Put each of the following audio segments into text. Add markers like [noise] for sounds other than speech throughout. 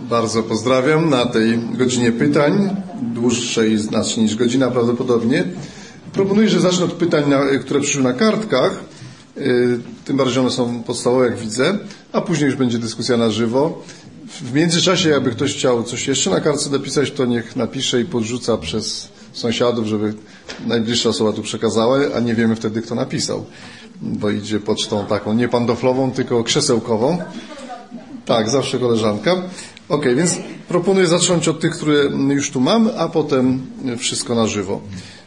Bardzo pozdrawiam na tej godzinie pytań, dłuższej znacznie niż godzina prawdopodobnie. Proponuję, że zacznę od pytań, które przyszły na kartkach, y, tym bardziej, one są podstawowe, jak widzę, a później już będzie dyskusja na żywo. W międzyczasie, jakby ktoś chciał coś jeszcze na kartce napisać, to niech napisze i podrzuca przez sąsiadów, żeby najbliższa osoba tu przekazała, a nie wiemy wtedy, kto napisał, bo idzie pocztą taką nie pandoflową, tylko krzesełkową. Tak, zawsze koleżanka. Ok, więc proponuję zacząć od tych, które już tu mam, a potem wszystko na żywo.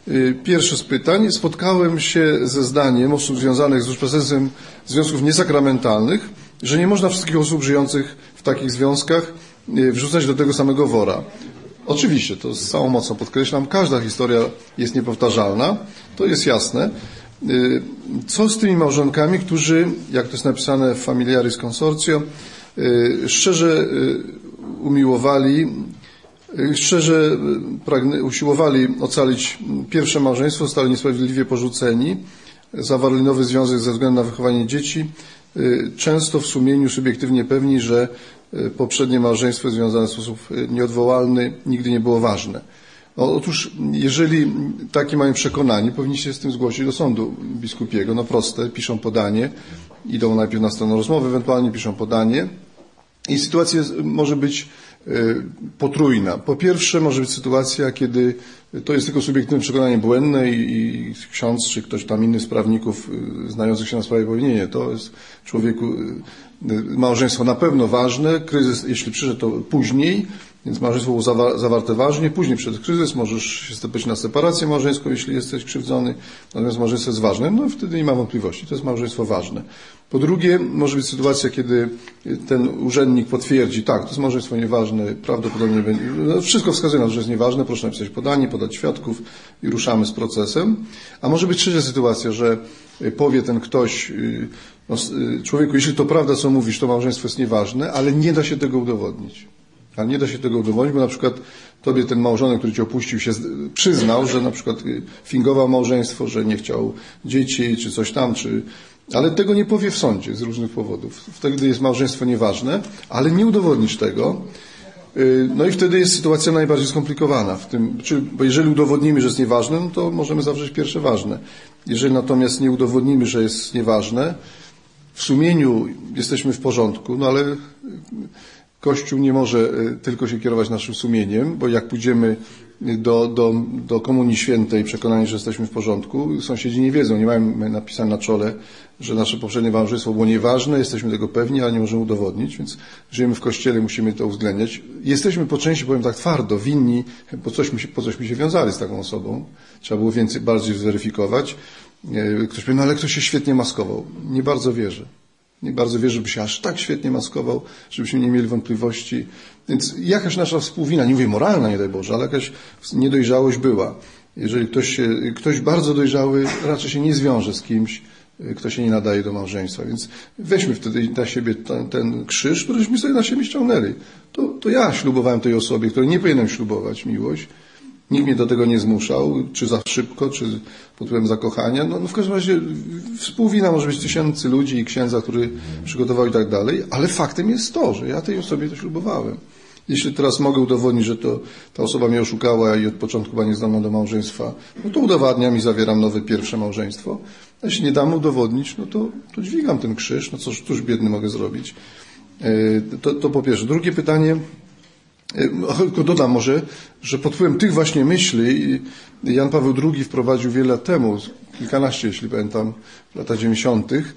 Y, pierwsze z pytań. Spotkałem się ze zdaniem osób związanych z duszpasterstwem związków niesakramentalnych, że nie można wszystkich osób żyjących w takich związkach y, wrzucać do tego samego wora. Oczywiście, to z całą mocą podkreślam, każda historia jest niepowtarzalna, to jest jasne. Y, co z tymi małżonkami, którzy, jak to jest napisane w Familiaris Consortio, szczerze umiłowali, szczerze pragnę, usiłowali ocalić pierwsze małżeństwo, zostali niesprawiedliwie porzuceni, zawarli nowy związek ze względu na wychowanie dzieci, często w sumieniu subiektywnie pewni, że poprzednie małżeństwo związane w sposób nieodwołalny nigdy nie było ważne. Otóż, jeżeli takie mają przekonanie, powinniście się z tym zgłosić do sądu biskupiego. No proste, piszą podanie, idą najpierw na stronę rozmowy, ewentualnie piszą podanie i sytuacja może być e, potrójna. Po pierwsze, może być sytuacja, kiedy to jest tylko subiektywne przekonanie błędne i, ksiądz czy ktoś tam inny z prawników e, znających się na sprawie nie, to jest człowieku e, małżeństwo na pewno ważne, kryzys, jeśli przyszedł, to później, więc małżeństwo było zawarte ważnie, później przed kryzys, możesz się zdobyć na separację małżeńską, jeśli jesteś krzywdzony, natomiast małżeństwo jest ważne, no wtedy nie ma wątpliwości, to jest małżeństwo ważne. Po drugie, może być sytuacja, kiedy ten urzędnik potwierdzi, tak, to jest małżeństwo nieważne, prawdopodobnie będzie, no wszystko wskazuje na to, że jest nieważne, proszę napisać podanie, podać świadków i ruszamy z procesem. A może być trzecia sytuacja, że powie ten ktoś, no, człowieku, jeśli to prawda, co mówisz, to małżeństwo jest nieważne, ale nie da się tego udowodnić. Ale nie da się tego udowodnić, bo na przykład tobie ten małżonek, który cię opuścił, się przyznał, że na przykład fingował małżeństwo, że nie chciał dzieci, czy coś tam, czy ale tego nie powie w sądzie z różnych powodów. Wtedy jest małżeństwo nieważne, ale nie udowodnisz tego. Y, no i wtedy jest sytuacja najbardziej skomplikowana. W tym, czy, bo jeżeli udowodnimy, że jest nieważne, no to możemy zawrzeć pierwsze ważne. Jeżeli natomiast nie udowodnimy, że jest nieważne, w sumieniu jesteśmy w porządku, no ale Kościół nie może y, tylko się kierować naszym sumieniem, bo jak pójdziemy do, do, do Komunii Świętej przekonani, że jesteśmy w porządku, sąsiedzi nie wiedzą, nie mają napisane na czole, że nasze poprzednie małżeństwo było nieważne, jesteśmy tego pewni, ale nie możemy udowodnić, więc żyjemy w Kościele, musimy to uwzględniać. Jesteśmy po części, powiem tak twardo, winni, po coś, się, po coś mi się wiązali z taką osobą. Trzeba było więcej, bardziej zweryfikować. E, ktoś powie, no ale ktoś się świetnie maskował. Nie bardzo wierzę. Nie bardzo wierzę, żeby się aż tak świetnie maskował, żebyśmy nie mieli wątpliwości. Więc jakaś nasza współwina, nie mówię moralna, nie daj Boże, ale jakaś niedojrzałość była. Jeżeli ktoś, się, ktoś bardzo dojrzały raczej się nie zwiąże z kimś, kto się nie nadaje do małżeństwa. Więc weźmy wtedy na siebie ten, ten krzyż, któryśmy sobie na siebie ściągnęli. To, to ja ślubowałem tej osobie, której nie powinienem ślubować miłość. Nikt mnie do tego nie zmuszał, czy za szybko, czy pod wpływem zakochania. No, no w każdym razie współwina może być tysięcy ludzi i księdza, który przygotował i tak dalej, ale faktem jest to, że ja tej osobie to ślubowałem. Jeśli teraz mogę udowodnić, że to ta osoba mnie oszukała i od początku była niezdolna do małżeństwa, no to udowadniam i zawieram nowe pierwsze małżeństwo. A jeśli nie dam udowodnić, no to, to dźwigam ten krzyż, no cóż, cóż biedny mogę zrobić. E, to, to po pierwsze. Drugie pytanie, tylko dodam może, że pod wpływem tych właśnie myśli Jan Paweł II wprowadził wiele lat temu, kilkanaście, jeśli pamiętam, w latach dziewięćdziesiątych,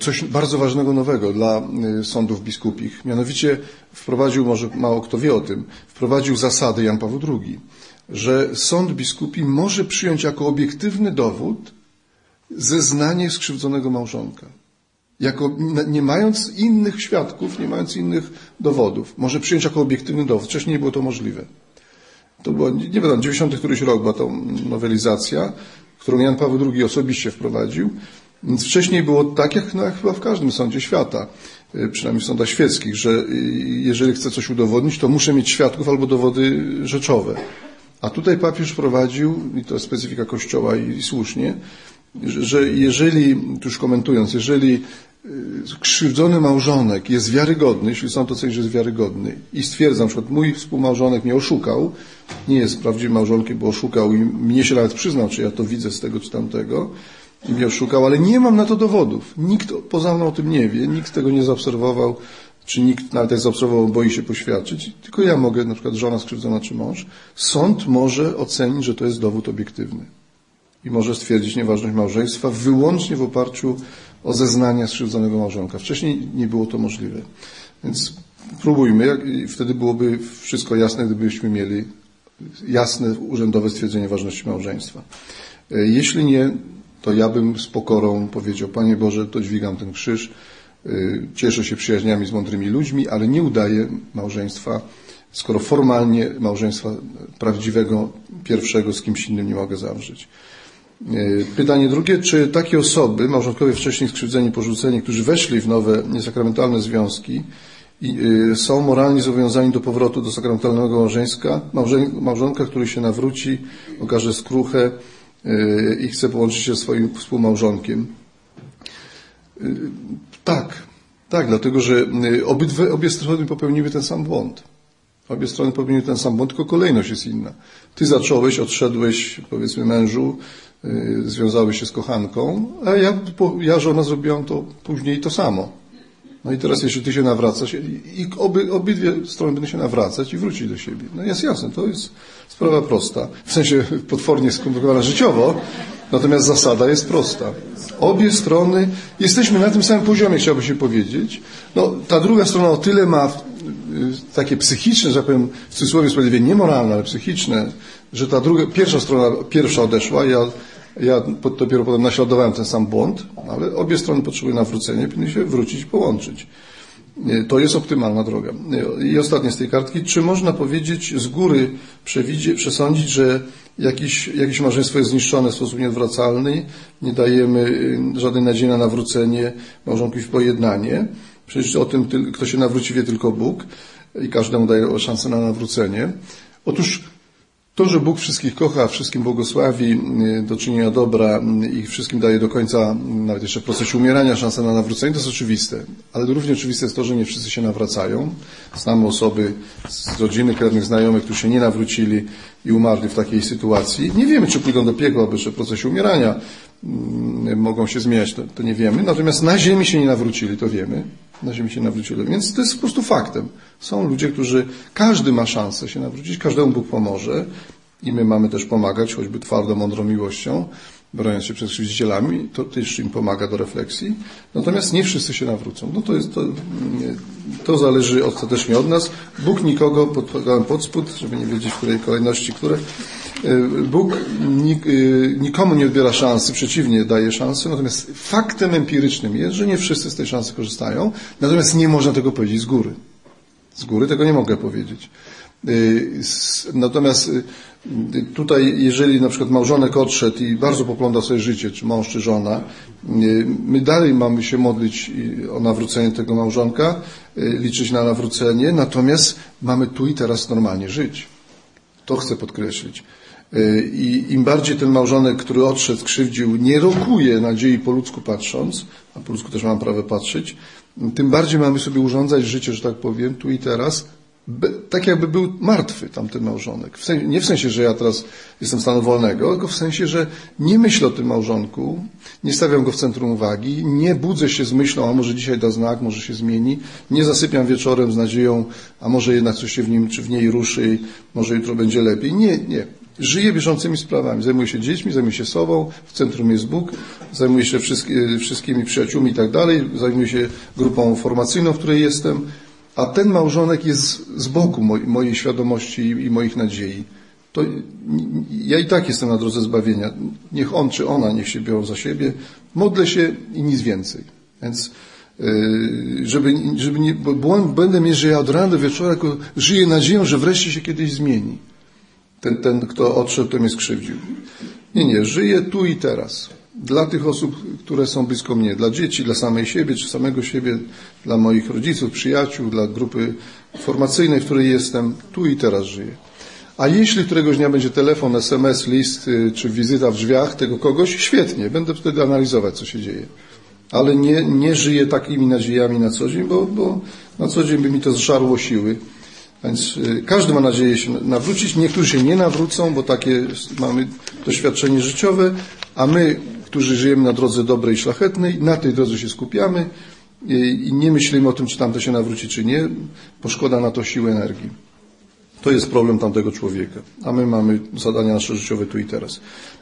coś bardzo ważnego nowego dla y, sądów biskupich. Mianowicie wprowadził, może mało kto wie o tym, wprowadził zasady Jan Paweł II, że sąd biskupi może przyjąć jako obiektywny dowód zeznanie skrzywdzonego małżonka. Jako, nie mając innych świadków, nie mając innych dowodów. Może przyjąć jako obiektywny dowód. Wcześniej nie było to możliwe. To było, nie wiem, 90 któryś rok była to nowelizacja, którą Jan Paweł II osobiście wprowadził. Więc wcześniej było tak, jak no, chyba w każdym sądzie świata, y, przynajmniej w sądach świeckich, że y, jeżeli chcę coś udowodnić, to muszę mieć świadków albo dowody rzeczowe. A tutaj papież wprowadził, i to jest specyfika Kościoła i, i słusznie, że jeżeli, już komentując, jeżeli skrzywdzony małżonek jest wiarygodny, jeśli sąd oceni, że jest wiarygodny i stwierdza, na przykład mój współmałżonek mnie oszukał, nie jest prawdziwym małżonkiem, bo oszukał i mnie się nawet przyznał, czy ja to widzę z tego czy tamtego i mnie oszukał, ale nie mam na to dowodów. Nikt poza mną o tym nie wie, nikt tego nie zaobserwował, czy nikt nawet jak zaobserwował, boi się poświadczyć, tylko ja mogę, na przykład żona skrzywdzona czy mąż. Sąd może ocenić, że to jest dowód obiektywny i może stwierdzić nieważność małżeństwa wyłącznie w oparciu o zeznania skrzywdzonego małżonka. Wcześniej nie było to możliwe. Więc próbujmy, wtedy byłoby wszystko jasne, gdybyśmy mieli jasne urzędowe stwierdzenie ważności małżeństwa. E, jeśli nie, to ja bym z pokorą powiedział, Panie Boże, to dźwigam ten krzyż, e, cieszę się przyjaźniami z mądrymi ludźmi, ale nie udaję małżeństwa, skoro formalnie małżeństwa prawdziwego, pierwszego z kimś innym nie mogę zawrzeć. E, pytanie drugie, czy takie osoby, małżonkowie wcześniej skrzywdzeni, porzuceni, którzy weszli w nowe niesakramentalne związki, e, są moralnie zobowiązani do powrotu do sakramentalnego małżeństwa, małżonka, który się nawróci, okaże skruchę e, i chce połączyć się ze swoim współmałżonkiem. Tak, tak, dlatego że obydwie, obie strony popełniły ten sam błąd. Obie strony popełniły ten sam błąd, tylko kolejność jest inna. Ty zacząłeś, odszedłeś, powiedzmy, mężu, związały się z kochanką, a ja, ja żona zrobiłam to później to samo. No i teraz jeśli ty się nawracasz i oby, obydwie strony będą się nawracać i wrócić do siebie. No jest jasne, to jest sprawa prosta. W sensie potwornie skomplikowana życiowo, natomiast zasada jest prosta. Obie strony, jesteśmy na tym samym poziomie, chciałbym się powiedzieć. No, ta druga strona o tyle ma y, takie psychiczne, że tak powiem, w cudzysłowie sprawiedliwie niemoralne, ale psychiczne, że ta druga, pierwsza strona pierwsza odeszła, ja ja dopiero potem naśladowałem ten sam błąd, ale obie strony potrzebują nawrócenia, powinny się wrócić połączyć. To jest optymalna droga. I ostatnie z tej kartki. Czy można powiedzieć z góry, przesądzić, że jakiś, jakieś małżeństwo jest zniszczone w sposób nieodwracalny, nie dajemy y, żadnej nadziei na nawrócenie małżonków w pojednanie? Przecież o tym, kto się nawróci, wie tylko Bóg i każdemu daje szansę na nawrócenie. Otóż to, że Bóg wszystkich kocha, wszystkim błogosławi y, do czynienia dobra y, i wszystkim daje do końca, nawet jeszcze w procesie umierania, szansę na nawrócenie, to jest oczywiste. Ale równie oczywiste jest to, że nie wszyscy się nawracają. Znamy osoby z rodziny, krewnych, znajomych, którzy się nie nawrócili i umarli w takiej sytuacji. Nie wiemy, czy pójdą do piekła, bo jeszcze w procesie umierania mm, mogą się zmieniać, to, to nie wiemy. Natomiast na ziemi się nie nawrócili, to wiemy. Na ziemi się nawrócili. Więc to jest po prostu faktem. Są ludzie, którzy, każdy ma szansę się nawrócić, każdemu Bóg pomoże i my mamy też pomagać, choćby twardo, mądrą miłością, broniąc się przed krzywdzicielami, to też im pomaga do refleksji. Natomiast nie wszyscy się nawrócą. No to jest, to, to zależy ostatecznie od nas. Bóg nikogo, podpowiadałem pod spód, żeby nie wiedzieć w której kolejności, które. E, Bóg e, nikomu nie odbiera szansy, przeciwnie, daje szansę, natomiast faktem empirycznym jest, że nie wszyscy z tej szansy korzystają, natomiast nie można tego powiedzieć z góry. Z góry tego nie mogę powiedzieć. E, natomiast Tutaj, jeżeli na przykład małżonek odszedł i bardzo popląda sobie życie, czy mąż, czy żona, my dalej mamy się modlić o nawrócenie tego małżonka, liczyć na nawrócenie, natomiast mamy tu i teraz normalnie żyć. To chcę podkreślić. I im bardziej ten małżonek, który odszedł, skrzywdził, nie rokuje nadziei po ludzku patrząc, a po ludzku też mam prawo patrzeć, tym bardziej mamy sobie urządzać życie, że tak powiem, tu i teraz, tak jakby był martwy tamten małżonek. W sensie, nie w sensie, że ja teraz jestem stanu wolnego, tylko w sensie, że nie myślę o tym małżonku, nie stawiam go w centrum uwagi, nie budzę się z myślą, a może dzisiaj da znak, może się zmieni, nie zasypiam wieczorem z nadzieją, a może jednak coś się w nim czy w niej ruszy, może jutro będzie lepiej. Nie, nie. Żyję bieżącymi sprawami. Zajmuję się dziećmi, zajmuję się sobą, w centrum jest Bóg, zajmuję się wszystkimi przyjaciółmi i tak dalej, zajmuję się grupą formacyjną, w której jestem, a ten małżonek jest z boku mojej świadomości i moich nadziei, to ja i tak jestem na drodze zbawienia. Niech on czy ona, niech się biorą za siebie. Modlę się i nic więcej. Więc yy, żeby, żeby nie, bo będę mieć, że ja od rana do wieczora żyję nadzieją, że wreszcie się kiedyś zmieni. Ten, ten kto odszedł, to mnie skrzywdził. Nie, nie, żyję tu i teraz dla tych osób, które są blisko mnie, dla dzieci, dla samej siebie, czy samego siebie, dla moich rodziców, przyjaciół, dla grupy formacyjnej, w której jestem, tu i teraz żyję. A jeśli któregoś dnia będzie telefon, SMS, list y, czy wizyta w drzwiach tego kogoś, świetnie, będę wtedy analizować, co się dzieje. Ale nie, nie żyję takimi nadziejami na co dzień, bo, bo na co dzień by mi to zżarło siły. Więc y, każdy ma nadzieję się nawrócić. Niektórzy się nie nawrócą, bo takie mamy doświadczenie życiowe, a my, którzy żyjemy na drodze dobrej, szlachetnej, na tej drodze się skupiamy i nie myślimy o tym, czy tamto się nawróci, czy nie, bo szkoda na to siły energii. To jest problem tamtego człowieka, a my mamy zadania nasze życiowe tu i teraz.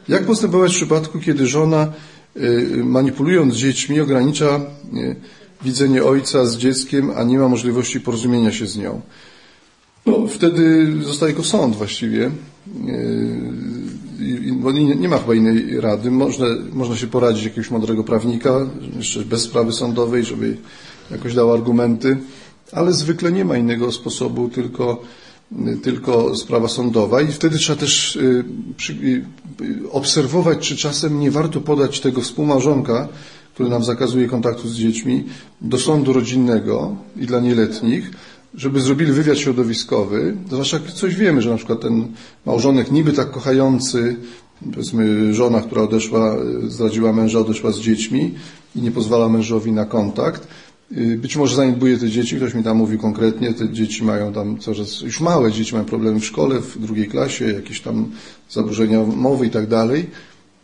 Jak postępować w przypadku, kiedy żona y, manipulując dziećmi ogranicza y, widzenie ojca z dzieckiem, a nie ma możliwości porozumienia się z nią? No, wtedy zostaje go sąd właściwie, y, bo nie, nie ma chyba innej rady. Można, można się poradzić jakiegoś mądrego prawnika, jeszcze bez sprawy sądowej, żeby jakoś dał argumenty, ale zwykle nie ma innego sposobu, tylko tylko sprawa sądowa i wtedy trzeba też y, y, obserwować, czy czasem nie warto podać tego współmałżonka, który nam zakazuje kontaktu z dziećmi, do sądu rodzinnego i dla nieletnich, żeby zrobili wywiad środowiskowy, zwłaszcza coś wiemy, że na przykład ten małżonek niby tak kochający, powiedzmy żona, która odeszła, zdradziła męża, odeszła z dziećmi i nie pozwala mężowi na kontakt, Y, być może zaniedbuje te dzieci, ktoś mi tam mówił konkretnie, te dzieci mają tam coraz, już małe dzieci mają problemy w szkole, w drugiej klasie, jakieś tam zaburzenia mowy i tak dalej.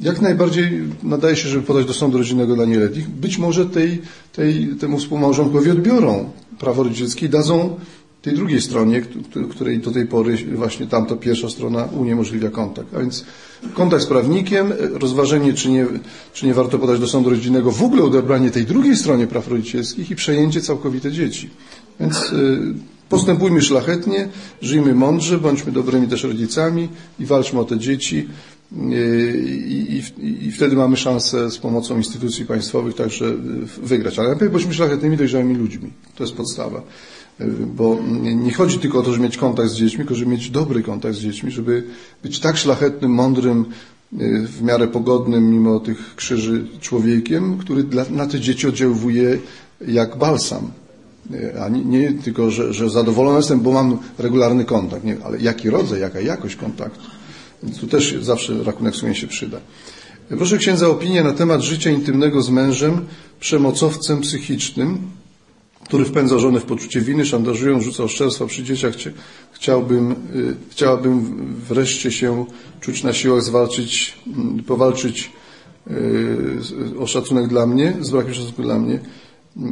Jak najbardziej nadaje się, żeby podać do sądu rodzinnego dla nieletnich. Być może tej, tej, temu współmałżonkowi odbiorą prawo rodzicielskie i dadzą tej drugiej stronie, której do tej pory właśnie tamta pierwsza strona uniemożliwia kontakt. A więc kontakt z prawnikiem, rozważenie, czy nie, czy nie warto podać do sądu rodzinnego, w ogóle odebranie tej drugiej stronie praw rodzicielskich i przejęcie całkowite dzieci. Więc y, postępujmy szlachetnie, żyjmy mądrze, bądźmy dobrymi też rodzicami i walczmy o te dzieci. I, i, wtedy mamy szansę z pomocą instytucji państwowych także wygrać. Ale najpierw bądźmy szlachetnymi, dojrzałymi ludźmi. To jest podstawa. Bo nie chodzi tylko o to, żeby mieć kontakt z dziećmi, tylko żeby mieć dobry kontakt z dziećmi, żeby być tak szlachetnym, mądrym, y, w miarę pogodnym, mimo tych krzyży, człowiekiem, który dla, na te dzieci oddziałuje jak balsam. Y, a nie, nie tylko, że, że zadowolony jestem, bo mam regularny kontakt, nie, ale jaki rodzaj, jaka jakość kontaktu. Więc tu też zawsze rachunek sumienia się przyda. Proszę księdza opinię na temat życia intymnego z mężem, przemocowcem psychicznym, który wpędza żonę w poczucie winy, szantażując, rzuca oszczerstwa przy dzieciach. Chciałbym, y, chciałabym wreszcie się czuć na siłach zwalczyć, mm, powalczyć y, o szacunek dla mnie, z brakiem szacunku dla mnie.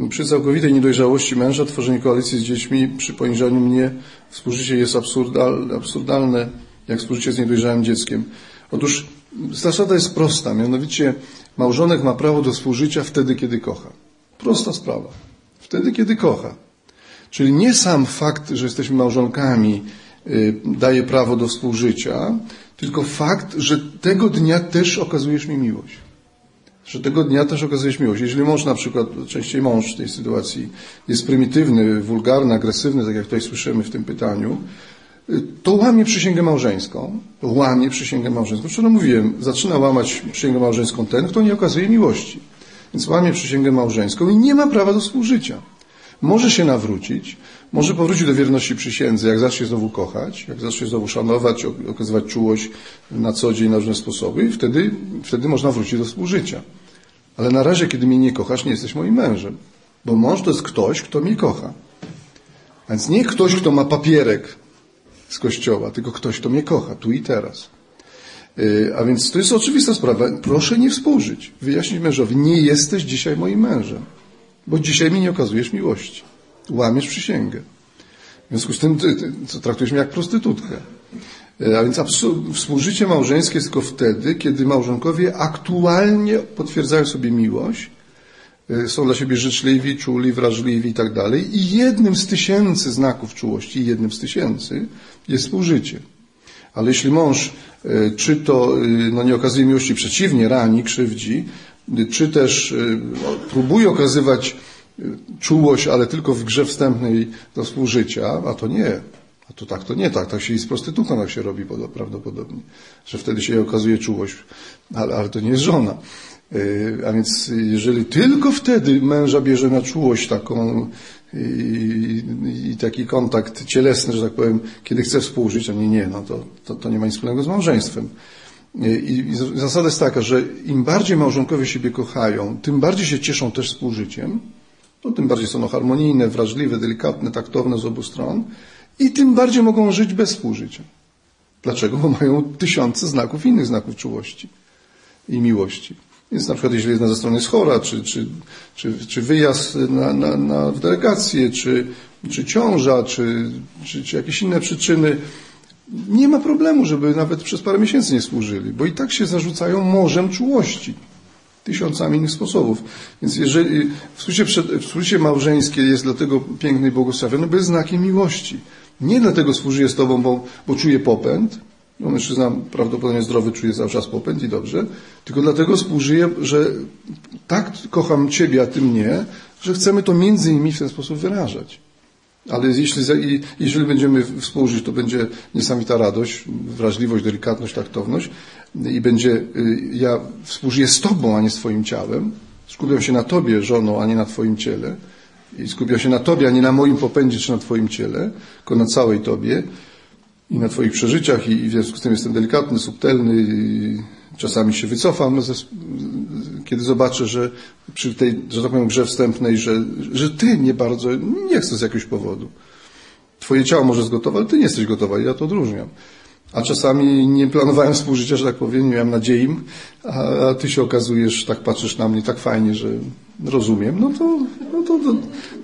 Przy całkowitej niedojrzałości męża tworzenie koalicji z dziećmi, przy poniżaniu mnie, współżycie jest absurdalne jak współżycie z niedojrzałym dzieckiem. Otóż zasada jest prosta, mianowicie małżonek ma prawo do współżycia wtedy, kiedy kocha. Prosta sprawa. Wtedy, kiedy kocha. Czyli nie sam fakt, że jesteśmy małżonkami, y, daje prawo do współżycia, tylko fakt, że tego dnia też okazujesz mi miłość. Że tego dnia też okazujesz miłość. Jeżeli mąż na przykład, częściej mąż w tej sytuacji jest prymitywny, wulgarny, agresywny, tak jak tutaj słyszymy w tym pytaniu, to łamie przysięgę małżeńską. Łamie przysięgę małżeńską. Wczoraj mówiłem, zaczyna łamać przysięgę małżeńską ten, kto nie okazuje miłości. Więc łamie przysięgę małżeńską i nie ma prawa do współżycia. Może się nawrócić, może powrócić do wierności przysiędzy, jak zacznie znowu kochać, jak zacznie znowu szanować, okazywać czułość na co dzień na różne sposoby i wtedy, wtedy można wrócić do współżycia. Ale na razie, kiedy mnie nie kochasz, nie jesteś moim mężem. Bo mąż to jest ktoś, kto mnie kocha. A więc nie ktoś, kto ma papierek z kościoła, tylko ktoś, kto mnie kocha, tu i teraz. Y, a więc to jest oczywista sprawa. Proszę nie współżyć. Wyjaśnić mężowi, nie jesteś dzisiaj moim mężem, bo dzisiaj mi nie okazujesz miłości. Łamiesz przysięgę. W związku z tym ty, ty, traktujesz mnie jak prostytutkę. Y, a więc współżycie małżeńskie jest tylko wtedy, kiedy małżonkowie aktualnie potwierdzają sobie miłość, y, są dla siebie życzliwi, czuli, wrażliwi i tak dalej. I jednym z tysięcy znaków czułości, jednym z tysięcy jest współżycie. Ale jeśli mąż e, czy to e, no nie okazuje miłości, przeciwnie, rani, krzywdzi, czy też e, no, próbuje okazywać czułość, ale tylko w grze wstępnej do współżycia, a to nie. A to tak, to nie tak. Tak się i z prostytutką tak się robi prawdopodobnie, że wtedy się okazuje czułość, ale, ale to nie jest żona. A więc jeżeli tylko wtedy męża bierze na czułość taką i, taki kontakt cielesny, że tak powiem, kiedy chce współżyć, a nie, nie, no to, to, to nie ma nic wspólnego z małżeństwem. I, I zasada jest taka, że im bardziej małżonkowie siebie kochają, tym bardziej się cieszą też współżyciem, to tym bardziej są harmonijne, wrażliwe, delikatne, taktowne z obu stron i tym bardziej mogą żyć bez współżycia. Dlaczego? Bo mają tysiące znaków, innych znaków czułości i miłości. Więc na przykład jeśli jedna ze strony jest chora, czy, czy, czy, czy wyjazd na, na, na, w delegację, czy, czy ciąża, czy, czy, czy jakieś inne przyczyny, nie ma problemu, żeby nawet przez parę miesięcy nie służyli, bo i tak się zarzucają morzem czułości. Tysiącami innych sposobów. Więc jeżeli współżycie, współżycie małżeńskie jest dlatego piękne i błogosławione, bo jest znakiem miłości. Nie dlatego służyję z Tobą, bo, bo popęd, no mężczyzna prawdopodobnie zdrowy czuje cały czas popęd i dobrze, tylko dlatego współżyję, że tak kocham Ciebie, a Ty mnie, że chcemy to między innymi w ten sposób wyrażać. Ale jeśli, jeżeli będziemy współżyć, to będzie niesamowita radość, wrażliwość, delikatność, taktowność i będzie, y, ja współżyję z Tobą, a nie swoim ciałem. Skupiam się na Tobie, żono, a nie na Twoim ciele. I skupiam się na Tobie, a nie na moim popędzie czy na Twoim ciele, tylko na całej Tobie i na Twoich przeżyciach i w związku z tym jestem delikatny, subtelny czasami się wycofam, kiedy zobaczę, że przy tej, że tak powiem, grze wstępnej, że, że Ty nie bardzo, nie chcesz z jakiegoś powodu. Twoje ciało może jest gotowe, ale Ty nie jesteś gotowa i ja to odróżniam. A czasami nie planowałem współżycia, że tak powiem, nie miałem nadziei, a, Ty się okazujesz, tak patrzysz na mnie tak fajnie, że rozumiem, no to, no to, to,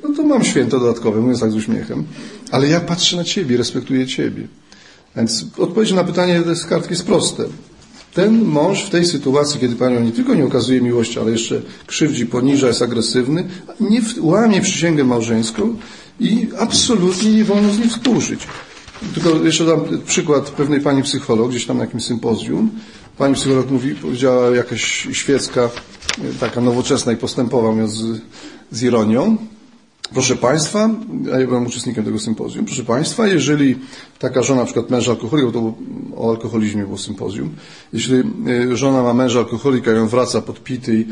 no to mam święto dodatkowe, mówiąc tak z uśmiechem. Ale ja patrzę na Ciebie, respektuję Ciebie. Więc odpowiedź na pytanie z kartki jest proste. Ten mąż w tej sytuacji, kiedy panią nie tylko nie okazuje miłości, ale jeszcze krzywdzi, poniża, jest agresywny, nie łamie przysięgę małżeńską i absolutnie nie wolno z nim współżyć. Tylko jeszcze dam przykład pewnej pani psycholog, gdzieś tam na jakimś sympozjum. Pani psycholog mówi, powiedziała jakaś świecka, taka nowoczesna i postępowa, mówiąc z, z ironią, Proszę Państwa, ja byłem uczestnikiem tego sympozjum. Proszę Państwa, jeżeli taka żona, na przykład męża alkoholika, to o alkoholizmie było sympozjum, jeśli y, żona ma męża alkoholika i on wraca podpity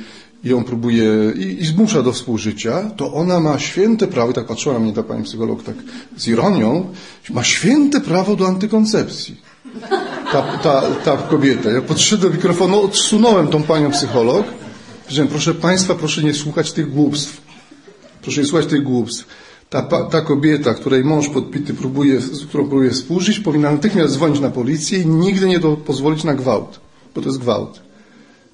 i ją próbuje i, i zmusza do współżycia, to ona ma święte prawo, i tak patrzyła na mnie ta pani psycholog tak z ironią, ma święte prawo do antykoncepcji. Ta, ta, ta kobieta. Ja podszedłem do mikrofonu, odsunąłem tą panią psycholog, powiedziałem, proszę Państwa, proszę nie słuchać tych głupstw. Proszę nie słuchać tych głupstw. Ta, ta kobieta, której mąż podpity próbuje, którą próbuje współżyć, powinna natychmiast dzwonić na policję i nigdy nie do, pozwolić na gwałt, bo to jest gwałt.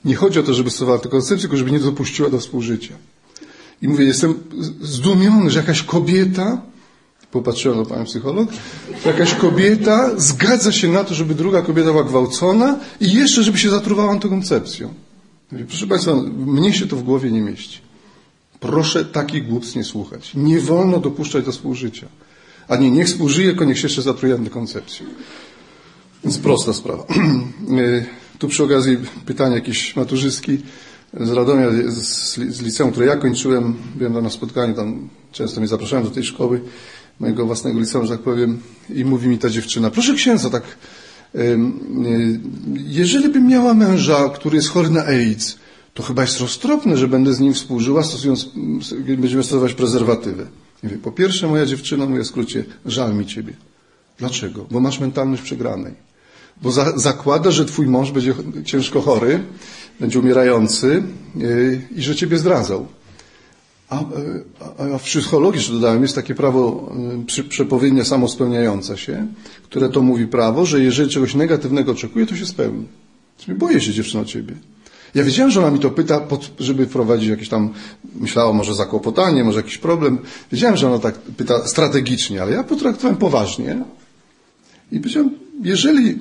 Nie chodzi o to, żeby stosowała tę koncepcję, tylko żeby nie dopuściła do współżycia. I mówię, jestem zdumiony, że jakaś kobieta, popatrzyłem na panią psycholog, że jakaś kobieta zgadza się na to, żeby druga kobieta była gwałcona i jeszcze, żeby się zatruwała antykoncepcją. Mówię, proszę Państwa, mnie się to w głowie nie mieści. Proszę takich głupstw nie słuchać. Nie wolno dopuszczać do współżycia. A nie, niech współżyje, tylko niech się jeszcze zatruje antykoncepcją. Więc prosta sprawa. [clears throat] tu przy okazji pytanie jakieś maturzystki z Radomia, z, z liceum, które ja kończyłem, byłem tam na spotkaniu, tam często mnie zapraszałem do tej szkoły, mojego własnego liceum, że tak powiem, i mówi mi ta dziewczyna, proszę księdza, tak, jeżeli bym miała męża, który jest chory na AIDS, to chyba jest roztropne, że będę z nim współżyła, stosując, będziemy stosować prezerwatywę. Mówię, po pierwsze, moja dziewczyna, mówię w skrócie, żal mi ciebie. Dlaczego? Bo masz mentalność przegranej. Bo za, zakłada, że twój mąż będzie ciężko chory, będzie umierający yy, i że ciebie zdradzał. A, a, a w psychologii, że dodałem, jest takie prawo yy, przepowiednia samospełniająca się, które to mówi prawo, że jeżeli czegoś negatywnego oczekuje, to się spełni. Boję się dziewczyno ciebie. Ja wiedziałem, że ona mi to pyta, żeby wprowadzić jakieś tam, myślała może zakłopotanie, może jakiś problem. Wiedziałem, że ona tak pyta strategicznie, ale ja potraktowałem poważnie i powiedziałem, jeżeli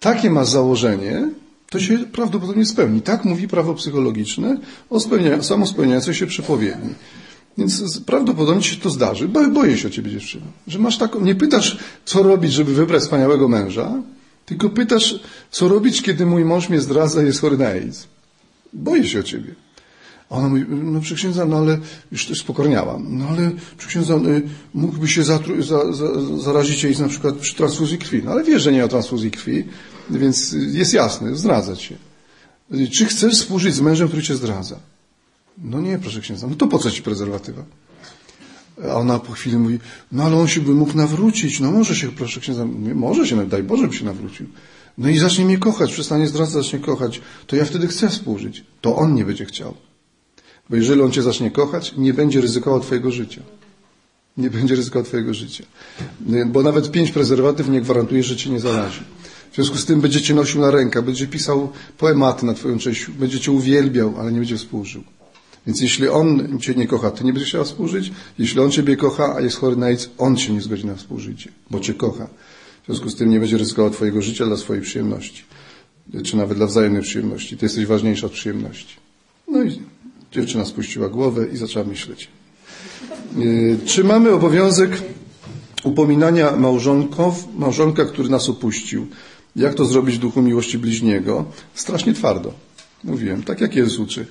takie ma założenie, to się prawdopodobnie spełni. Tak mówi prawo psychologiczne o samospełniającej się przepowiedni. Więc prawdopodobnie się to zdarzy. Boję się o ciebie, dziewczyno. Że masz taką, nie pytasz, co robić, żeby wybrać wspaniałego męża, tylko pytasz, co robić, kiedy mój mąż mnie zdradza i jest chory na AIDS. Boję się o ciebie. A ona mówi, no przyksiędza, no ale już też spokorniała. No ale przyksiędza, y, mógłby się zatru, za, za, zarazić AIDS na przykład przy transfuzji krwi. No ale wiesz, że nie ma transfuzji krwi, więc jest jasne, zdradzać się. Czy chcesz współżyć z mężem, który cię zdradza? No nie, proszę księdza. No to po co ci prezerwatywa? A ona po chwili mówi, no ale on się by mógł nawrócić. No może się, proszę księdza, może się, daj Boże by się nawrócił. No i zacznie mnie kochać, przestanie zdradzać, zacznie kochać. To ja wtedy chcę współżyć. To on nie będzie chciał. Bo jeżeli on cię zacznie kochać, nie będzie ryzykował twojego życia. Nie będzie ryzykował twojego życia. Bo nawet pięć prezerwatyw nie gwarantuje, że cię nie zarazi. W związku z tym będzie cię nosił na rękach, będzie pisał poematy na twoją cześć, będzie cię uwielbiał, ale nie będzie współżył. Więc jeśli on cię nie kocha, ty nie będziesz chciała współżyć. Jeśli on ciebie kocha, a jest chory na AIDS, on cię nie zgodzi na współżycie, bo cię kocha. W związku z tym nie będzie ryzykował twojego życia dla swojej przyjemności. Czy nawet dla wzajemnej przyjemności. Ty jesteś ważniejsza od przyjemności. No i dziewczyna spuściła głowę i zaczęła myśleć. Yy, czy mamy obowiązek upominania małżonków, małżonka, który nas opuścił? Jak to zrobić w duchu miłości bliźniego? Strasznie twardo. Mówiłem, tak jak Jezus uczy.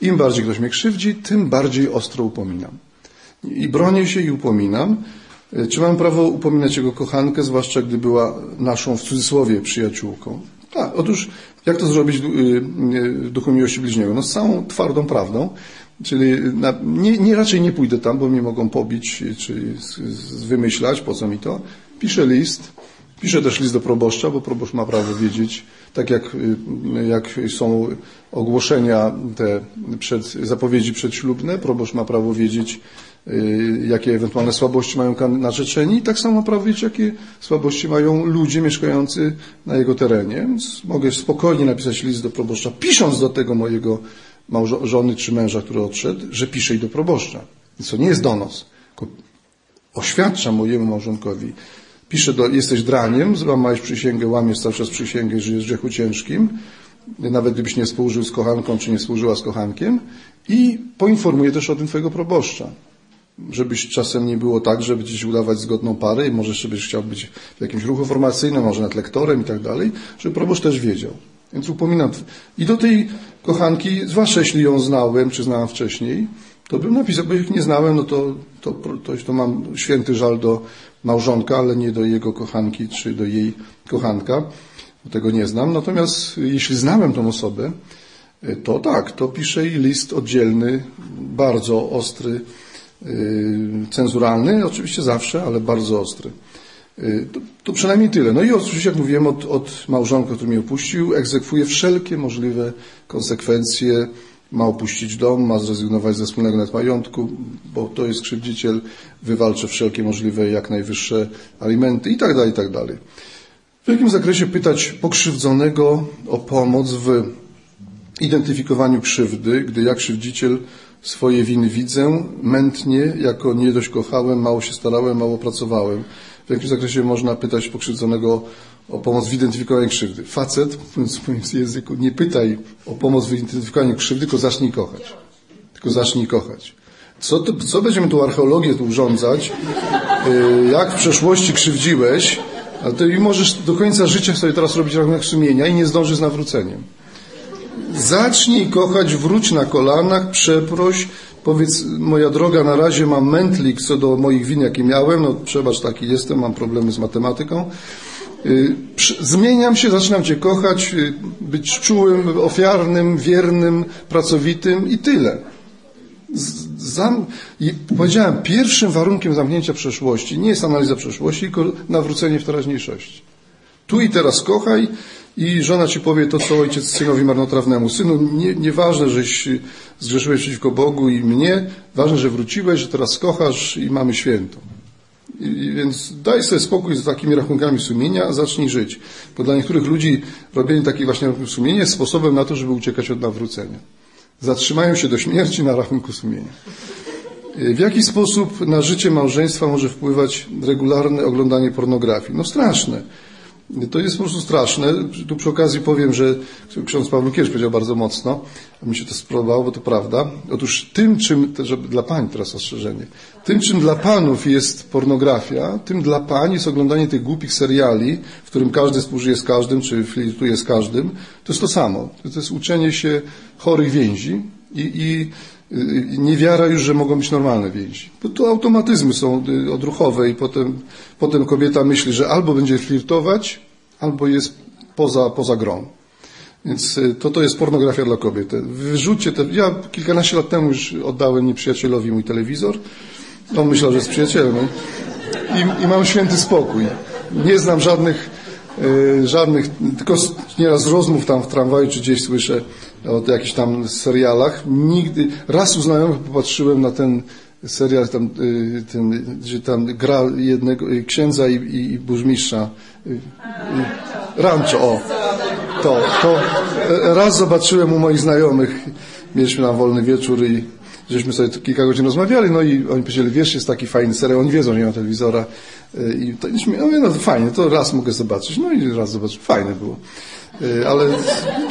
Im bardziej ktoś mnie krzywdzi, tym bardziej ostro upominam. I bronię się i upominam. E, czy mam prawo upominać jego kochankę, zwłaszcza gdy była naszą, w cudzysłowie, przyjaciółką? Tak, otóż jak to zrobić w y, duchu miłości bliźniego? No z całą twardą prawdą, czyli na, nie, nie, raczej nie pójdę tam, bo mnie mogą pobić, czy z, z, wymyślać, po co mi to. Piszę list, Piszę też list do proboszcza, bo proboszcz ma prawo wiedzieć, tak jak, jak są ogłoszenia te przed, zapowiedzi przedślubne, proboszcz ma prawo wiedzieć, y, jakie ewentualne słabości mają narzeczeni, tak samo wiedzieć, jakie słabości mają ludzie mieszkający na jego terenie. Więc mogę spokojnie napisać list do proboszcza, pisząc do tego mojego żony czy męża, który odszedł, że piszę i do proboszcza. To nie jest donos, tylko oświadczam mojemu małżonkowi, Pisze, do, jesteś draniem, złamałeś przysięgę, łamiesz cały czas przysięgę, żyjesz w grzechu ciężkim, nawet gdybyś nie współżył z kochanką, czy nie współżyła z kochankiem i poinformuję też o tym twojego proboszcza. Żebyś czasem nie było tak, żeby ci udawać zgodną parę i może jeszcze byś chciał być w jakimś ruchu formacyjnym, może nad lektorem i tak dalej, żeby proboszcz też wiedział. Więc upominam. I do tej kochanki, zwłaszcza jeśli ją znałem, czy znałem wcześniej, to bym napisał, bo jak nie znałem, no to, to, to, to mam święty żal do małżonka, ale nie do jego kochanki, czy do jej kochanka. Bo tego nie znam. Natomiast jeśli znałem tą osobę, to tak, to piszę jej list oddzielny, bardzo ostry, cenzuralny, oczywiście zawsze, ale bardzo ostry. Yy, to, to, przynajmniej tyle. No i oczywiście, jak mówiłem, od, od małżonka, który mnie opuścił, egzekwuję wszelkie możliwe konsekwencje ma opuścić dom, ma zrezygnować ze wspólnego nawet majątku, bo to jest krzywdziciel, wywalczy wszelkie możliwe jak najwyższe alimenty i tak dalej, i tak dalej. W jakim zakresie pytać pokrzywdzonego o pomoc w identyfikowaniu krzywdy, gdy ja krzywdziciel swoje winy widzę, mętnie, jako nie dość kochałem, mało się starałem, mało pracowałem. W jakim zakresie można pytać pokrzywdzonego o pomoc w identyfikowaniu krzywdy. Facet, mówiąc w moim języku, nie pytaj o pomoc w identyfikowaniu krzywdy, tylko zacznij kochać. Tylko zacznij kochać. Co, to, co będziemy tu archeologię tu urządzać? Yy, jak w przeszłości krzywdziłeś, ale i możesz do końca życia sobie teraz robić rachunek sumienia i nie zdążysz z nawróceniem. Zacznij kochać, wróć na kolanach, przeproś, powiedz, moja droga, na razie mam mętlik co do moich win, jakie miałem, no przebacz, taki jestem, mam problemy z matematyką, Y, zmieniam się, zaczynam Cię kochać, y, być czułym, ofiarnym, wiernym, pracowitym i tyle. Zam... I powiedziałem, pierwszym warunkiem zamknięcia przeszłości nie jest analiza przeszłości, tylko nawrócenie w teraźniejszości. Tu i teraz kochaj i żona Ci powie to, co ojciec synowi marnotrawnemu. Synu, nie, nieważne, żeś zgrzeszyłeś przeciwko Bogu i mnie, ważne, że wróciłeś, że teraz kochasz i mamy święto. I, więc daj sobie spokój z takimi rachunkami sumienia, zacznij żyć. Bo dla niektórych ludzi robienie takich właśnie rachunków sumienia jest sposobem na to, żeby uciekać od nawrócenia. Zatrzymają się do śmierci na rachunku sumienia. W jaki sposób na życie małżeństwa może wpływać regularne oglądanie pornografii? No straszne. To jest po prostu straszne. Tu przy okazji powiem, że ksiądz Paweł kiedyś powiedział bardzo mocno, a mi się to spodobało, bo to prawda. Otóż tym, czym, żeby dla pań teraz ostrzeżenie, tym, czym dla panów jest pornografia, tym dla pań jest oglądanie tych głupich seriali, w którym każdy współżyje z każdym, czy flirtuje z każdym. To jest to samo. To jest uczenie się chorych więzi i, i niewiara już, że mogą być normalne więzi. Bo to automatyzmy są y, odruchowe i potem, potem kobieta myśli, że albo będzie flirtować, albo jest poza, poza grą. Więc y, to, to jest pornografia dla kobiet. Wyrzućcie te, ja kilkanaście lat temu już oddałem nieprzyjacielowi mój telewizor. On myślał, że jest przyjacielem. I, i mam święty spokój. Nie znam żadnych, y, żadnych, tylko nieraz rozmów tam w tramwaju czy gdzieś słyszę o jakichś tam serialach. Nigdy, raz u znajomych popatrzyłem na ten serial, tam, y, ten, gdzie tam gra jednego y, księdza i, i, i. Y, Rancho, o. To, to raz zobaczyłem u moich znajomych, mieliśmy tam wolny wieczór i żeśmy sobie kilka godzin rozmawiali, no i oni powiedzieli, wiesz, jest taki fajny serial, oni wiedzą, że nie ma telewizora i to, no, no fajnie, to raz mogę zobaczyć, no i raz zobaczyć, fajne było. Ale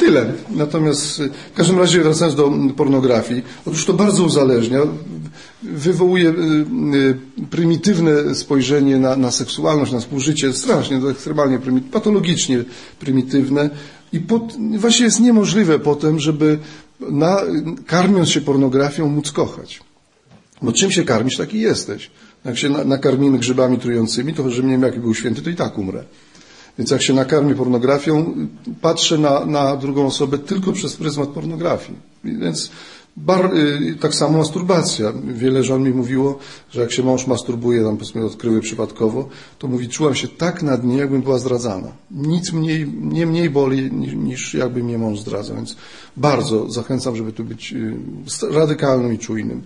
tyle. Natomiast w każdym razie wracając do pornografii, otóż to bardzo uzależnia, wywołuje prymitywne spojrzenie na, na seksualność, na współżycie, strasznie, to ekstremalnie patologicznie prymitywne i pod, właśnie jest niemożliwe potem, żeby na, karmiąc się pornografią móc kochać. Bo czym się karmisz, taki jesteś. Jak się nakarmimy grzybami trującymi, to że nie wiem, jaki był święty, to i tak umrę. Więc jak się nakarmię pornografią, patrzę na, na drugą osobę tylko przez pryzmat pornografii. Więc bar, y, tak samo masturbacja. Wiele żon mi mówiło, że jak się mąż masturbuje, tam powiedzmy odkryły przypadkowo, to mówi, czułam się tak na dnie, jakbym była zdradzana. Nic mniej, nie mniej boli niż, niż jakby mnie mąż zdradzał. Więc bardzo zachęcam, żeby tu być y, radykalnym i czujnym.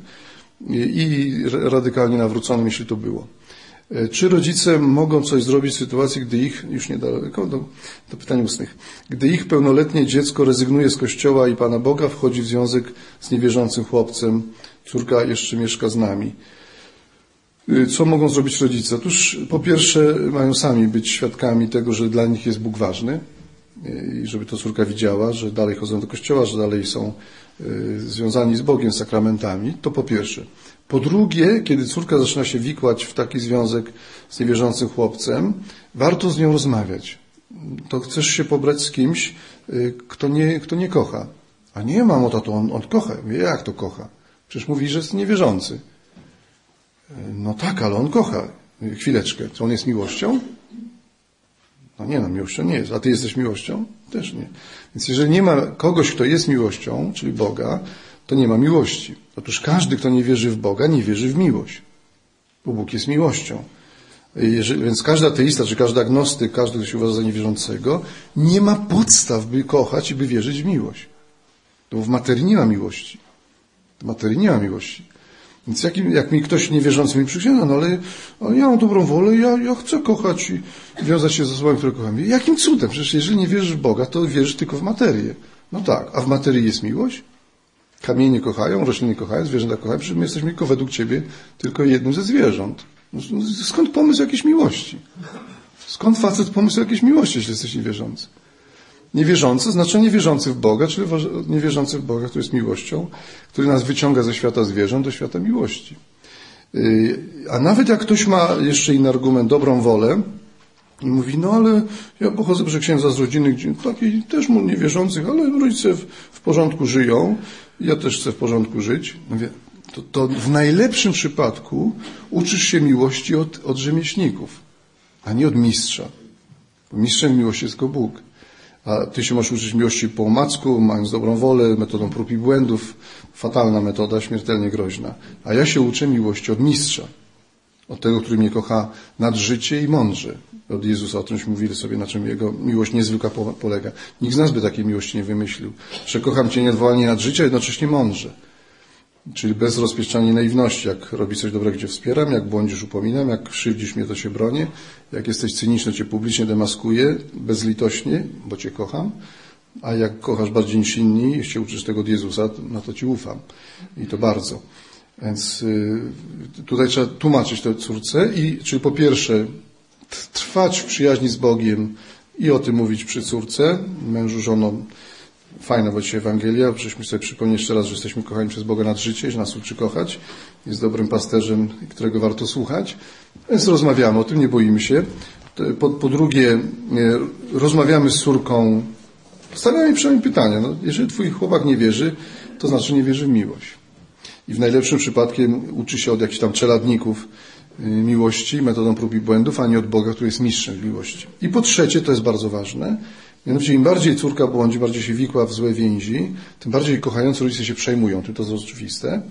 I radykalnie nawróconym, jeśli to było. E, czy rodzice mogą coś zrobić w sytuacji, gdy ich, już niedaleko do, do pytań ustnych, gdy ich pełnoletnie dziecko rezygnuje z kościoła i Pana Boga, wchodzi w związek z niewierzącym chłopcem, córka jeszcze mieszka z nami. E, co mogą zrobić rodzice? Otóż po pierwsze mają sami być świadkami tego, że dla nich jest Bóg ważny e, i żeby to córka widziała, że dalej chodzą do kościoła, że dalej są związani z Bogiem, sakramentami. To po pierwsze. Po drugie, kiedy córka zaczyna się wikłać w taki związek z niewierzącym chłopcem, warto z nią rozmawiać. To chcesz się pobrać z kimś, y, kto nie, kto nie kocha. A nie, mamo, to on, on kocha. Mówię, jak to kocha? Przecież mówi, że jest niewierzący. Y, no tak, ale on kocha. Chwileczkę. Czy on jest miłością? No nie, no miłością nie jest. A ty jesteś miłością? Też nie. Więc jeżeli nie ma kogoś, kto jest miłością, czyli Boga, to nie ma miłości. Otóż każdy, kto nie wierzy w Boga, nie wierzy w miłość. Bo Bóg jest miłością. Więc każdy ateista, czy każdy agnostyk, każdy, kto się uważa za niewierzącego, nie ma podstaw, by kochać i by wierzyć w miłość. Bo w materii nie ma miłości. W materii nie ma miłości. Więc jak, jak mi ktoś niewierzący mi przysięga, no ale, ja mam dobrą wolę, ja, ja chcę kochać i wiązać się ze osobami, które kocham. Jakim cudem? Przecież jeżeli nie wierzysz w Boga, to wierzysz tylko w materię. No tak, a w materii jest miłość? Kamienie kochają, rośliny kochają, zwierzęta kochają, przecież my jesteśmy tylko według Ciebie tylko jednym ze zwierząt. No, skąd pomysł jakiejś miłości? Skąd facet pomysł jakiejś miłości, jeśli jesteś niewierzący? Niewierzący znaczy niewierzący w Boga, czyli niewierzący w Boga, który jest miłością, który nas wyciąga ze świata zwierząt do świata miłości. Yy, a nawet jak ktoś ma jeszcze inny argument, dobrą wolę, i mówi, no ale ja pochodzę przez księdza z rodziny, takiej też mu niewierzących, ale rodzice w, w porządku żyją ja też chcę w porządku żyć. Mówię, to, to w najlepszym przypadku uczysz się miłości od, od rzemieślników, a nie od mistrza. Bo mistrzem miłości jest tylko Bóg. A ty się masz uczyć miłości po omacku, mając dobrą wolę, metodą prób i błędów. Fatalna metoda, śmiertelnie groźna. A ja się uczę miłości od mistrza. Od tego, który mnie kocha nad życie i mądrze. Od Jezusa o czymś mówili sobie, na czym jego miłość niezwykła polega. Nikt z nas by takiej miłości nie wymyślił. Że kocham Cię nieodwołalnie nad życie, jednocześnie mądrze. Czyli bez rozpieszczania naiwności. Jak robisz coś dobrego, Cię wspieram, jak błądzisz, upominam, jak krzywdzisz mnie, to się bronię, jak jesteś cyniczny, Cię publicznie demaskuję, bezlitośnie, bo Cię kocham, a jak kochasz bardziej niż inni, jeśli uczysz tego od Jezusa, no to Ci ufam. I to bardzo. Więc y, tutaj trzeba tłumaczyć to córce i, czyli po pierwsze, trwać w przyjaźni z Bogiem i o tym mówić przy córce, mężu, żono. Fajna bo dzisiaj Ewangelia, żeśmy sobie przypomnieć jeszcze raz, że jesteśmy kochani przez Boga nad życie, że nas uczy kochać. Jest dobrym pasterzem, którego warto słuchać. Więc rozmawiamy o tym, nie boimy się. Po, po drugie, e, rozmawiamy z córką, stawiamy przynajmniej pytania. No, jeżeli twój chłopak nie wierzy, to znaczy nie wierzy w miłość. I w najlepszym przypadkiem uczy się od jakichś tam czeladników, miłości, metodą prób i błędów, a nie od Boga, który jest mistrzem miłości. I po trzecie, to jest bardzo ważne, Mianowicie im bardziej córka błądzi, bardziej się wikła w złe więzi, tym bardziej kochający rodzice się przejmują, to jest oczywiste,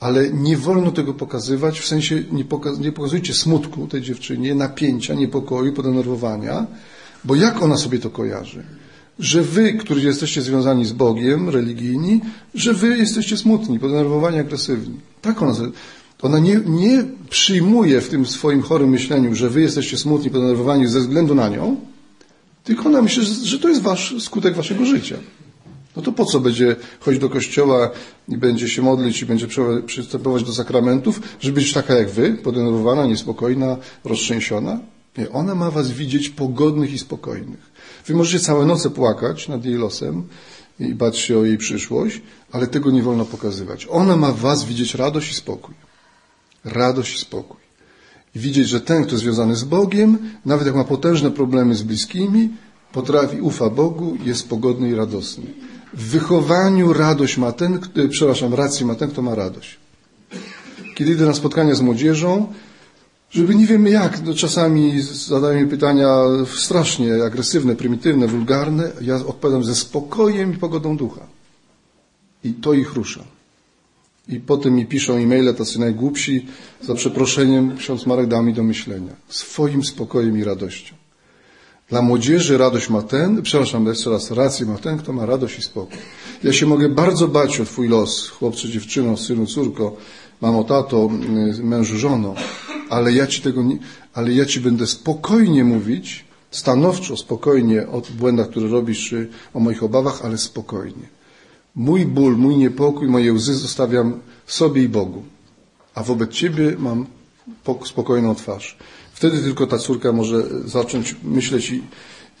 ale nie wolno tego pokazywać, w sensie nie, poka- nie pokazujcie smutku tej dziewczynie, napięcia, niepokoju, podenerwowania, bo jak ona sobie to kojarzy? Że wy, którzy jesteście związani z Bogiem, religijni, że wy jesteście smutni, podenerwowani, agresywni. Tak ona. Ona nie, nie przyjmuje w tym swoim chorym myśleniu, że wy jesteście smutni, podenerwowani ze względu na nią, tylko ona myśli, że to jest wasz, skutek waszego życia. No to po co będzie chodzić do kościoła i będzie się modlić i będzie przystępować do sakramentów, żeby być taka jak wy, podenerwowana, niespokojna, roztrzęsiona? Nie, ona ma was widzieć pogodnych i spokojnych. Wy możecie całe noce płakać nad jej losem i bać się o jej przyszłość, ale tego nie wolno pokazywać. Ona ma was widzieć radość i spokój. Radość i spokój. I widzieć, że ten, kto jest związany z Bogiem, nawet jak ma potężne problemy z bliskimi, potrafi, ufa Bogu, jest pogodny i radosny. W wychowaniu radość ma ten, przepraszam, rację ma ten, kto ma radość. Kiedy idę na spotkania z młodzieżą, żeby nie wiemy jak, no czasami zadają mi pytania strasznie agresywne, prymitywne, wulgarne, ja odpowiadam ze spokojem i pogodą ducha. I to ich rusza. I potem mi piszą e-maile tacy najgłupsi, za przeproszeniem ksiądz Marek dał mi do myślenia. Swoim spokojem i radością. Dla młodzieży radość ma ten, przepraszam jeszcze raz, rację ma ten, kto ma radość i spokój. Ja się mogę bardzo bać o twój los, chłopcze, dziewczyno, synu, córko, mamo, tato, mężu, żono, ale ja ci tego nie, ale ja ci będę spokojnie mówić, stanowczo, spokojnie o błędach, które robisz, czy o moich obawach, ale spokojnie. Mój ból, mój niepokój, moje łzy zostawiam sobie i Bogu, a wobec ciebie mam spokojną twarz. Wtedy tylko ta córka może zacząć myśleć i,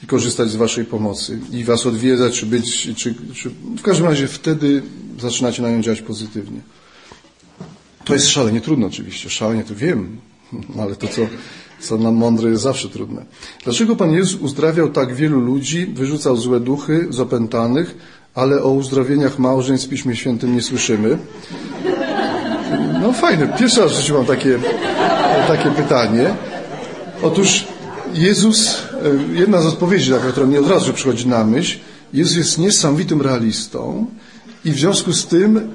i korzystać z waszej pomocy i was odwiedzać, czy być, czy, czy w każdym razie wtedy zaczynacie na nią działać pozytywnie. To jest szalenie trudne oczywiście, szalenie to wiem, [laughs] ale to, co, co nam mądre jest zawsze trudne. Dlaczego Pan Jezus uzdrawiał tak wielu ludzi, wyrzucał złe duchy z opętanych, ale o uzdrowieniach małżeństw w Piśmie Świętym nie słyszymy? No fajne, pierwszy raz w życiu mam takie, takie pytanie. Otóż Jezus, e, jedna z odpowiedzi, taka, która mi od razu przychodzi na myśl, Jezus jest niesamowitym realistą i w związku z tym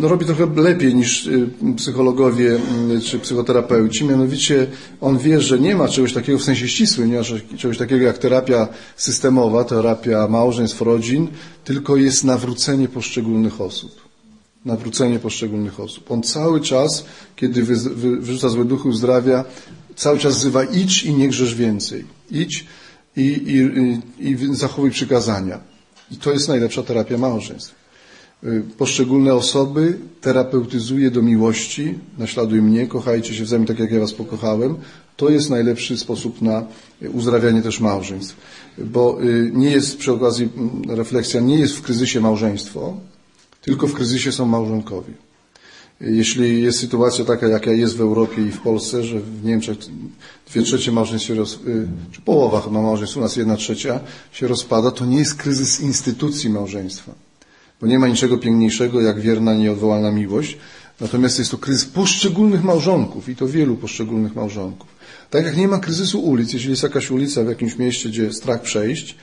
no, robi trochę lepiej niż y, psychologowie y, czy psychoterapeuci. Mianowicie on wie, że nie ma czegoś takiego w sensie ścisłym, nie ma czegoś takiego jak terapia systemowa, terapia małżeństw, rodzin, tylko jest nawrócenie poszczególnych osób. Nawrócenie poszczególnych osób. On cały czas, kiedy wy, wy, wyrzuca złe duchy, uzdrawia, cały czas wzywa idź i nie grzesz więcej. Idź i, i, i, i zachowuj przykazania. I to jest najlepsza terapia małżeństw. Y, poszczególne osoby terapeutyzuje do miłości, naśladuj mnie, kochajcie się wzajemnie tak, jak ja was pokochałem. To jest najlepszy sposób na uzdrawianie też małżeństw. Bo y, nie jest, przy okazji mm, refleksja, nie jest w kryzysie małżeństwo, tylko w kryzysie są małżonkowie. Jeśli jest sytuacja taka, jaka jest w Europie i w Polsce, że w Niemczech dwie trzecie małżeństw się roz, y, czy połowa chyba małżeństw, u nas jedna trzecia się rozpada, to nie jest kryzys instytucji małżeństwa bo nie ma niczego piękniejszego jak wierna, nieodwołalna miłość. Natomiast jest to kryzys poszczególnych małżonków i to wielu poszczególnych małżonków. Tak jak nie ma kryzysu ulic, jeśli jest jakaś ulica w jakimś mieście, gdzie strach przejść,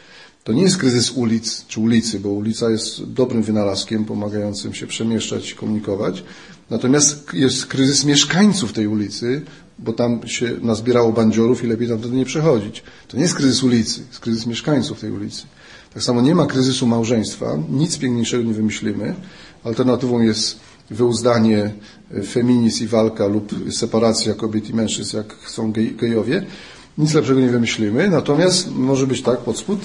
to nie jest kryzys ulic czy ulicy, bo ulica jest dobrym wynalazkiem pomagającym się przemieszczać, komunikować. Natomiast jest kryzys mieszkańców tej ulicy, bo tam się nazbierało bandziorów i lepiej tam wtedy nie przechodzić. To nie jest kryzys ulicy, jest kryzys mieszkańców tej ulicy. Tak samo nie ma kryzysu małżeństwa, nic piękniejszego nie wymyślimy. Alternatywą jest wyuzdanie, e, feminizm i walka lub separacja kobiet i mężczyzn, jak chcą gejowie. Nic lepszego nie wymyślimy. Natomiast może być tak, pod spód,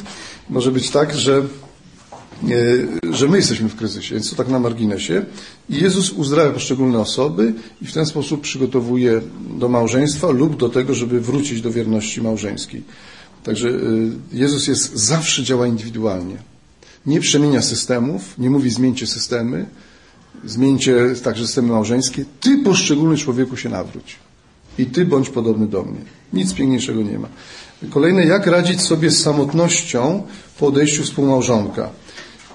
może być tak, że, e, że my jesteśmy w kryzysie, więc to tak na marginesie. I Jezus uzdrawia poszczególne osoby i w ten sposób przygotowuje do małżeństwa lub do tego, żeby wrócić do wierności małżeńskiej. Także y, Jezus jest zawsze działa indywidualnie. Nie przemienia systemów, nie mówi zmieńcie systemy, zmieńcie także systemy małżeńskie. Ty poszczególny człowieku się nawróć. I ty bądź podobny do mnie. Nic piękniejszego nie ma. Kolejne, jak radzić sobie z samotnością po odejściu współmałżonka.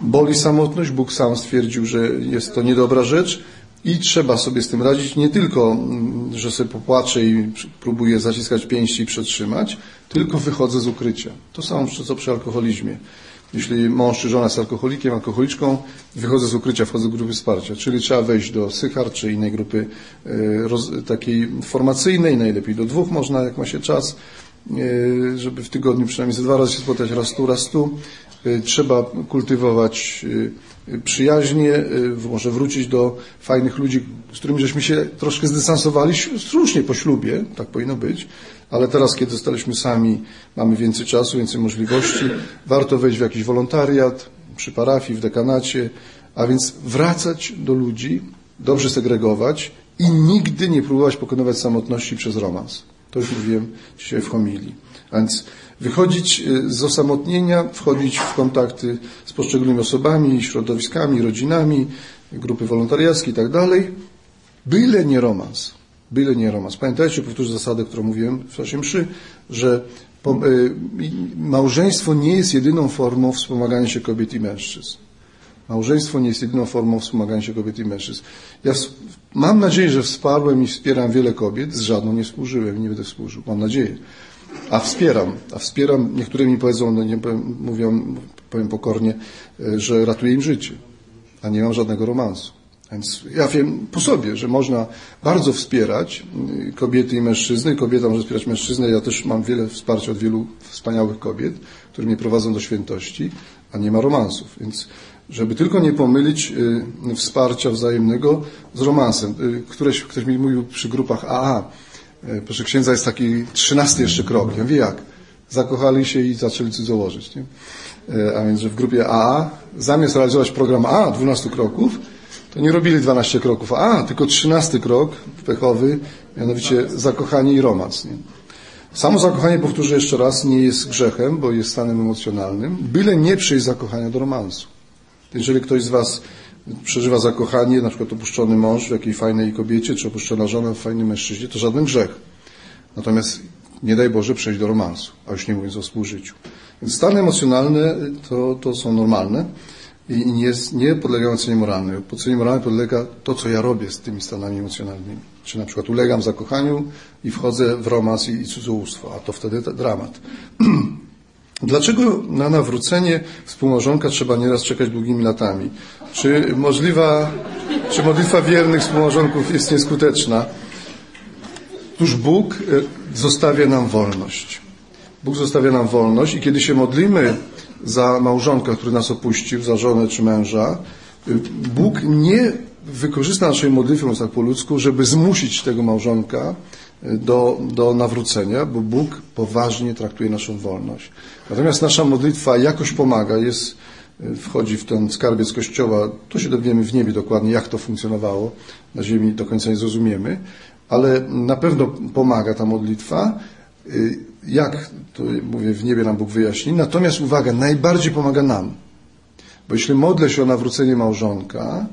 Boli samotność, Bóg sam stwierdził, że jest to niedobra rzecz I trzeba sobie z tym radzić, nie tylko, mm, że sobie popłaczę i próbuję zaciskać pięści i przetrzymać, tylko wychodzę z ukrycia. To samo co przy alkoholizmie. Jeśli mąż czy żona jest alkoholikiem, alkoholiczką, wychodzę z ukrycia, wchodzę do grupy wsparcia, czyli trzeba wejść do Sychar czy innej grupy e, takiej formacyjnej, najlepiej do dwóch można, jak ma się czas, e, żeby w tygodniu przynajmniej ze dwa razy się spotkać, raz tu, raz tu. E, trzeba kultywować przyjaźnie, może wrócić do fajnych ludzi, z którymi żeśmy się troszkę zdystansowali, słusznie po ślubie, tak powinno być, ale teraz, kiedy zostaliśmy sami, mamy więcej czasu, więcej możliwości, warto wejść w jakiś wolontariat przy parafii, w dekanacie, a więc wracać do ludzi, dobrze segregować i nigdy nie próbować pokonywać samotności przez romans. To już mówiłem dzisiaj w homilii. A więc wychodzić y, z osamotnienia, wchodzić w kontakty z poszczególnymi osobami, środowiskami, rodzinami, grupy wolontariackie i tak dalej, byle nie romans byle nie romans. Pamiętajcie, powtórzę zasadę, którą mówiłem w czasie mszy, że y, małżeństwo nie jest jedyną formą wspomagania się kobiet i mężczyzn. Małżeństwo nie jest jedyną formą wspomagania się kobiet i mężczyzn. Ja mam nadzieję, że wsparłem i wspieram wiele kobiet, z żadną nie współżyłem, nie będę współżył. Mam nadzieję. A wspieram, a wspieram, niektóre mi powiedzą, no nie powiem, mówią, powiem pokornie, y, że ratuję im życie, a nie mam żadnego romansu. Więc ja wiem po sobie, że można bardzo wspierać y, kobiety i mężczyzny. Kobieta może wspierać mężczyznę. Ja też mam wiele wsparcia od wielu wspaniałych kobiet, które mnie prowadzą do świętości, a nie ma romansów. Więc żeby tylko nie pomylić y, wsparcia wzajemnego z romansem. Któreś, ktoś mi mówił przy grupach AA, proszę księdza, jest taki trzynasty jeszcze krok. Ja wiem jak. Zakochali się i zaczęli cudzołożyć. Nie? A więc, że w grupie AA, zamiast realizować program A, 12 kroków, to nie robili 12 kroków, a tylko 13 krok pechowy, mianowicie zakochanie i romans. Nie? Samo zakochanie, powtórzę jeszcze raz, nie jest grzechem, bo jest stanem emocjonalnym, byle nie przyjść zakochania do romansu. Jeżeli ktoś z Was przeżywa zakochanie, na przykład opuszczony mąż w jakiej fajnej kobiecie, czy opuszczona żona w fajnym mężczyźnie, to żaden grzech. Natomiast nie daj Boże przejść do romansu, a już nie mówiąc o współżyciu. Więc stany emocjonalne to, to są normalne i nie, nie podlegają ocenie moralnej. Ocenie moralnej podlega to, co ja robię z tymi stanami emocjonalnymi. Czy na przykład ulegam zakochaniu i wchodzę w romans i, i cudzołóstwo, a to wtedy dramat. [clears throat] Dlaczego na nawrócenie współmałżonka trzeba nieraz czekać długimi latami? Czy możliwa, czy modlitwa wiernych współmałżonków jest nieskuteczna? Otóż Bóg e, zostawia nam wolność. Bóg zostawia nam wolność i kiedy się modlimy za małżonka, który nas opuścił, za żonę czy męża, Bóg nie wykorzysta naszej modlitwy, mówiąc tak po ludzku, żeby zmusić tego małżonka do, do nawrócenia, bo Bóg poważnie traktuje naszą wolność. Natomiast nasza modlitwa jakoś pomaga, jest, wchodzi w ten skarbiec Kościoła, to się dowiemy w niebie dokładnie, jak to funkcjonowało, na ziemi do końca nie zrozumiemy, ale na pewno pomaga ta modlitwa Y, jak, to mówię, w niebie nam Bóg wyjaśni. Natomiast uwaga, najbardziej pomaga nam. Bo jeśli modlę się o nawrócenie małżonka,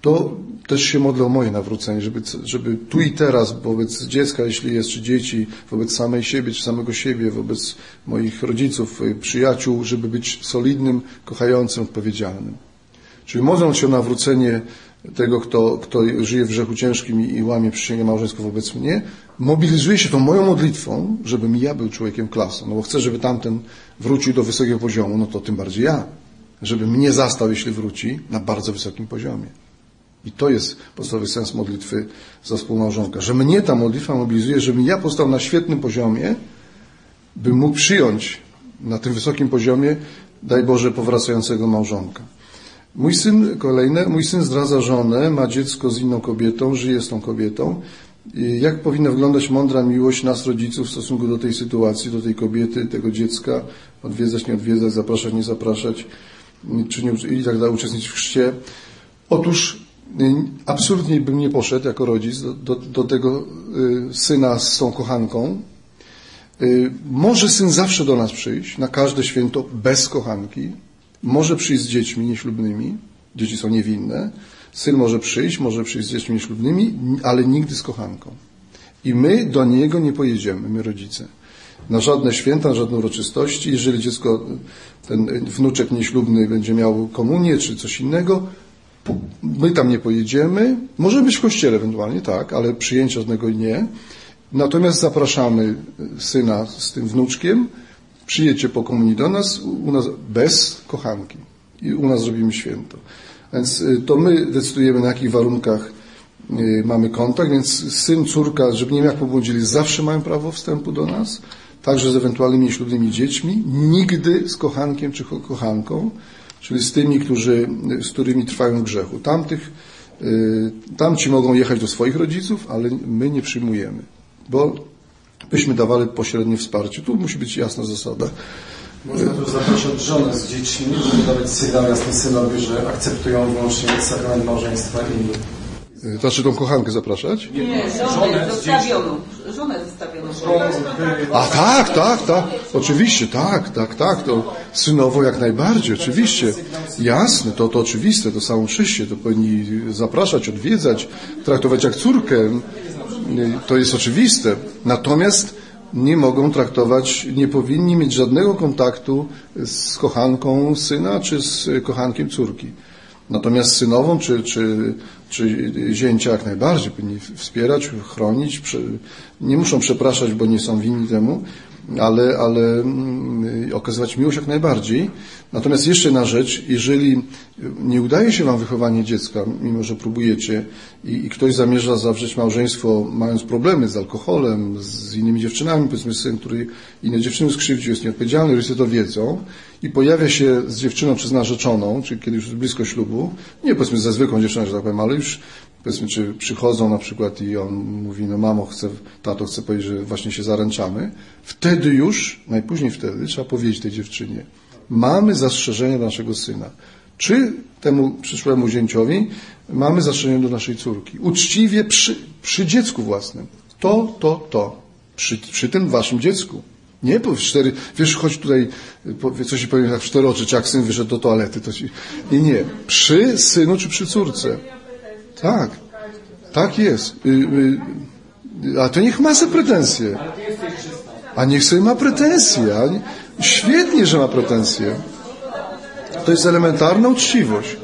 to też się modlę o moje nawrócenie, żeby, żeby tu i teraz wobec dziecka, jeśli jest, czy dzieci, wobec samej siebie, czy samego siebie, wobec moich rodziców, y, przyjaciół, żeby być solidnym, kochającym, odpowiedzialnym. Czyli modląc się o nawrócenie tego, kto, kto żyje w grzechu ciężkim i, i łamie przysięgę małżeńską wobec mnie, mobilizuje się tą moją modlitwą, żebym ja był człowiekiem klasą. No bo chcę, żeby tamten wrócił do wysokiego poziomu, no to tym bardziej ja. Żeby mnie zastał, jeśli wróci, na bardzo wysokim poziomie. I to jest podstawowy sens modlitwy za współmałżonka. Że mnie ta modlitwa mobilizuje, żebym ja postał na świetnym poziomie, bym mógł przyjąć na tym wysokim poziomie, daj Boże, powracającego małżonka. Mój syn, kolejne, mój syn zdradza żonę, ma dziecko z inną kobietą, żyje z tą kobietą. Jak powinna wyglądać mądra miłość nas, rodziców, w stosunku do tej sytuacji, do tej kobiety, tego dziecka? Odwiedzać, nie odwiedzać, zapraszać, nie zapraszać, czy nie, i tak dalej, uczestniczyć w chrzcie. Otóż absolutnie bym nie poszedł jako rodzic do, do, do tego y, syna z tą kochanką. Y, może syn zawsze do nas przyjść, na każde święto, bez kochanki, może przyjść z dziećmi nieślubnymi, dzieci są niewinne, syn może przyjść, może przyjść z dziećmi nieślubnymi, ale nigdy z kochanką. I my do niego nie pojedziemy, my rodzice. Na żadne święta, na żadne uroczystości. Jeżeli dziecko, ten wnuczek nieślubny będzie miał komunię czy coś innego, My tam nie pojedziemy. Możemy być w kościele ewentualnie, tak, ale przyjęcia żadnego nie. Natomiast zapraszamy syna z tym wnuczkiem. Przyjedźcie po komunii do nas, u nas bez kochanki. I u nas zrobimy święto. Więc y, to my decydujemy, na jakich warunkach y, mamy kontakt, więc syn, córka, żeby nie jak pobłądzili, zawsze mają prawo wstępu do nas, także z ewentualnymi ślubnymi dziećmi, nigdy z kochankiem czy kochanką, czyli z tymi, którzy, z którymi trwają w grzechu. Tamtych, y, tamci mogą jechać do swoich rodziców, ale my nie przyjmujemy, bo byśmy dawali pośrednie wsparcie. Tu musi być jasna zasada. Można tu zaprosić żonę z dziećmi, żeby dawać sygnał jasny synowi, że akceptują wyłącznie sakrament małżeństwa i... Y, znaczy tą kochankę zapraszać? Nie, żonę zostawioną. Żonę zostawioną. A tak, tak, tak. Oczywiście, tak, tak, tak. To synowo jak najbardziej, oczywiście. Jasne, to, to oczywiste, to samą czyście, to powinni zapraszać, odwiedzać, traktować jak córkę. Y, to jest oczywiste. Natomiast nie mogą traktować, nie powinni mieć żadnego kontaktu z kochanką syna czy z kochankiem córki. Natomiast synową czy, czy, czy zięcia jak najbardziej powinni wspierać, chronić. Nie muszą przepraszać, bo nie są winni temu, ale, ale mm, okazywać miłość jak najbardziej. Natomiast jeszcze jedna rzecz, jeżeli nie udaje się Wam wychowanie dziecka, mimo że próbujecie i, i ktoś zamierza zawrzeć małżeństwo mając problemy z alkoholem, z innymi dziewczynami, powiedzmy syn, który inne dziewczyny skrzywdził, jest nieodpowiedzialny, rodzice to wiedzą i pojawia się z dziewczyną czy z narzeczoną, czy kiedy już blisko ślubu, nie powiedzmy ze zwykłą dziewczyną, że tak powiem, ale już powiedzmy, czy przychodzą na przykład i on mówi, no mamo, chcę, tato chce powiedzieć, że właśnie się zaręczamy, wtedy już, najpóźniej wtedy, trzeba powiedzieć tej dziewczynie, mamy zastrzeżenia do naszego syna. Czy temu przyszłemu zięciowi mamy zastrzeżenia do naszej córki. Uczciwie przy, przy dziecku własnym. To, to, to. Przy, przy tym waszym dziecku. Nie po cztery, wiesz, choć tutaj, coś ci powiem tak w cztery oczy, czy jak syn wyszedł do toalety, to ci, nie, nie. Przy synu czy przy córce. Tak. Tak jest. Y, y, a to niech ma sobie pretensje. A niech sobie ma pretensje. Świetnie, że ma pretensje. To jest elementarna uczciwość.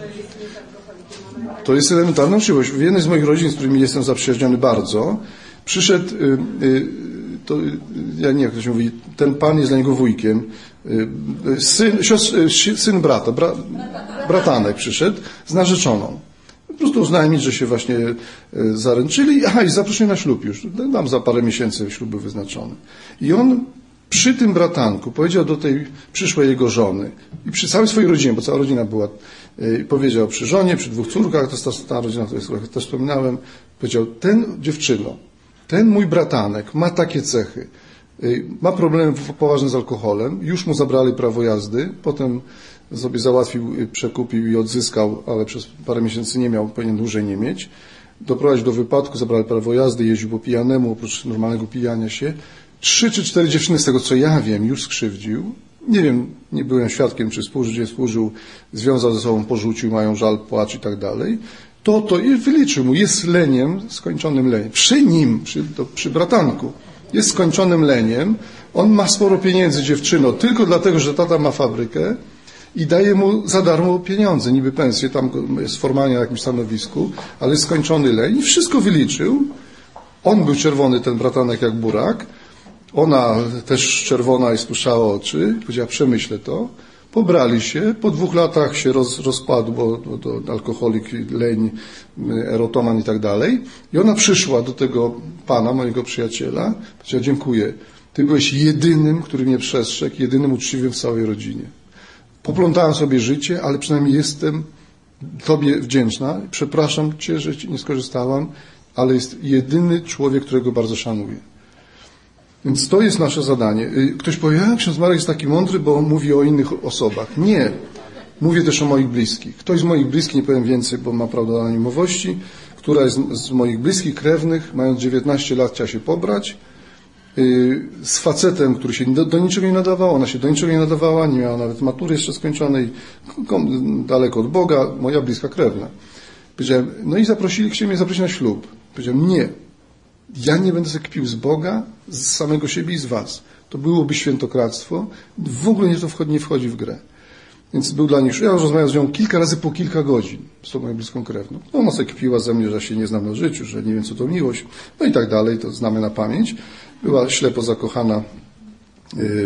To jest elementarna uczciwość. W jednej z moich rodzin, z którymi jestem zaprzyjaźniony bardzo, przyszedł, y, to, ja nie jak to się mówi, ten pan jest dla niego wujkiem, syn, siostr, syn brata, bra, bratanek przyszedł z narzeczoną. Po prostu oznajmić, że się właśnie zaręczyli. Aha, i zaproszenie na ślub już. Mam za parę miesięcy śluby wyznaczone. I on przy tym bratanku powiedział do tej przyszłej jego żony i przy całej swojej rodzinie, bo cała rodzina była, powiedział przy żonie, przy dwóch córkach, to jest ta rodzina, to jest, też wspominałem, powiedział, ten dziewczyno, ten mój bratanek ma takie cechy, e, ma problemy poważne z alkoholem, już mu zabrali prawo jazdy, potem sobie załatwił, y, przekupił i odzyskał, ale przez parę miesięcy nie miał, powinien dłużej nie mieć. Doprowadził do wypadku, zabrali prawo jazdy, jeździł po pijanemu, oprócz normalnego pijania się. Trzy czy cztery dziewczyny, z tego co ja wiem, już skrzywdził. Nie wiem, nie byłem świadkiem, czy współżył, nie współżył, związał ze sobą, porzucił, mają żal, płacz i tak dalej. To, to i wyliczył mu, jest leniem, skończonym leniem. Przy nim, przy, to, przy bratanku, jest skończonym leniem. On ma sporo pieniędzy, dziewczyno, tylko dlatego, że tata ma fabrykę i daje mu za darmo pieniądze, niby pensję, tam jest formalnie na jakimś stanowisku, ale skończony leń i wszystko wyliczył. On był czerwony, ten bratanek jak burak, ona też czerwona i spuszczała oczy, powiedziała przemyślę to. Pobrali się, po dwóch latach się roz, rozpadł, bo to, to alkoholik, leń, erotoman i tak dalej. I ona przyszła do tego pana, mojego przyjaciela, powiedziała dziękuję. Ty byłeś jedynym, który mnie przestrzegł, jedynym uczciwym w całej rodzinie. Poplątałem sobie życie, ale przynajmniej jestem Tobie wdzięczna. Przepraszam Cię, że nie skorzystałam, ale jest jedyny człowiek, którego bardzo szanuję. Więc to jest nasze zadanie. Y, ktoś powie, a ksiądz Marek jest taki mądry, bo mówi o innych osobach. Nie. Mówię też o moich bliskich. Ktoś z moich bliskich, nie powiem więcej, bo ma prawdę anonimowości, która jest z moich bliskich krewnych, mając 19 lat, chciała się pobrać, Y, z facetem, który się do, do, niczego nie nadawał, ona się do niczego nie nadawała, nie miała nawet matury jeszcze skończonej, daleko od Boga, moja bliska krewna. Powiedziałem, no i zaprosili, chcieli mnie zaprosić na ślub. Powiedziałem, nie, ja nie będę sobie kpił z Boga, z samego siebie i z was. To byłoby świętokradztwo, w ogóle nie to wchodzi, nie wchodzi w grę. Więc był dla nich, ja rozmawiałem z nią kilka razy po kilka godzin, z tą moją bliską krewną. No, ona sobie ze mnie, że się nie znam na życiu, że nie wiem, co to miłość, no i tak dalej, to znamy na pamięć. Była ślepo zakochana y,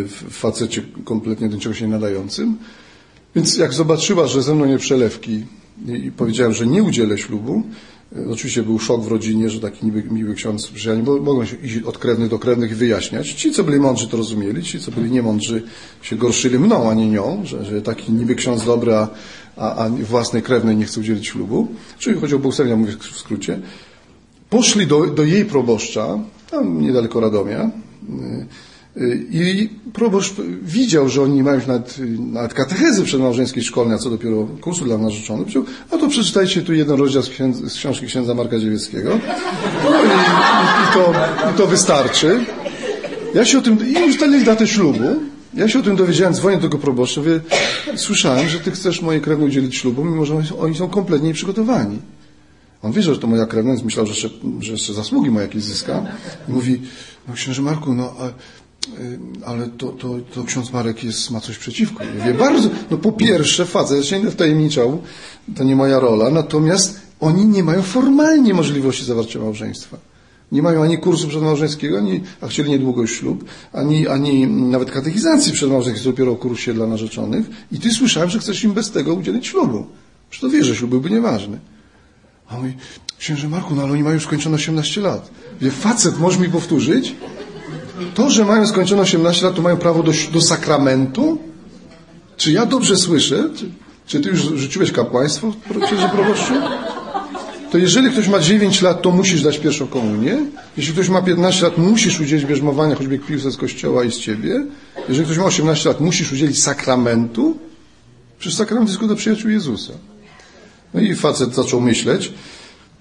w facecie kompletnie do niczego się nie nadającym. Więc jak zobaczyła, że ze mną nie przelewki i powiedziałem, że nie udzielę ślubu, Oczywiście był szok w rodzinie, że taki miły, miły ksiądz, że ja nie mogłem się iść od krewnych do krewnych wyjaśniać. Ci, co byli mądrzy, to rozumieli, ci, co byli niemądrzy, się gorszyli mną, a nie nią, że, że taki niby ksiądz dobry, a, a własnej krewnej nie chce udzielić ślubu. Czyli chodzi o błogosławienia, mówię w skrócie. Poszli do, do jej proboszcza, tam niedaleko Radomia, y, i proboszcz widział, że oni mają nawet, nawet katechezy przedmałżeńskiej szkolnej, a co dopiero kursu dla narzeczonych. A to przeczytajcie tu jeden rozdział z, z książki księdza Marka Dziewieckiego. No i, i, to, i to wystarczy. Ja się o tym, i ustalili datę ślubu. Ja się o tym dowiedziałem, dzwonię do tego proboszcza, mówię, słyszałem, że ty chcesz mojej krewnej udzielić ślubu, mimo że oni są kompletnie nieprzygotowani. On wie, że to moja krewna, myślał, że jeszcze, że jeszcze zasługi moje jakieś zyska. I mówi, no księże Marku, no ale to, to, to ksiądz Marek jest, ma coś przeciwko. Ja bardzo, no po pierwsze, facet się nie wtajemniczał, to nie moja rola, natomiast oni nie mają formalnie możliwości zawarcia małżeństwa. Nie mają ani kursu przedmałżeńskiego, ani, a chcieli niedługo już ślub, ani, ani nawet katechizacji przedmałżeńskiej, to dopiero o kursie dla narzeczonych. I ty słyszałem, że chcesz im bez tego udzielić ślubu. Przecież to wiesz, że ślub byłby nieważny. A mówi, księże Marku, no ale oni mają już skończone 18 lat. Wie, facet, możesz mi powtórzyć? To, że mają skończone 18 lat, to mają prawo do, do sakramentu? Czy ja dobrze słyszę? Czy, czy ty już rzuciłeś kapłaństwo, księże proboszczu? To jeżeli ktoś ma 9 lat, to musisz dać pierwszą komunię. Jeśli ktoś ma 15 lat, musisz udzielić bierzmowania, choćby kpił z kościoła i z ciebie. Jeżeli ktoś ma 18 lat, musisz udzielić sakramentu. Przecież sakrament jest tylko do przyjaciół Jezusa. No i facet zaczął myśleć,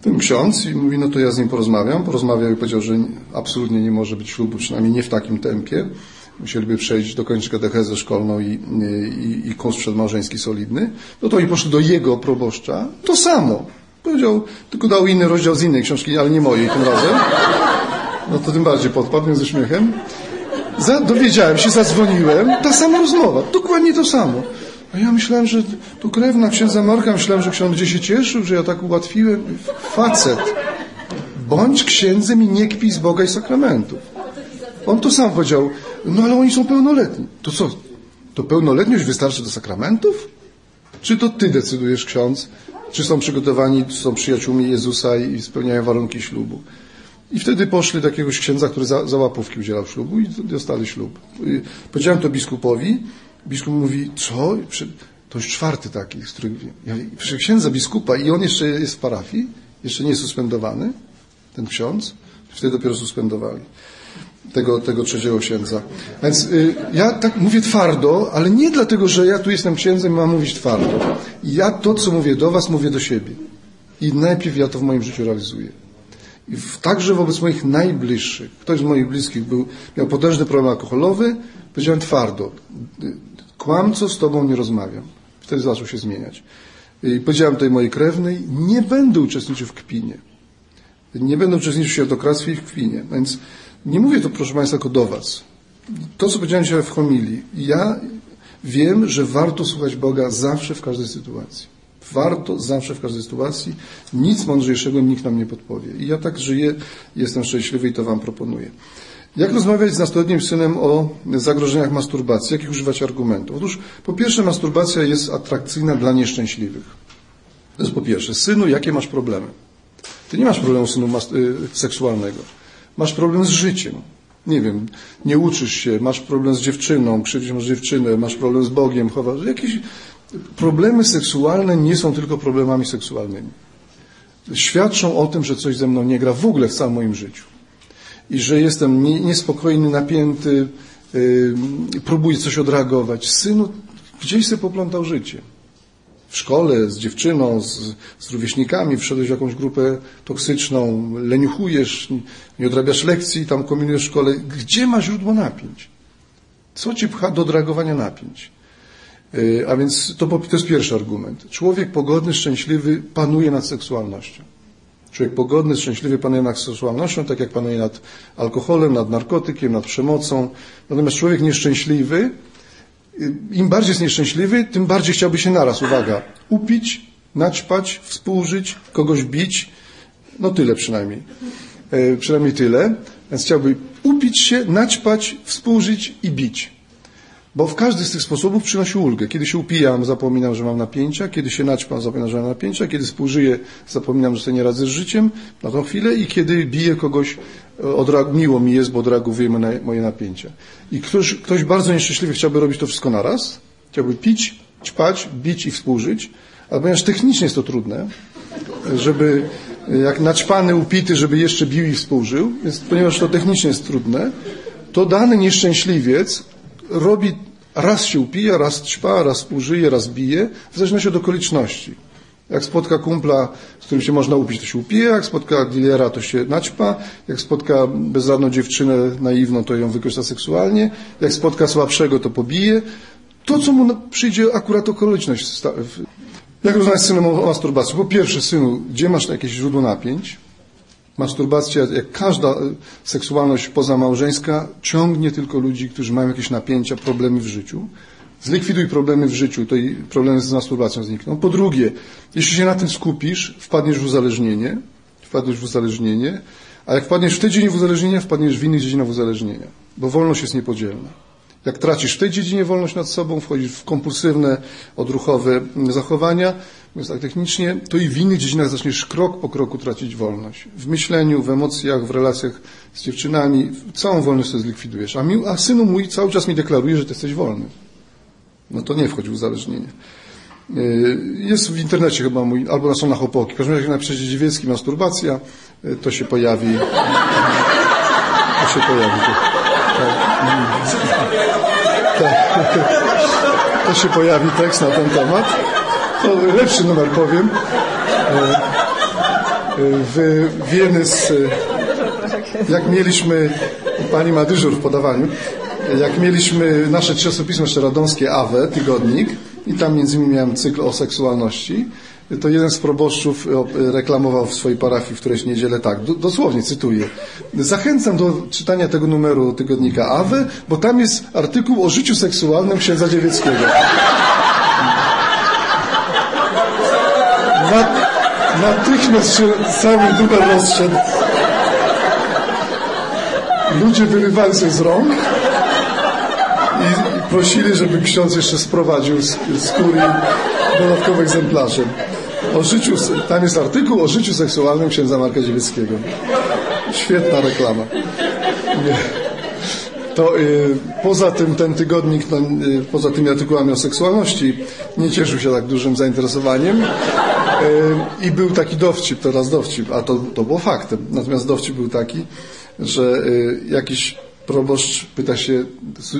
ten ksiądz i mówi, no to ja z nim porozmawiam. Porozmawiał i powiedział, że absolutnie nie może być ślubu, przynajmniej nie w takim tempie. Musieliby przejść, dokończyć katechezę szkolną i, i, i kurs przedmałżeński solidny. No to oni poszli do jego proboszcza. To samo. Powiedział, tylko dał inny rozdział z innej książki, ale nie mojej tym razem. No to tym bardziej podpadł ze śmiechem. Za, dowiedziałem się, zadzwoniłem, ta sama rozmowa, dokładnie to samo. A ja myślałem, że tu krewna księdza Marka, myślałem, że ksiądz będzie się cieszył, że ja tak ułatwiłem. Facet, bądź księdzem i nie kpij z Boga i sakramentów. On to sam powiedział, no ale oni są pełnoletni. To co, to pełnoletność wystarczy do sakramentów? Czy to ty decydujesz, ksiądz, czy są przygotowani, są przyjaciółmi Jezusa i spełniają warunki ślubu? I wtedy poszli do jakiegoś księdza, który za, za łapówki udzielał ślubu i dostali ślub. Powiedziałem to biskupowi, Biskup mówi, co? To już czwarty taki, z których ja, Przecież księdza biskupa i on jeszcze jest w parafii, jeszcze nie jest suspendowany, ten ksiądz. Wtedy dopiero suspendowali tego, tego trzeciego księdza. Więc y, ja tak mówię twardo, ale nie dlatego, że ja tu jestem księdzem i mam mówić twardo. Ja to, co mówię do was, mówię do siebie. I najpierw ja to w moim życiu realizuję. I w, także wobec moich najbliższych. Ktoś z moich bliskich był, miał potężny problem alkoholowy, powiedziałem twardo Kłamco, z tobą nie rozmawiam. Wtedy zaczął się zmieniać. I powiedziałem tej mojej krewnej, nie będę uczestniczył w kpinie. Nie będę uczestniczył w świętokradztwie i w kpinie. Więc nie mówię to, proszę Państwa, tylko do Was. To, co powiedziałem dzisiaj w homilii. Ja wiem, że warto słuchać Boga zawsze, w każdej sytuacji. Warto zawsze, w każdej sytuacji. Nic mądrzejszego nikt nam nie podpowie. I ja tak żyję, jestem szczęśliwy i to Wam proponuję. Jak rozmawiać z nastoletnim synem o zagrożeniach masturbacji? Jakich używać argumentów? Otóż po pierwsze masturbacja jest atrakcyjna dla nieszczęśliwych. To jest po pierwsze. Synu, jakie masz problemy? Ty nie masz problemu synu y, seksualnego. Masz problem z życiem. Nie wiem, nie uczysz się, masz problem z dziewczyną, krzywdzisz masz dziewczynę, masz problem z Bogiem, chowasz. Jakieś problemy seksualne nie są tylko problemami seksualnymi. Świadczą o tym, że coś ze mną nie gra w ogóle w całym moim życiu i że jestem niespokojny, napięty, yy, próbuję coś odreagować. Synu, gdzieś sobie poplątał życie. W szkole, z dziewczyną, z, z rówieśnikami, wszedłeś w jakąś grupę toksyczną, leniuchujesz, nie odrabiasz lekcji, tam kombinujesz w szkole. Gdzie ma źródło napięć? Co ci pcha do odreagowania napięć? Yy, a więc to, to jest pierwszy argument. Człowiek pogodny, szczęśliwy panuje nad seksualnością. Człowiek pogodny, szczęśliwy panuje nad seksualnością, tak jak panuje nad alkoholem, nad narkotykiem, nad przemocą. Natomiast człowiek nieszczęśliwy Im bardziej jest nieszczęśliwy, tym bardziej chciałby się naraz, uwaga, upić, naćpać, współżyć, kogoś bić, no tyle przynajmniej. E, przynajmniej tyle. Więc chciałby upić się, naćpać, współżyć i bić. Bo w każdy z tych sposobów przynosi ulgę. Kiedy się upijam, zapominam, że mam napięcia. Kiedy się naćpam, zapominam, że mam napięcia. Kiedy współżyję, zapominam, że sobie nie radzę z życiem na tą chwilę. I kiedy biję kogoś, od miło mi jest, bo odreagowuje moje napięcia. I ktoś, ktoś bardzo nieszczęśliwy chciałby robić to wszystko naraz. Chciałby pić, ćpać, bić i współżyć. Ale ponieważ technicznie jest to trudne, żeby jak naćpany, upity, żeby jeszcze bił i współżył, więc ponieważ to technicznie jest trudne, to dany nieszczęśliwiec robi, raz się upija, raz ćpa, raz współżyje, raz bije, w zależności od okoliczności. Jak spotka kumpla, z którym się można upić, to się upije, jak spotka dealera, to się naćpa, jak spotka bezradną dziewczynę naiwną, to ją wykorzysta seksualnie, jak spotka słabszego, to pobije. To, co mu przyjdzie akurat okoliczność. Jak rozmawiać z synem o masturbacji? Po pierwsze, synu, gdzie masz jakieś źródło napięć? Masturbacja, jak każda seksualność pozamałżeńska, ciągnie tylko ludzi, którzy mają jakieś napięcia, problemy w życiu. Zlikwiduj problemy w życiu, to i problemy z masturbacją znikną. Po drugie, jeśli się na tym skupisz, wpadniesz w uzależnienie, wpadniesz w uzależnienie, a jak wpadniesz w tej dziedzinie w uzależnienia, wpadniesz w innych dziedzinach w uzależnienia, bo wolność jest niepodzielna. Jak tracisz w tej dziedzinie wolność nad sobą, wchodzisz w kompulsywne, odruchowe zachowania, więc tak technicznie, to i w innych dziedzinach zaczniesz krok po kroku tracić wolność. W myśleniu, w emocjach, w relacjach z dziewczynami, całą wolność sobie zlikwidujesz. A, mi, a synu mój cały czas mi deklaruje, że ty jesteś wolny. No to nie wchodzi w uzależnienie. Yy, jest w internecie chyba mój, albo na stronach opoki. W każdym razie napiszecie dziewiecki masturbacja, yy, to się pojawi. [laughs] To się pojawi. [laughs] Tak. To się pojawi tekst na ten temat. Lepszy numer powiem. W wiemy z, jak mieliśmy, pani ma dyżur w podawaniu, jak mieliśmy nasze czasopismo jeszcze radomskie AWE, tygodnik, i tam między innymi miałem cykl o seksualności, to jeden z proboszczów e, reklamował w swojej parafii w którejś niedzielę tak, dosłownie cytuję. Zachęcam do czytania tego numeru tygodnika AWE, bo tam jest artykuł o życiu seksualnym księdza Dziewieckiego. Natychmiast się cały numer rozszedł. Ludzie wyrywali się z rąk i prosili, żeby ksiądz jeszcze sprowadził z, z kurii dodatkowe. O życiu, tam jest artykuł o życiu seksualnym księdza Marka Dziewieckiego. Świetna reklama. To y, poza tym ten tygodnik, no, y, poza tymi artykułami o seksualności, nie cieszył się tak dużym zainteresowaniem. Y, I był taki dowcip, teraz dowcip, a to, to było faktem. Natomiast dowcip był taki, że y, jakiś proboszcz pyta się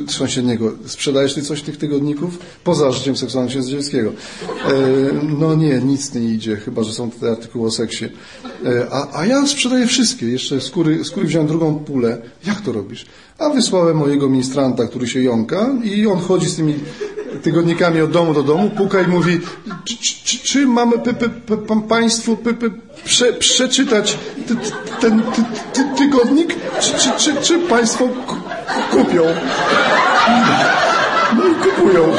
sąsiedniego, sprzedajesz ty coś tych tygodników? Poza życiem seksualnym księdza dzieckiego. E, no nie, nic nie idzie, chyba, że są te artykuły o seksie. E, a, a ja sprzedaję wszystkie, jeszcze skóry, skóry wziąłem drugą pulę. Jak to robisz? A wysłałem mojego ministranta, który się jąka i on chodzi z tymi tygodnikami od domu do domu, puka i mówi, czy, mamy Państwu prze, przeczytać ten ty, ty, tygodnik, czy, Państwo kupią? No i kupują.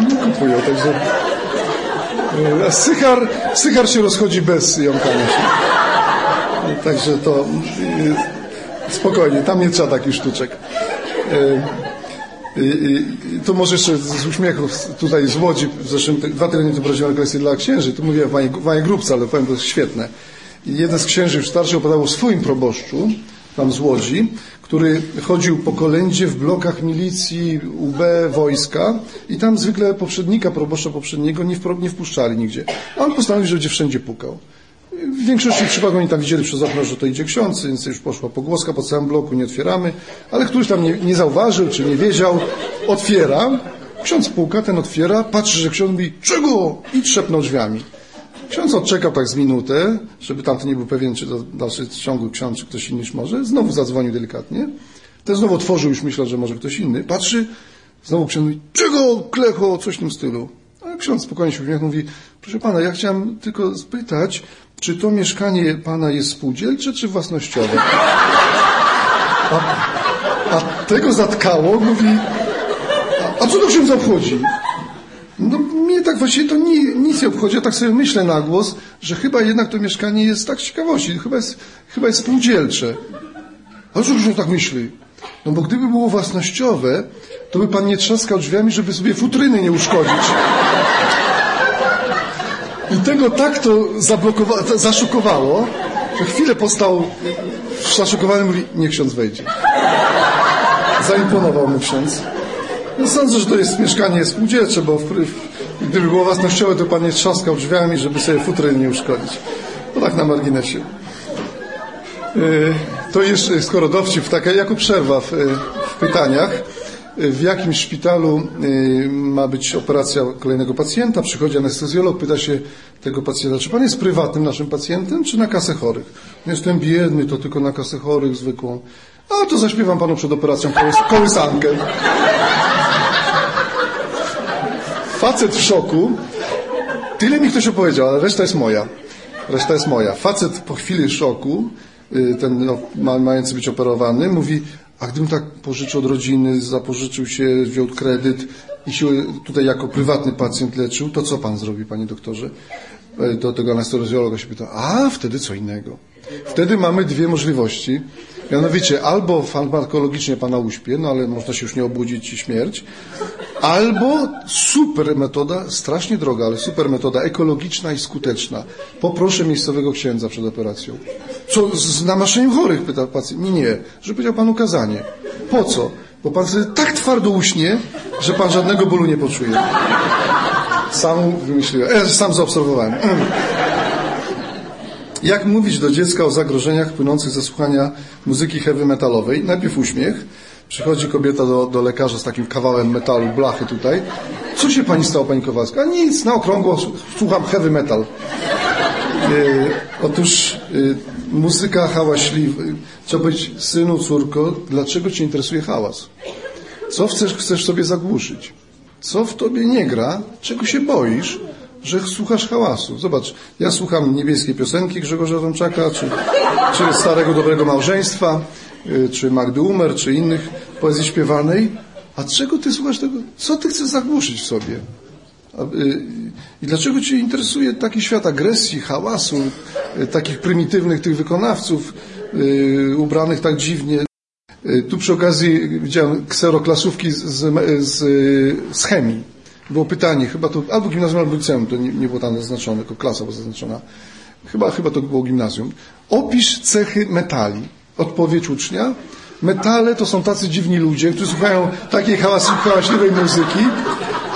No kupują, także... E, Sychar, sychar się rozchodzi bez jąkania się. Także to e, spokojnie, tam nie trzeba takich sztuczek. E, to może jeszcze z uśmiechu tutaj z Łodzi, w zeszłym, dwa tygodnie prowadziłem dla księży, tu mówię w Wanie Grupce, ale powiem, to jest świetne. I jeden z księży już starszy opowiadał o swoim proboszczu, tam z Łodzi, który chodził po kolędzie w blokach milicji UB, wojska i tam zwykle poprzednika, proboszcza poprzedniego nie, nie wpuszczali nigdzie. A on postanowił, że będzie wszędzie pukał. W większości przypadków oni tam widzieli przez okno, że to idzie ksiądz, więc już poszła pogłoska po całym bloku, nie otwieramy, ale któryś tam nie, nie zauważył, czy nie wiedział, otwiera, ksiądz puka, ten otwiera, patrzy, że ksiądz mówi, czego? I trzepnął drzwiami. Ksiądz odczekał tak z minutę, żeby tamten nie był pewien, czy to dalszy ciągu ksiądz, czy ktoś inny może. Znowu zadzwonił delikatnie. Ten znowu otworzył, już myślał, że może ktoś inny. Patrzy, znowu ksiądz mówi, czego klecho, coś w tym stylu. A ksiądz spokojnie się uśmiechnął, mówi, proszę pana, ja chciałem tylko spytać, czy to mieszkanie pana jest spółdzielcze, czy własnościowe? A, A tego zatkało, mówi, a, a co to księdza obchodzi? No mnie tak właściwie to ni, nic nie obchodzi, ja tak sobie myślę na głos, że chyba jednak to mieszkanie jest tak z ciekawości, chyba jest, chyba jest spółdzielcze. A co ksiądz tak myśli? No bo gdyby było własnościowe, to by pan nie trzaskał drzwiami, żeby sobie futryny nie uszkodzić. I tego tak to zaszokowało, że chwilę postał zaszokowany mówi, niech ksiądz wejdzie. Zaimponował mu ksiądz. No sądzę, że to jest mieszkanie spółdzielcze, bo w, w, gdyby było własnościowe, to pan nie trzaskał drzwiami, żeby sobie futryny nie uszkodzić. To tak na marginesie. Yy, to jeszcze, skoro dowcip, taka jako przerwa w, w pytaniach. W jakim szpitalu ma być operacja kolejnego pacjenta? Przychodzi anestezjolog, pyta się tego pacjenta, czy pan jest prywatnym naszym pacjentem, czy na kasę chorych? Jestem biedny, to tylko na kasę chorych zwykłą. A to zaśpiewam panu przed operacją kołys kołysankę. Facet w szoku. Tyle mi ktoś opowiedział, ale reszta jest moja. Reszta jest moja. Facet po chwili szoku, ten no, mający być operowany, mówi, a gdybym tak pożyczył od rodziny, zapożyczył się, wziął kredyt i się tutaj jako prywatny pacjent leczył, to co pan zrobi, panie doktorze? Do tego anestezjologa się pyta, a wtedy co innego. Wtedy mamy dwie możliwości. Mianowicie albo farmakologicznie pana uśpię, no ale można się już nie obudzić i śmierć, albo super metoda, strasznie droga, ale super metoda, ekologiczna i skuteczna. Poproszę miejscowego księdza przed operacją. Co, z namaszeniem chorych, pyta pacjent. Nie, nie, że powiedział panu kazanie. Po co? Bo pan sobie tak twardo uśnie, że pan żadnego bólu nie poczuje. Sam wymyśliłem, e, sam zaobserwowałem. Jak mówić do dziecka o zagrożeniach płynących ze słuchania muzyki heavy metalowej? Najpierw uśmiech. Przychodzi kobieta do, do lekarza z takim kawałem metalu, blachy tutaj. Co się pani stało, pani Kowalska? Nic, na okrągło słucham heavy metal. Yy, otóż yy, muzyka hałaśliwa. Trzeba powiedzieć, synu, córko, dlaczego cię interesuje hałas? Co chcesz, chcesz sobie zagłuszyć? Co w tobie nie gra? Czego się boisz? Że słuchasz hałasu. Zobacz, ja słucham niebieskiej piosenki Grzegorza Tomczaka, czy, czy Starego Dobrego Małżeństwa, czy Magdy Umer, czy innych poezji śpiewanej. A czego ty słuchasz tego? Co ty chcesz zagłuszyć w sobie? I dlaczego cię interesuje taki świat agresji, hałasu, takich prymitywnych tych wykonawców, ubranych tak dziwnie? Tu przy okazji widziałem kseroklasówki z, z, z chemii było pytanie, chyba to albo gimnazjum, albo liceum, to nie, nie było tam zaznaczone, tylko klasa była zaznaczona. Chyba, chyba to było gimnazjum. Opisz cechy metali. Odpowiedź ucznia. Metale to są tacy dziwni ludzie, którzy słuchają takiej hałaśliwej muzyki,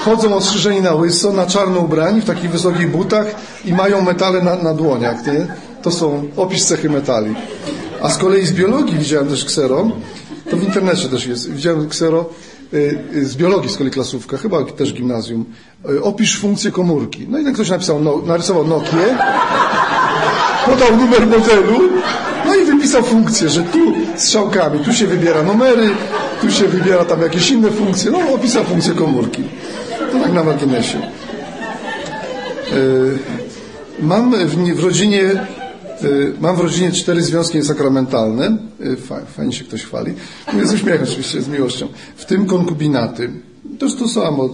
chodzą ostrzyżeni na łyso, na czarno ubrani, w takich wysokich butach i mają metale na, na dłoniach. Nie? To są opis cechy metali. A z kolei z biologii widziałem też ksero, to w internecie też jest, widziałem ksero, z biologii z kolei klasówka, chyba też gimnazjum. Opisz funkcję komórki. No i tak ktoś napisał, no, narysował Nokię, [laughs] podał numer modelu, no i wypisał funkcję, że tu strzałkami, tu się wybiera numery, tu się wybiera tam jakieś inne funkcje. No, opisał funkcję komórki. To tak na marginesie. Mam w rodzinie Mam w rodzinie cztery związki niesakramentalne. Fajnie się ktoś chwali. Mówię z uśmiechem oczywiście, z miłością. W tym konkubinaty. To jest to samo.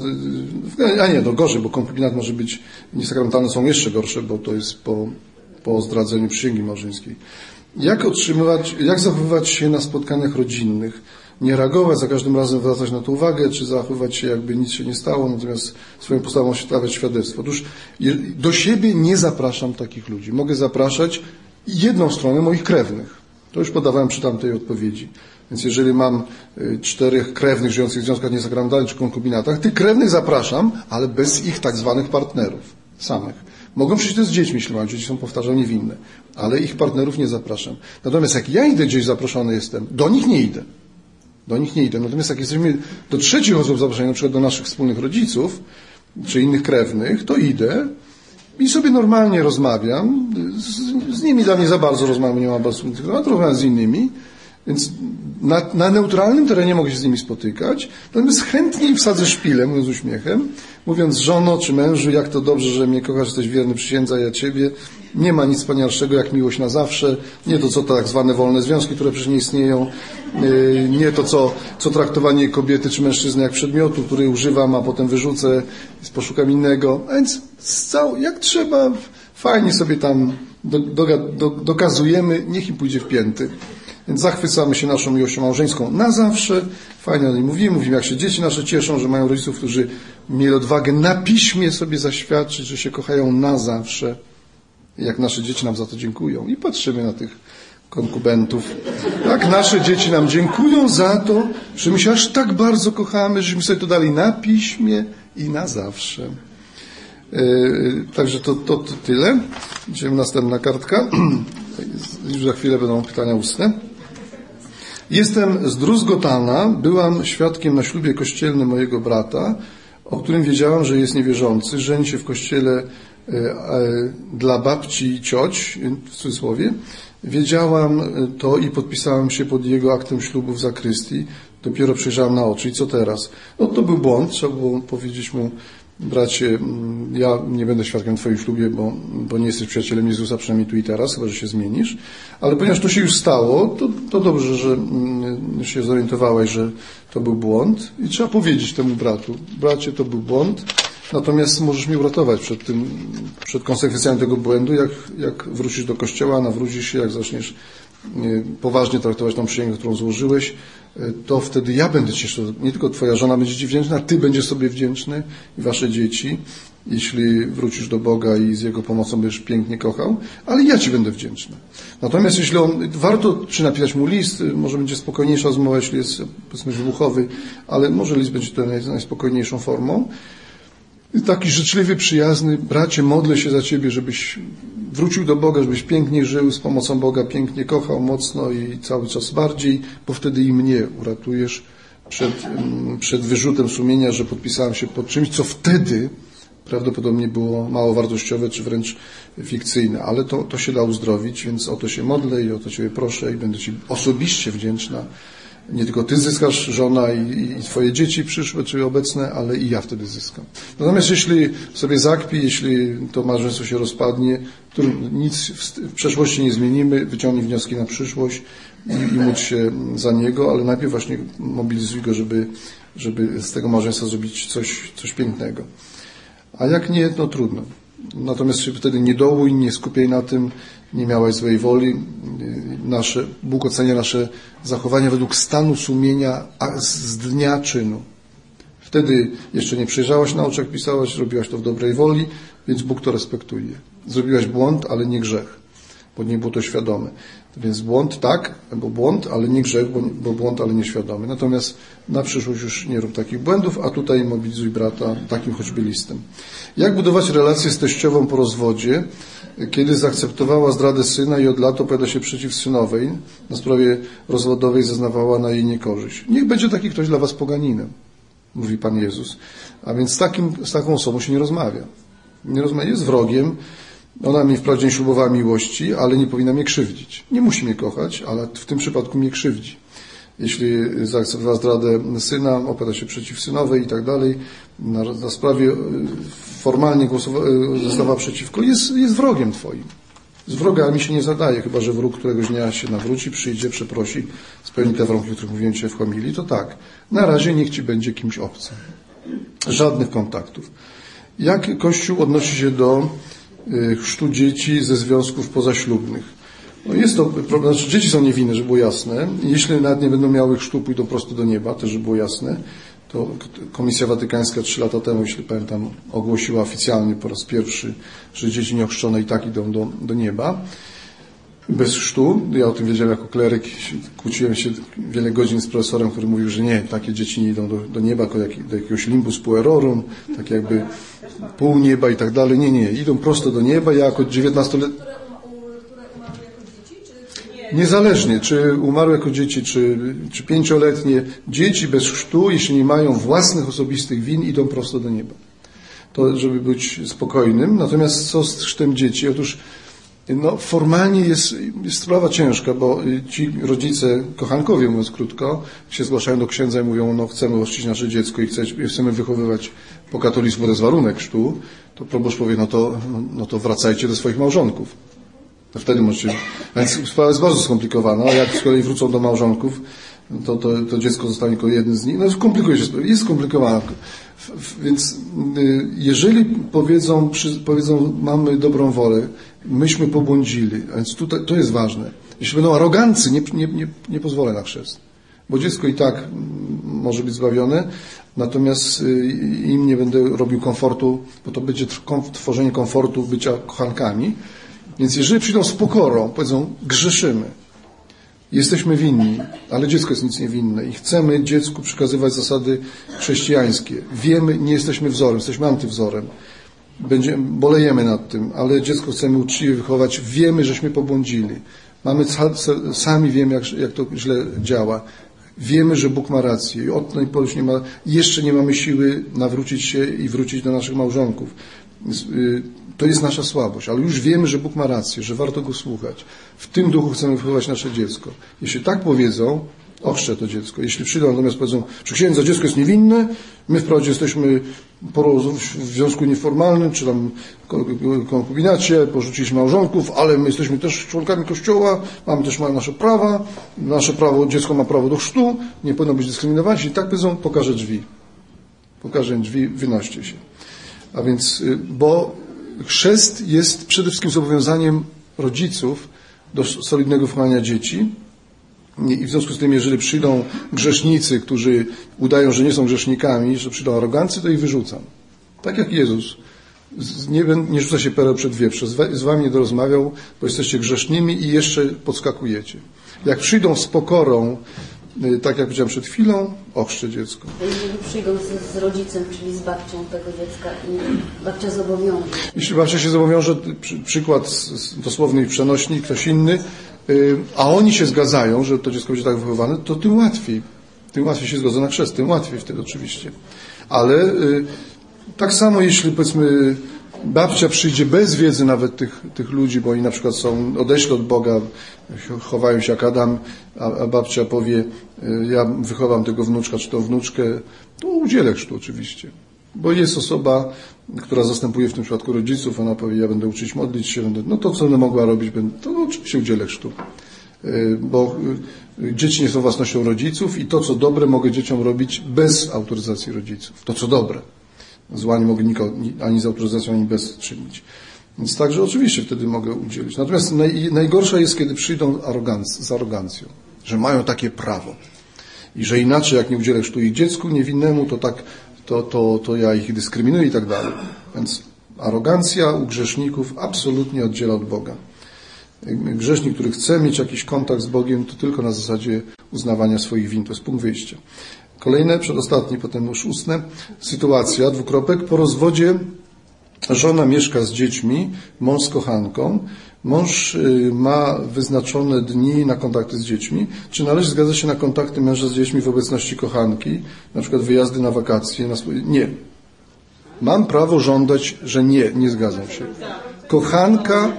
A nie, no gorzej, bo konkubinat może być, niesakramentalne są jeszcze gorsze, bo to jest po, po zdradzeniu przysięgi małżeńskiej. Jak otrzymywać, jak zachowywać się na spotkaniach rodzinnych? Nie reagować, za każdym razem zwracać na to uwagę, czy zachowywać się jakby nic się nie stało, natomiast swoją postawą stawiać świadectwo. Otóż do siebie nie zapraszam takich ludzi. Mogę zapraszać jedną stronę moich krewnych. To już podawałem przy tamtej odpowiedzi. Więc jeżeli mam czterech krewnych żyjących w związkach niesakramentalnych czy konkubinatach, tych krewnych zapraszam, ale bez ich tak zwanych partnerów samych. Mogą przyjść też z dziećmi, jeśli mają dzieci są powtarzam niewinne, ale ich partnerów nie zapraszam. Natomiast jak ja idę gdzieś zaproszony jestem, do nich nie idę. Do nich nie idę. Natomiast jak jesteśmy do trzecich osób zaproszeni, na przykład do naszych wspólnych rodziców, czy innych krewnych, to idę i sobie normalnie rozmawiam. Z, z nimi dla mnie za bardzo rozmawiam, nie mam bardzo rozmawiam z innymi. Więc na, na, neutralnym terenie mogę się z nimi spotykać, natomiast chętnie im wsadzę szpilę, mówiąc uśmiechem, mówiąc żono czy mężu, jak to dobrze, że mnie kochasz, jesteś wierny przysiędza, ja ciebie. Nie ma nic wspanialszego jak miłość na zawsze, nie to co tak zwane wolne związki, które przecież nie istnieją, yy, nie to co, co traktowanie kobiety czy mężczyzny jak przedmiotu, który używam, a potem wyrzucę, poszukam innego. A więc cał, jak trzeba, fajnie sobie tam do, do, do, dokazujemy, niech im pójdzie w pięty. Więc zachwycamy się naszą miłością małżeńską na zawsze. Fajnie o niej mówimy, mówimy jak się dzieci nasze cieszą, że mają rodziców, którzy mieli odwagę na piśmie sobie zaświadczyć, że się kochają na zawsze. Jak nasze dzieci nam za to dziękują. I patrzymy na tych konkubentów. Jak nasze dzieci nam dziękują za to, że my się aż tak bardzo kochamy, żeśmy sobie to dali na piśmie i na zawsze. Yy, także to, to, to tyle. Idziemy następna kartka. [clears throat] Już za chwilę będą pytania ustne. Jestem zdruzgotana. Byłam świadkiem na ślubie kościelnym mojego brata, o którym wiedziałam, że jest niewierzący. Żeni się w kościele e, e, dla babci i cioć, w cudzysłowie. Wiedziałam to i podpisałam się pod jego aktem ślubu w zakrystii. Dopiero przejrzałam na oczy. I co teraz? No to był błąd. Trzeba było powiedzieć mu, bracie, mm, ja nie będę świadkiem Twoim ślubie, bo, bo nie jesteś przyjacielem Jezusa, przynajmniej tu i teraz, chyba że się zmienisz. Ale ponieważ to się już stało, to, to dobrze, że mm, się zorientowałeś, że to był błąd i trzeba powiedzieć temu bratu, bracie, to był błąd, natomiast możesz mnie uratować przed tym, przed konsekwencjami tego błędu, jak, jak wrócisz do kościoła, nawrócisz się, jak zaczniesz poważnie traktować tą przysięgę, którą złożyłeś, e, to wtedy ja będę Ci, nie tylko Twoja żona będzie Ci wdzięczna, Ty będziesz sobie wdzięczny i Wasze dzieci, jeśli wrócisz do Boga i z Jego pomocą będziesz pięknie kochał, ale ja Ci będę wdzięczny. Natomiast jeśli on, warto czy napisać mu list, może będzie spokojniejsza rozmowa, jeśli jest powiedzmy wybuchowy, ale może list będzie to najspokojniejszą formą. Taki życzliwy, przyjazny, bracie, modlę się za Ciebie, żebyś wrócił do Boga, żebyś pięknie żył, z pomocą Boga pięknie kochał, mocno i cały czas bardziej, bo wtedy i mnie uratujesz przed, mm, przed wyrzutem sumienia, że podpisałem się pod czymś, co wtedy prawdopodobnie było mało wartościowe, czy wręcz fikcyjne, ale to, to się da uzdrowić, więc o to się modlę i o to Ciebie proszę i będę Ci osobiście wdzięczna nie tylko ty zyskasz, żona i, i twoje dzieci przyszłe czy obecne, ale i ja wtedy zyskam. Natomiast jeśli sobie zakpi, jeśli to małżeństwo się rozpadnie, to nic w przeszłości nie zmienimy, wyciągnij wnioski na przyszłość i, i módl się za niego, ale najpierw właśnie mobilizuj go, żeby, żeby z tego małżeństwa zrobić coś, coś pięknego. A jak nie, no trudno. Natomiast się wtedy nie dołuj, nie skupiaj na tym, nie miałeś złej woli. Nasze, Bóg ocenia nasze zachowania według stanu sumienia z dnia czynu. Wtedy jeszcze nie przejrzałaś na oczach, pisałaś, robiłaś to w dobrej woli, więc Bóg to respektuje. Zrobiłaś błąd, ale nie grzech, bo nie było to świadome. Więc błąd tak, bo błąd, ale nie grzech, bo, bo błąd, ale nieświadomy. Natomiast na przyszłość już nie rób takich błędów, a tutaj mobilizuj brata takim choćby listem. Jak budować relację z teściową po rozwodzie, kiedy zaakceptowała zdradę syna i od lat opowiada się przeciw synowej, na sprawie rozwodowej zeznawała na jej niekorzyść. Niech będzie taki ktoś dla was poganinem, mówi Pan Jezus. A więc z, takim, z taką osobą się nie rozmawia. Nie rozmawia, jest wrogiem, ona mi wprawdzie nie ślubowała miłości, ale nie powinna mnie krzywdzić. Nie musi mnie kochać, ale w tym przypadku mnie krzywdzi. Jeśli zaakceptowała zdradę syna, opowiada się przeciw synowej i tak dalej, na, na sprawie y, formalnie y, została przeciwko, jest, jest wrogiem twoim. Z wrogami się nie zadaje, chyba że wróg któregoś dnia się nawróci, przyjdzie, przeprosi, spełni te warunki, o których mówiłem Cię w homilii, to tak. Na razie niech Ci będzie kimś obcym. Żadnych kontaktów. Jak Kościół odnosi się do Y, chrztu dzieci ze związków pozaślubnych. No jest to, znaczy dzieci są niewinne, żeby było jasne. Jeśli nawet nie będą miały chrztu, pójdą prosto do nieba, też żeby było jasne. To Komisja Watykańska trzy lata temu, jeśli pamiętam, ogłosiła oficjalnie po raz pierwszy, że dzieci nieochrzczone i tak idą do, do nieba. Bez chrztu. Ja o tym wiedziałem jako kleryk. Kłóciłem się wiele godzin z profesorem, który mówił, że nie, takie dzieci nie idą do, do nieba, do jakiegoś limbus puerorum, tak jakby pół nieba i tak dalej. Nie, nie, idą prosto do nieba. Ja jako 19-letni... Niezależnie, czy umarły jako dzieci, czy, czy pięcioletnie, dzieci bez chrztu, jeśli nie mają własnych osobistych win, idą prosto do nieba. To, żeby być spokojnym. Natomiast co z chrztem dzieci? Otóż No, formalnie jest, jest sprawa ciężka, bo ci rodzice, kochankowie mówiąc krótko, się zgłaszają do księdza i mówią, no chcemy ochrzcić nasze dziecko i chcemy wychowywać po katolicyzmu, to jest warunek to proboszcz powie, no to, no to wracajcie do swoich małżonków. To wtedy możecie... Więc sprawa jest bardzo skomplikowana, jak z kolei wrócą do małżonków, to, to, to dziecko zostanie tylko jednym z nich. No komplikuje się, jest skomplikowana. Więc y, jeżeli powiedzą, powiedzą mamy dobrą wolę, myśmy pobłądzili, więc tutaj, to jest ważne. Jeśli będą arogancy, nie, nie, nie, nie pozwolę na chrzest. Bo dziecko i tak może być zbawione, natomiast y, im nie będę robił komfortu, bo to będzie tworzenie komfortu bycia kochankami. Więc jeżeli przyjdą z pokorą, powiedzą, grzeszymy, Jesteśmy winni, ale dziecko jest nic niewinne i chcemy dziecku przekazywać zasady chrześcijańskie. Wiemy, nie jesteśmy wzorem, jesteśmy antywzorem. Będziemy, bolejemy nad tym, ale dziecko chcemy uczciwie wychować. Wiemy, żeśmy pobłądzili. Mamy, sami wiemy, jak, jak to źle działa. Wiemy, że Bóg ma rację i od tej pory już nie ma, jeszcze nie mamy siły nawrócić się i wrócić do naszych małżonków. To jest nasza słabość, ale już wiemy, że Bóg ma rację, że warto Go słuchać. W tym duchu chcemy wychować nasze dziecko. Jeśli tak powiedzą, ochrzczę to dziecko. Jeśli przyjdą natomiast powiedzą, że księdza dziecko jest niewinne, my wprawdzie jesteśmy w związku nieformalnym, czy tam konkubinacie, porzuciliśmy małżonków, ale my jesteśmy też członkami Kościoła, mamy też nasze prawa, nasze prawo, dziecko ma prawo do chrztu, nie powinno być dyskryminowane. Jeśli tak powiedzą, pokażę drzwi. Pokażę drzwi, wynoście się. A więc, y, bo chrzest jest przede wszystkim zobowiązaniem rodziców do solidnego wychowania dzieci. I w związku z tym, jeżeli przyjdą grzesznicy, którzy udają, że nie są grzesznikami, że przyjdą arogancy, to ich wyrzucam. Tak jak Jezus. Nie, nie rzuca się pereł przed wieprze. Z wami nie dorozmawiał, bo jesteście grzesznymi i jeszcze podskakujecie. Jak przyjdą z pokorą, tak jak powiedziałem przed chwilą, ochrzczę dziecko. Jeżeli przyjdą z, z, rodzicem, czyli z babcią tego dziecka i babcia zobowiąże. Jeśli babcia się zobowiąże, przy, przykład dosłowny i przenośny, ktoś inny, yy, a oni się zgadzają, że to dziecko będzie tak wychowane, to tym łatwiej. Tym łatwiej się zgodzą na chrzest, tym łatwiej wtedy oczywiście. Ale yy, tak samo jeśli powiedzmy babcia przyjdzie bez wiedzy nawet tych, tych ludzi, bo oni na przykład są, odeszli od Boga, chowają się jak Adam, a, a babcia powie, y, ja wychowam tego wnuczka czy tą wnuczkę, to udzielę chrztu oczywiście. Bo jest osoba, która zastępuje w tym przypadku rodziców, ona powie, ja będę uczyć modlić się, będę, no to co będę mogła robić, będę, to oczywiście udzielę chrztu. Y, bo y, dzieci nie są własnością rodziców i to, co dobre, mogę dzieciom robić bez autoryzacji rodziców. To, co dobre. Zła nie mogę nikogo, ani z autoryzacją, ani bez czynić. Więc także oczywiście wtedy mogę udzielić. Natomiast naj, najgorsza jest, kiedy przyjdą aroganc, z arogancją, że mają takie prawo. I że inaczej, jak nie udzielę sztu ich dziecku niewinnemu, to tak, to, to, to ja ich dyskryminuję i tak dalej. Więc arogancja u grzeszników absolutnie oddziela od Boga. Grzesznik, który chce mieć jakiś kontakt z Bogiem, to tylko na zasadzie uznawania swoich win. To jest punkt wyjścia. Kolejne, przedostatnie, potem już ustne. Sytuacja, dwukropek. Po rozwodzie żona mieszka z dziećmi, mąż z kochanką. Mąż y, ma wyznaczone dni na kontakty z dziećmi. Czy należy zgadzać się na kontakty męża z dziećmi w obecności kochanki? Na przykład wyjazdy na wakacje? Na swoje... Nie. Mam prawo żądać, że nie, nie zgadzam się. Kochanka,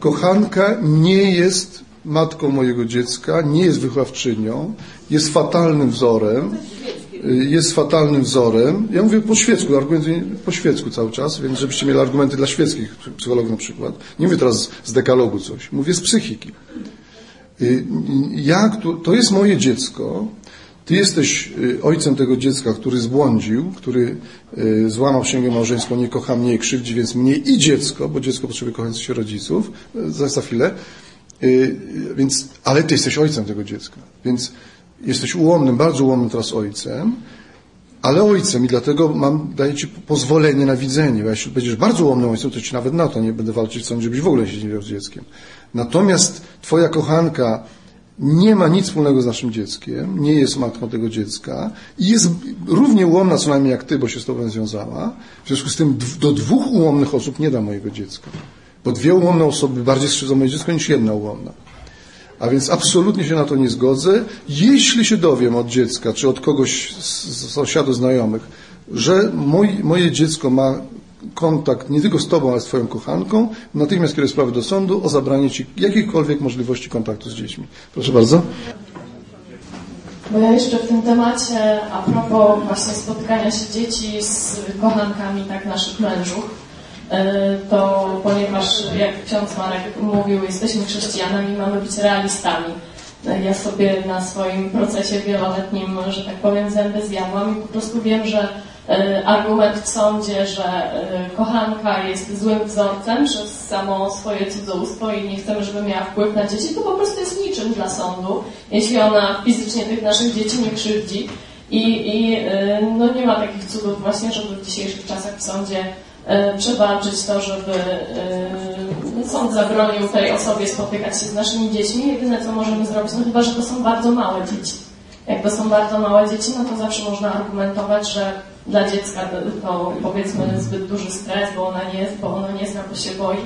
kochanka nie jest matką mojego dziecka, nie jest wychowawczynią, jest fatalnym wzorem, jest fatalnym wzorem. Ja mówię po świecku, argumenty po świecku cały czas, więc żebyście mieli argumenty dla świeckich psychologów na przykład. Nie mówię teraz z dekalogu coś, mówię z psychiki. Y, ja, to jest moje dziecko, ty jesteś y, ojcem tego dziecka, który zbłądził, który y, złamał księgę małżeńską, nie kocha mnie, krzywdzi więc mnie i dziecko, bo dziecko potrzebuje kochających się rodziców, za, za chwilę. Więc, ale ty jesteś ojcem tego dziecka. Więc jesteś ułomnym, bardzo ułomnym teraz ojcem, ale ojcem i dlatego mam, daję Ci pozwolenie na widzenie. Bo jeśli będziesz bardzo ułomnym ojcem, to Ci nawet na to nie będę walczyć z żebyś w ogóle się nie miał z dzieckiem. Natomiast Twoja kochanka nie ma nic wspólnego z naszym dzieckiem, nie jest matką tego dziecka i jest równie ułomna co najmniej jak Ty, bo się z Tobą związała. W związku z tym do dwóch ułomnych osób nie da mojego dziecka. Bo dwie ułomne osoby bardziej skrzywdzą moje dziecko niż jedna ułomna. A więc absolutnie się na to nie zgodzę. Jeśli się dowiem od dziecka, czy od kogoś z sąsiadów znajomych, że moje dziecko ma kontakt nie tylko z Tobą, ale z Twoją kochanką, natychmiast kieruję sprawę do sądu o zabranie Ci jakiejkolwiek możliwości kontaktu z dziećmi. Proszę bardzo. Bo ja jeszcze w tym temacie, a propos właśnie spotykania się dzieci z kochankami tak naszych mężów, to ponieważ jak ksiądz Marek mówił, jesteśmy chrześcijanami, mamy być realistami. E, ja sobie na swoim procesie wieloletnim, że tak powiem, zęby zjadłam i po prostu wiem, że E, argument w sądzie, że e, kochanka jest złym wzorcem przez samo swoje cudzołóstwo i nie chcemy, żeby miała wpływ na dzieci, to po prostu jest niczym dla sądu, jeśli ona fizycznie tych naszych dzieci nie krzywdzi. I, i e, no nie ma takich cudów właśnie, żeby w dzisiejszych czasach w sądzie przewalczyć to, żeby sąd zabronił tej osobie spotykać się z naszymi dziećmi. Jedyne, co możemy zrobić, no chyba, że to są bardzo małe dzieci. Jak to są bardzo małe dzieci, no to zawsze można argumentować, że dla dziecka to powiedzmy zbyt duży stres, bo ona nie, bo ona nie zna, bo się boi.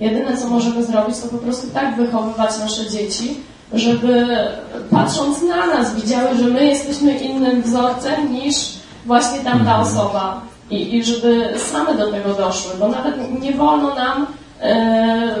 Jedyne, co możemy zrobić, to po prostu tak wychowywać nasze dzieci, żeby patrząc na nas widziały, że my jesteśmy innym wzorcem niż właśnie tamta mhm. osoba. I, i żeby same do tego doszły, bo nawet nie wolno nam e,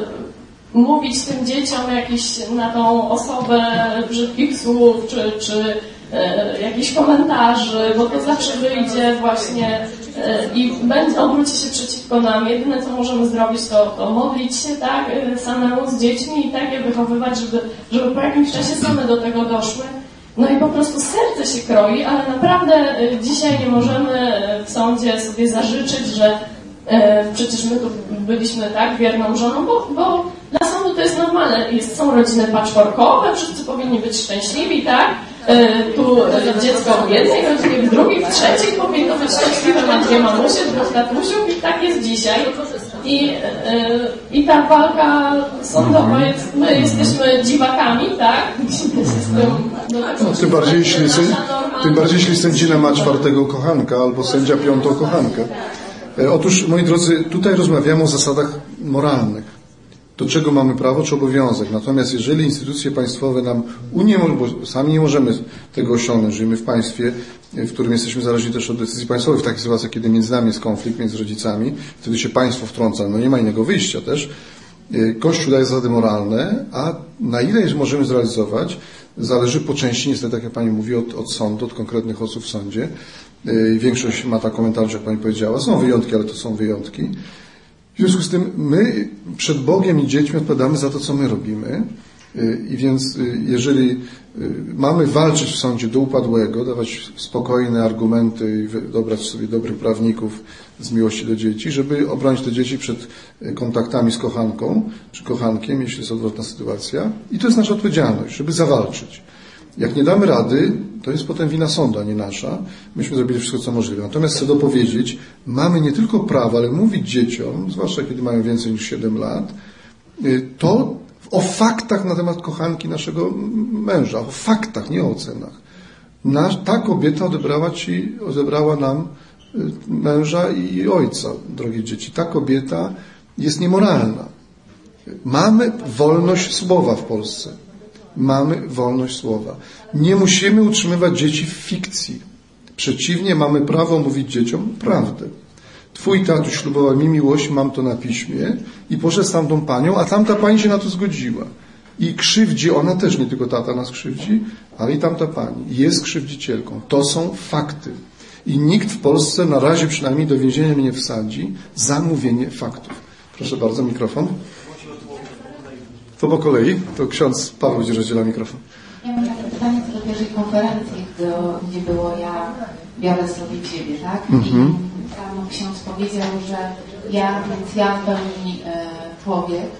mówić tym dzieciom jakieś na tą osobę brzydkich słów, czy, czy e, jakichś komentarzy, bo to zawsze wyjdzie właśnie e, i będzie, obróci się przeciwko nam. Jedyne, co możemy zrobić, to, to modlić się, tak, e, samemu z dziećmi i tak je wychowywać, żeby, żeby po jakimś czasie same do tego doszły. No i po prostu serce się kroi, ale naprawdę e, dzisiaj nie możemy w sądzie sobie zażyczyć, że E, przecież my tu byliśmy tak wierną żoną, bo, bo dla sądu to jest normalne. Jest, są rodziny patchworkowe, wszyscy powinni być szczęśliwi, tak? E, tu dziecko w jednej rodzinie, w drugiej, w trzeciej powinno być szczęśliwe, ma dwie mamusie, dwóch tatusiów i tak jest dzisiaj. I, e, i ta walka sądowa jest, my jesteśmy dziwakami, tak? No, tym bardziej, jeśli, tym bardziej, jeśli sędzina ma czwartego kochanka albo sędzia piątą kochankę. E, otóż, moi drodzy, tutaj rozmawiamy o zasadach moralnych. Do czego mamy prawo czy obowiązek. Natomiast jeżeli instytucje państwowe nam uniemożliwią, bo sami nie możemy tego osiągnąć, żyjemy w państwie, w którym jesteśmy zależni też od decyzji państwowych, w takich sytuacjach, kiedy między nami jest konflikt, między rodzicami, wtedy się państwo wtrąca, no nie ma innego wyjścia też. E, Kościół daje zasady moralne, a na ile możemy zrealizować, zależy po części, niestety, tak jak Pani mówi, od, od sądu, od konkretnych osób w sądzie. Y, większość ma taką mentalność, jak Pani powiedziała. Są wyjątki, ale to są wyjątki. W związku z tym my przed Bogiem i dziećmi odpowiadamy za to, co my robimy. Y, I więc y, jeżeli mamy walczyć w sądzie do upadłego, dawać spokojne argumenty i dobrać sobie dobrych prawników z miłości do dzieci, żeby obronić te dzieci przed kontaktami z kochanką czy kochankiem, jeśli jest odwrotna sytuacja. I to jest nasza odpowiedzialność, żeby zawalczyć. Jak nie damy rady, to jest potem wina sądu, a nie nasza. Myśmy zrobili wszystko, co możliwe. Natomiast chcę dopowiedzieć, mamy nie tylko prawo, ale mówić dzieciom, zwłaszcza kiedy mają więcej niż 7 lat, y, to o faktach na temat kochanki naszego męża, o faktach, nie o ocenach. Nasz, ta kobieta odebrała ci, odebrała nam y, męża i ojca, drogie dzieci. Ta kobieta jest niemoralna. Mamy wolność słowa w Polsce mamy wolność słowa. Nie musimy utrzymywać dzieci w fikcji. Przeciwnie, mamy prawo mówić dzieciom prawdę. Twój tatuś ślubował mi miłość, mam to na piśmie i poszedł z tamtą panią, a tamta pani się na to zgodziła. I krzywdzi ona też, nie tylko tata nas krzywdzi, ale i tamta pani. Jest krzywdzicielką. To są fakty. I nikt w Polsce na razie przynajmniej do więzienia mnie nie wsadzi za mówienie faktów. Proszę bardzo, mikrofon. To po kolei, to ksiądz Paweł Ci rozdziela mikrofon. Ja mam takie pytanie co do pierwszej konferencji, gdzie było ja biorę sobie Ciebie, tak? Mhm. I tam ksiądz powiedział, że ja, więc ja w pełni e, człowiek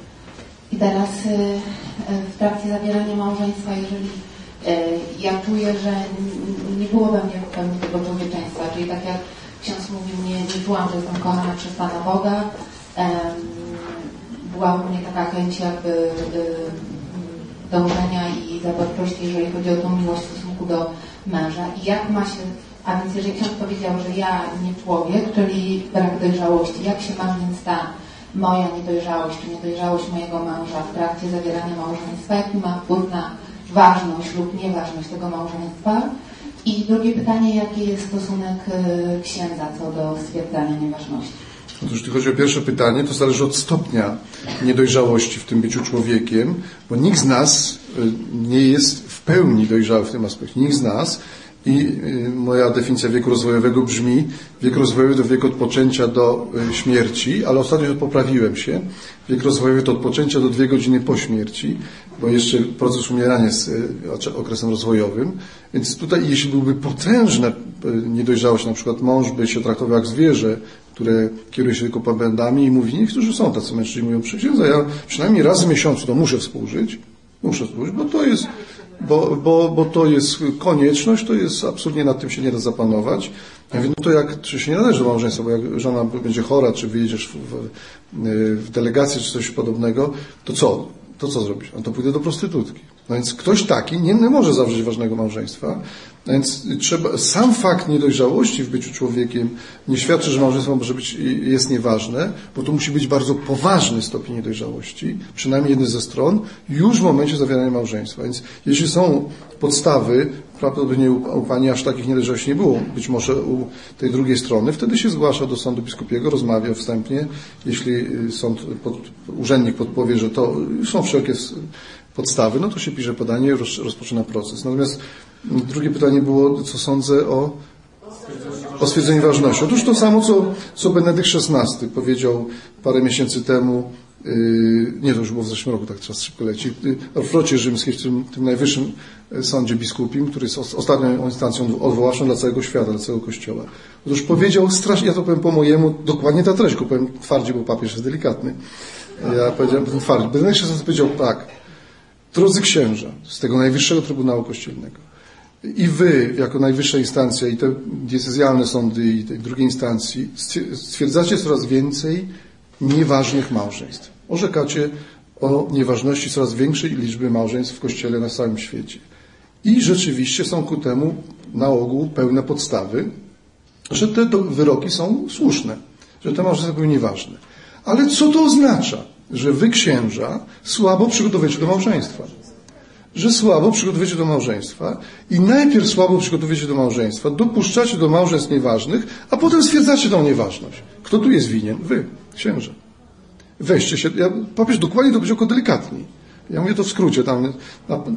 i teraz e, e, w trakcie zawierania małżeństwa, jeżeli e, ja czuję, że nie było we mnie w pełni tego człowieczeństwa, czyli tak jak ksiądz mówił, nie, nie czułam, że jestem kochana przez Pana Boga, była u mnie taka chęć jakby y, dążenia i zaborczości, jeżeli chodzi o tą miłość w stosunku do męża. I jak ma się, a więc jeżeli ksiądz powiedział, że ja nie człowiek, czyli brak dojrzałości, jak się ma więc ta moja niedojrzałość, czy niedojrzałość mojego męża w trakcie zawierania małżeństwa, jaki ma wpływ na ważność lub nieważność tego małżeństwa? I drugie pytanie, jaki jest stosunek y, księdza co do stwierdzania nieważności? Otóż jeśli chodzi o pierwsze pytanie, to zależy od stopnia niedojrzałości w tym byciu człowiekiem, bo nikt z nas y, nie jest w pełni dojrzały w tym aspekcie. Nikt z nas i y, moja definicja wieku rozwojowego brzmi wiek rozwojowy to wiek od poczęcia do y, śmierci, ale ostatnio poprawiłem się. Wiek rozwojowy to od poczęcia do dwie godziny po śmierci, bo jeszcze proces umierania jest okresem rozwojowym. Więc tutaj jeśli byłby potężna niedojrzałość, na przykład mąż by się traktował jak zwierzę, które kieruje się tylko popędami i mówi, niektórzy są tacy mężczyźni, mówią, przysiędza, ja przynajmniej raz w miesiącu to muszę współżyć, muszę współżyć, bo to jest bo, bo, bo to jest konieczność, to jest absolutnie nad tym się nie da zapanować. Ja mówię, no to jak, czy się nie należy do małżeństwa, bo jak żona będzie chora, czy wyjedziesz w, w, w delegację, czy coś podobnego, to co? To co zrobisz? No to pójdę do prostytutki. No więc ktoś taki nie, nie może zawrzeć ważnego małżeństwa, więc trzeba, sam fakt niedojrzałości w byciu człowiekiem nie świadczy, że małżeństwo może być, jest nieważne, bo to musi być bardzo poważny stopień niedojrzałości, przynajmniej jednej ze stron, już w momencie zawierania małżeństwa. Więc jeśli są podstawy, prawdopodobnie u, u Pani aż takich niedojrzałości nie było, być może u tej drugiej strony, wtedy się zgłasza do sądu biskupiego, rozmawia wstępnie, jeśli y, sąd, pod, urzędnik podpowie, że to są wszelkie podstawy, no to się pisze podanie i rozpoczyna proces. Natomiast drugie pytanie było, co sądzę o, o stwierdzeniu ważności. Otóż to samo, co, co Benedykt XVI powiedział parę miesięcy temu, yy, nie, to już było w zeszłym roku, tak czas szybko leci, w flocie rzymskiej, w tym, tym najwyższym sądzie biskupim, który jest ostatnią instancją odwoławczą dla całego świata, dla całego Kościoła. Otóż powiedział strasznie, ja to powiem po mojemu, dokładnie ta treść, go powiem twardziej, bo papież jest delikatny. Ja powiedziałem twardziej. Benedykt XVI powiedział tak, Drodzy księża z tego Najwyższego Trybunału Kościelnego i wy, jako najwyższa instancja i te diecezjalne sądy i tej drugiej instancji stwierdzacie coraz więcej nieważnych małżeństw. Orzekacie o nieważności coraz większej liczby małżeństw w Kościele na całym świecie. I rzeczywiście są ku temu na ogół pełne podstawy, że te wyroki są słuszne, że te małżeństwa były nieważne. Ale co to oznacza? Że wy księża słabo przygotowujecie do małżeństwa. Że słabo przygotowujecie do małżeństwa i najpierw słabo przygotowujecie do małżeństwa, dopuszczacie do małżeństw nieważnych, a potem stwierdzacie tą nieważność. Kto tu jest winien? Wy, księża. Weźcie się, ja, papież dokładnie to powiedział tylko delikatniej. Ja mówię to w skrócie, tam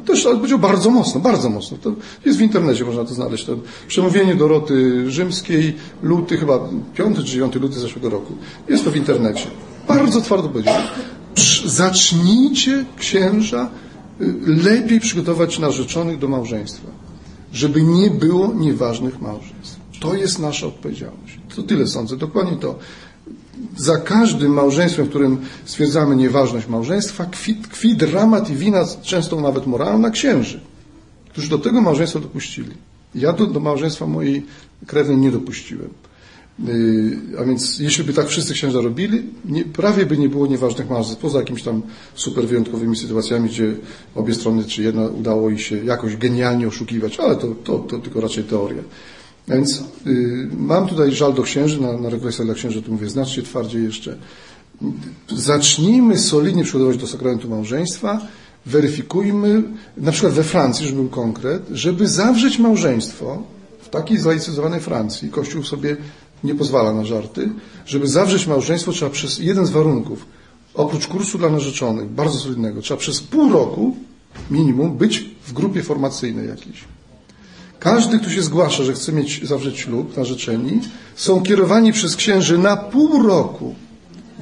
też ale powiedział bardzo mocno, bardzo mocno. To jest w internecie, można to znaleźć. To przemówienie Doroty Rzymskiej, luty, chyba 5 czy 9 luty zeszłego roku. Jest to w internecie. Bardzo twardo powiedział. Zacznijcie księża y, lepiej przygotować narzeczonych do małżeństwa, żeby nie było nieważnych małżeństw. To jest nasza odpowiedzialność. To tyle sądzę, dokładnie to. Za każdym małżeństwem, w którym stwierdzamy nieważność małżeństwa, tkwi, tkwi dramat i wina, często nawet moralna, księży, którzy do tego małżeństwa dopuścili. Ja do, do małżeństwa mojej krewnej nie dopuściłem. Y, a więc jeśli by tak wszyscy księża robili, nie, prawie by nie było nieważnych małżeństw, poza jakimiś tam super wyjątkowymi sytuacjami, gdzie obie strony, czy jedna udało jej się jakoś genialnie oszukiwać, ale to, to, to tylko raczej teoria. A więc y, mam tutaj żal do księży, na, na refleksję dla księży tu mówię znacznie twardziej jeszcze. Zacznijmy solidnie przygotować do sakramentu małżeństwa, weryfikujmy, na przykład we Francji, żeby był konkret, żeby zawrzeć małżeństwo w takiej zlaicyzowanej Francji, Kościół sobie nie pozwala na żarty. Żeby zawrzeć małżeństwo, trzeba przez jeden z warunków, oprócz kursu dla narzeczonych, bardzo solidnego, trzeba przez pół roku minimum być w grupie formacyjnej jakiejś. Każdy, kto się zgłasza, że chce mieć zawrzeć ślub, narzeczeni, są kierowani przez księży na pół roku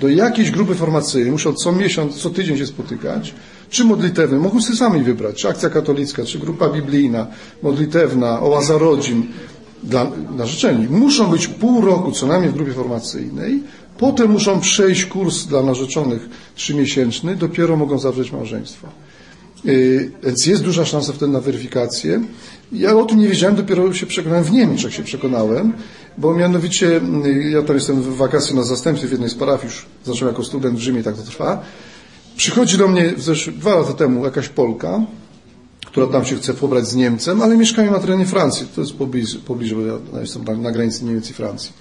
do jakiejś grupy formacyjnej. Muszą co miesiąc, co tydzień się spotykać. Czy modlitewne, mogą sobie sami wybrać, czy akcja katolicka, czy grupa biblijna, modlitewna, oaza rodzin, dla muszą być pół roku co najmniej w grupie formacyjnej, potem muszą przejść kurs dla narzeczonych trzymiesięczny, dopiero mogą zawrzeć małżeństwo. Yy, więc jest duża szansa wtedy na weryfikację. Ja o tym nie wiedziałem, dopiero się przekonałem w Niemczech się przekonałem, bo mianowicie yy, ja tam jestem w wakacje na zastępstwie w jednej z parafii, już zacząłem jako student w Rzymie, tak to trwa. Przychodzi do mnie dwa lata temu jakaś Polka, która tam się chce pobrać z Niemcem, ale mieszkają na terenie Francji. To jest pobliżu, bo ja jestem na, na granicy Niemiec i Francji.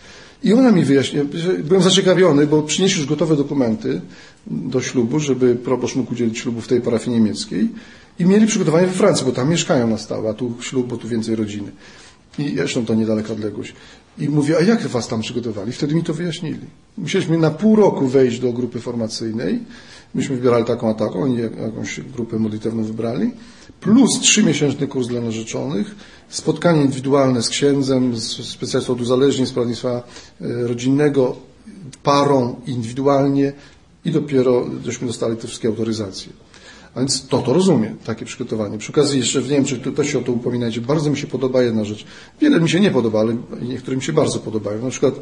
I ona mi wyjaśniła, byłem zaciekawiony, bo przynieśli już gotowe dokumenty do ślubu, żeby proboszcz mógł udzielić ślubu w tej parafii niemieckiej i mieli przygotowanie we Francji, bo tam mieszkają na stałe, a tu ślub, bo tu więcej rodziny. I zresztą to niedaleka odległość. I mówię, a jak was tam przygotowali? Wtedy mi to wyjaśnili. Musieliśmy na pół roku wejść do grupy formacyjnej. Myśmy wybierali taką a taką, oni jakąś grupę modlitewną wybrali. Plus trzymiesięczny kurs dla narzeczonych, spotkanie indywidualne z księdzem, z specjalistą od uzależnień, z prawnictwa e, rodzinnego, parą, indywidualnie i dopiero żeśmy dostali te wszystkie autoryzacje. A więc to to rozumie, takie przygotowanie. Przy okazji jeszcze w Niemczech, tu też się o to upominajcie, bardzo mi się podoba jedna rzecz. Wiele mi się nie podoba, ale niektóre mi się bardzo podobają. Na przykład,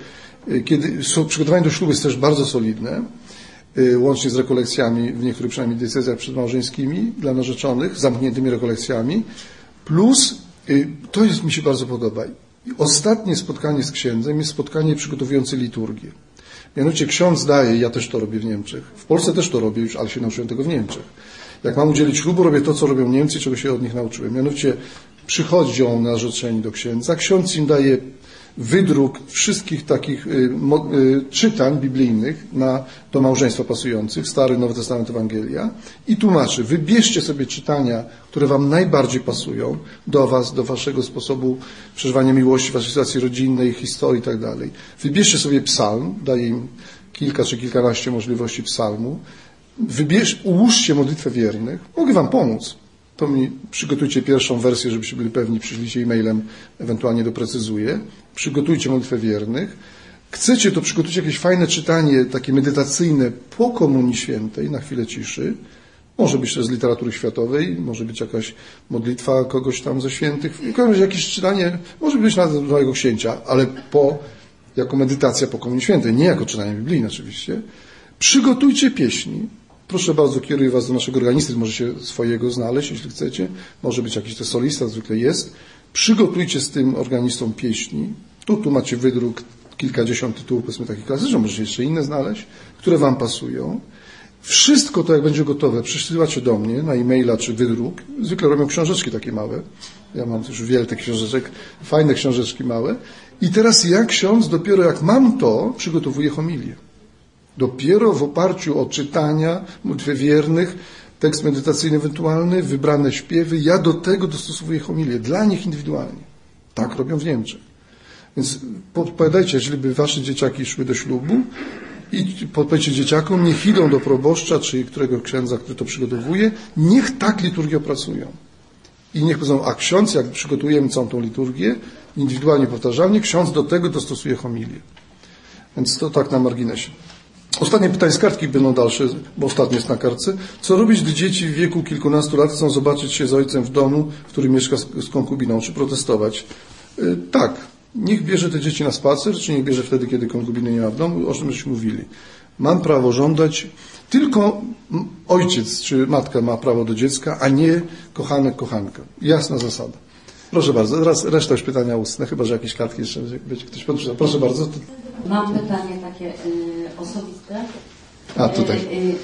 y, kiedy przygotowanie do ślubu jest też bardzo solidne, y, łącznie z rekolekcjami, w niektórych przynajmniej decyzjach przedmałżeńskimi dla narzeczonych, zamkniętymi rekolekcjami, plus y, to jest, mi się bardzo podoba. Ostatnie spotkanie z księdzem jest spotkanie przygotowujące liturgię. Mianowicie ksiądz daje, ja też to robię w Niemczech. W Polsce też to robię już, ale się nauczyłem tego w Niemczech jak mam udzielić ślubu, robię to, co robią Niemcy, czego się od nich nauczyłem. Mianowicie przychodzą narzeczeni do księdza, ksiądz im daje wydruk wszystkich takich y, y, czytań biblijnych na, do małżeństwa pasujących, Stary Nowy Testament Ewangelia i tłumaczy, wybierzcie sobie czytania, które wam najbardziej pasują do was, do waszego sposobu przeżywania miłości, waszej sytuacji rodzinnej, historii i tak. Wybierzcie sobie psalm, daje im kilka czy kilkanaście możliwości psalmu, wybierz, ułóżcie modlitwę wiernych, mogę Wam pomóc. To mi przygotujcie pierwszą wersję, żebyście byli pewni, przyślijcie e-mailem, ewentualnie doprecyzuję. Przygotujcie modlitwę wiernych. Chcecie, to przygotujcie jakieś fajne czytanie, takie medytacyjne po Komunii Świętej, na chwilę ciszy. Może być to z literatury światowej, może być jakaś modlitwa kogoś tam ze świętych. W każdym jakieś czytanie, może być nawet małego księcia, ale po, jako medytacja po Komunii Świętej, nie jako czytanie biblijne oczywiście. Przygotujcie pieśni, Proszę bardzo, kieruję Was do naszego organisty, możecie swojego znaleźć, jeśli chcecie. Może być jakiś to solista, zwykle jest. Przygotujcie z tym organistą pieśni. Tu, tu macie wydruk kilkadziesiąt tytułów, powiedzmy takich klasycznych, możecie jeszcze inne znaleźć, które Wam pasują. Wszystko to, jak będzie gotowe, przysyłacie do mnie na e-maila czy wydruk. Zwykle robią książeczki takie małe. Ja mam już wiele tych książeczek, fajne książeczki małe. I teraz ja, ksiądz, dopiero jak mam to, przygotowuję homilię. Dopiero w oparciu o czytania, modlitwy wiernych, tekst medytacyjny ewentualny, wybrane śpiewy, ja do tego dostosowuję homilię, dla nich indywidualnie. Tak robią w Niemczech. Więc podpowiadajcie, jeżeli by wasze dzieciaki szły do ślubu i podpowiedzcie dzieciakom, niech idą do proboszcza, czy którego księdza, który to przygotowuje, niech tak liturgię opracują. I niech powiedzą, a ksiądz, jak przygotujemy całą tą liturgię, indywidualnie powtarzalnie, ksiądz do tego dostosuje homilię. Więc to tak na marginesie. Ostatnie pytanie z kartki będą dalsze, bo ostatnie jest na kartce. Co robić, gdy dzieci w wieku kilkunastu lat chcą zobaczyć się z ojcem w domu, w którym mieszka z konkubiną, czy protestować? Y, tak, niech bierze te dzieci na spacer, czy niech bierze wtedy, kiedy konkubiny nie ma w domu, o czym żeśmy mówili. Mam prawo żądać, tylko ojciec czy matka ma prawo do dziecka, a nie kochanek, kochanka. Jasna zasada. Proszę bardzo, teraz reszta już pytania ustne, chyba że jakieś kartki jeszcze będzie ktoś podpisał. Proszę bardzo. Mam pytanie takie y, osobiste. A, tutaj. Y, y,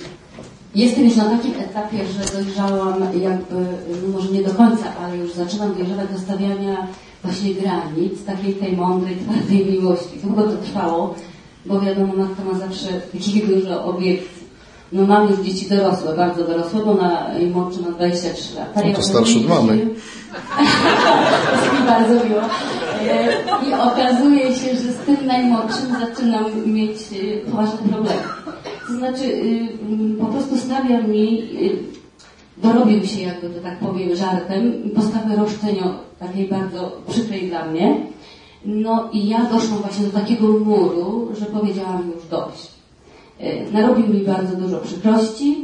jestem już na takim etapie, że dojrzałam jakby, no może nie do końca, ale już zaczynam dojrzewać do stawiania właśnie granic, takiej tej mądrej, twardej miłości. Długo to trwało, bo wiadomo, matka ma zawsze takie dużo obiekcji. No mam już dzieci dorosłe, bardzo dorosłe, bo na najmłodszy ma 23 lata. No to starszy od mamy. [laughs] bardzo miło. E, I okazuje się, że z tym najmłodszym zaczynam mieć e, poważne problemy. To znaczy, mm, po prostu stawia mi, dorobił się, jakby to tak powiem, żartem, postawę roszczenio takiej bardzo przykrej dla mnie. No i ja doszłam właśnie do takiego muru, że powiedziałam już dość. E, narobił mi bardzo dużo przykrości,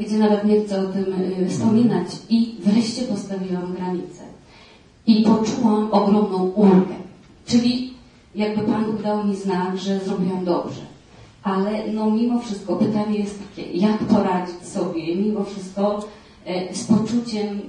gdzie nawet nie chcę o tym wspominać. I wreszcie postawiłam granicę. I poczułam ogromną ulgę. Czyli jakby Pan dał mi znak, że zrobiłam dobrze. Ale no mimo wszystko pytanie jest takie, jak poradzić sobie? Mimo wszystko e, z poczuciem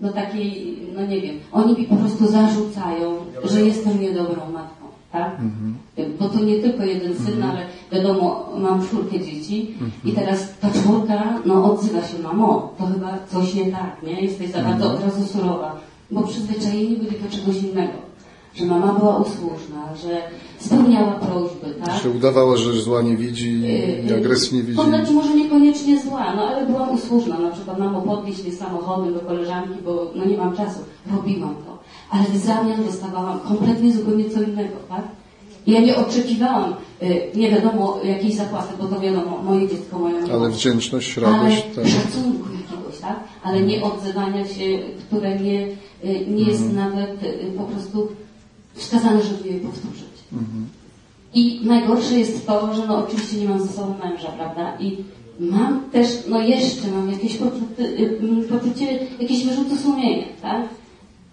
no takiej, no nie wiem, oni mi po prostu zarzucają, że jestem niedobrą matką, tak? Mhm. Bo to nie tylko jeden syn, mhm. ale wiadomo, mam czwórkę dzieci mhm. i teraz ta czwórka, no odzywa się, mamo, to chyba coś nie tak, nie? Jesteś za bardzo od razu surowa bo przyzwyczajeni byli do czegoś innego. Że mama była usłużna, że spełniała prośby, tak? Że udawała, że zła nie widzi i y, y, agresji nie widzi. To znaczy może niekoniecznie zła, no ale byłam usłużna. Na przykład mamo podnieść mnie samochodem do koleżanki, bo no nie mam czasu. Robiłam to. Ale w zamian dostawałam kompletnie zupełnie co innego, tak? Ja nie oczekiwałam, y, nie wiadomo jakiej zapłaty, bo to wiadomo, moje dziecko, moja miłość. Ale wdzięczność, Ale radość. Tak. szacunku jakiegoś, tak? Ale nie odzywania się, które nie, y, nie jest nawet y, po prostu wskazane, żeby je powtórzyć. I najgorsze jest to, że no oczywiście nie mam ze sobą męża, prawda? I mam też, no jeszcze mam jakieś poczucie, poczucie jakieś wyrzuty sumienia, tak?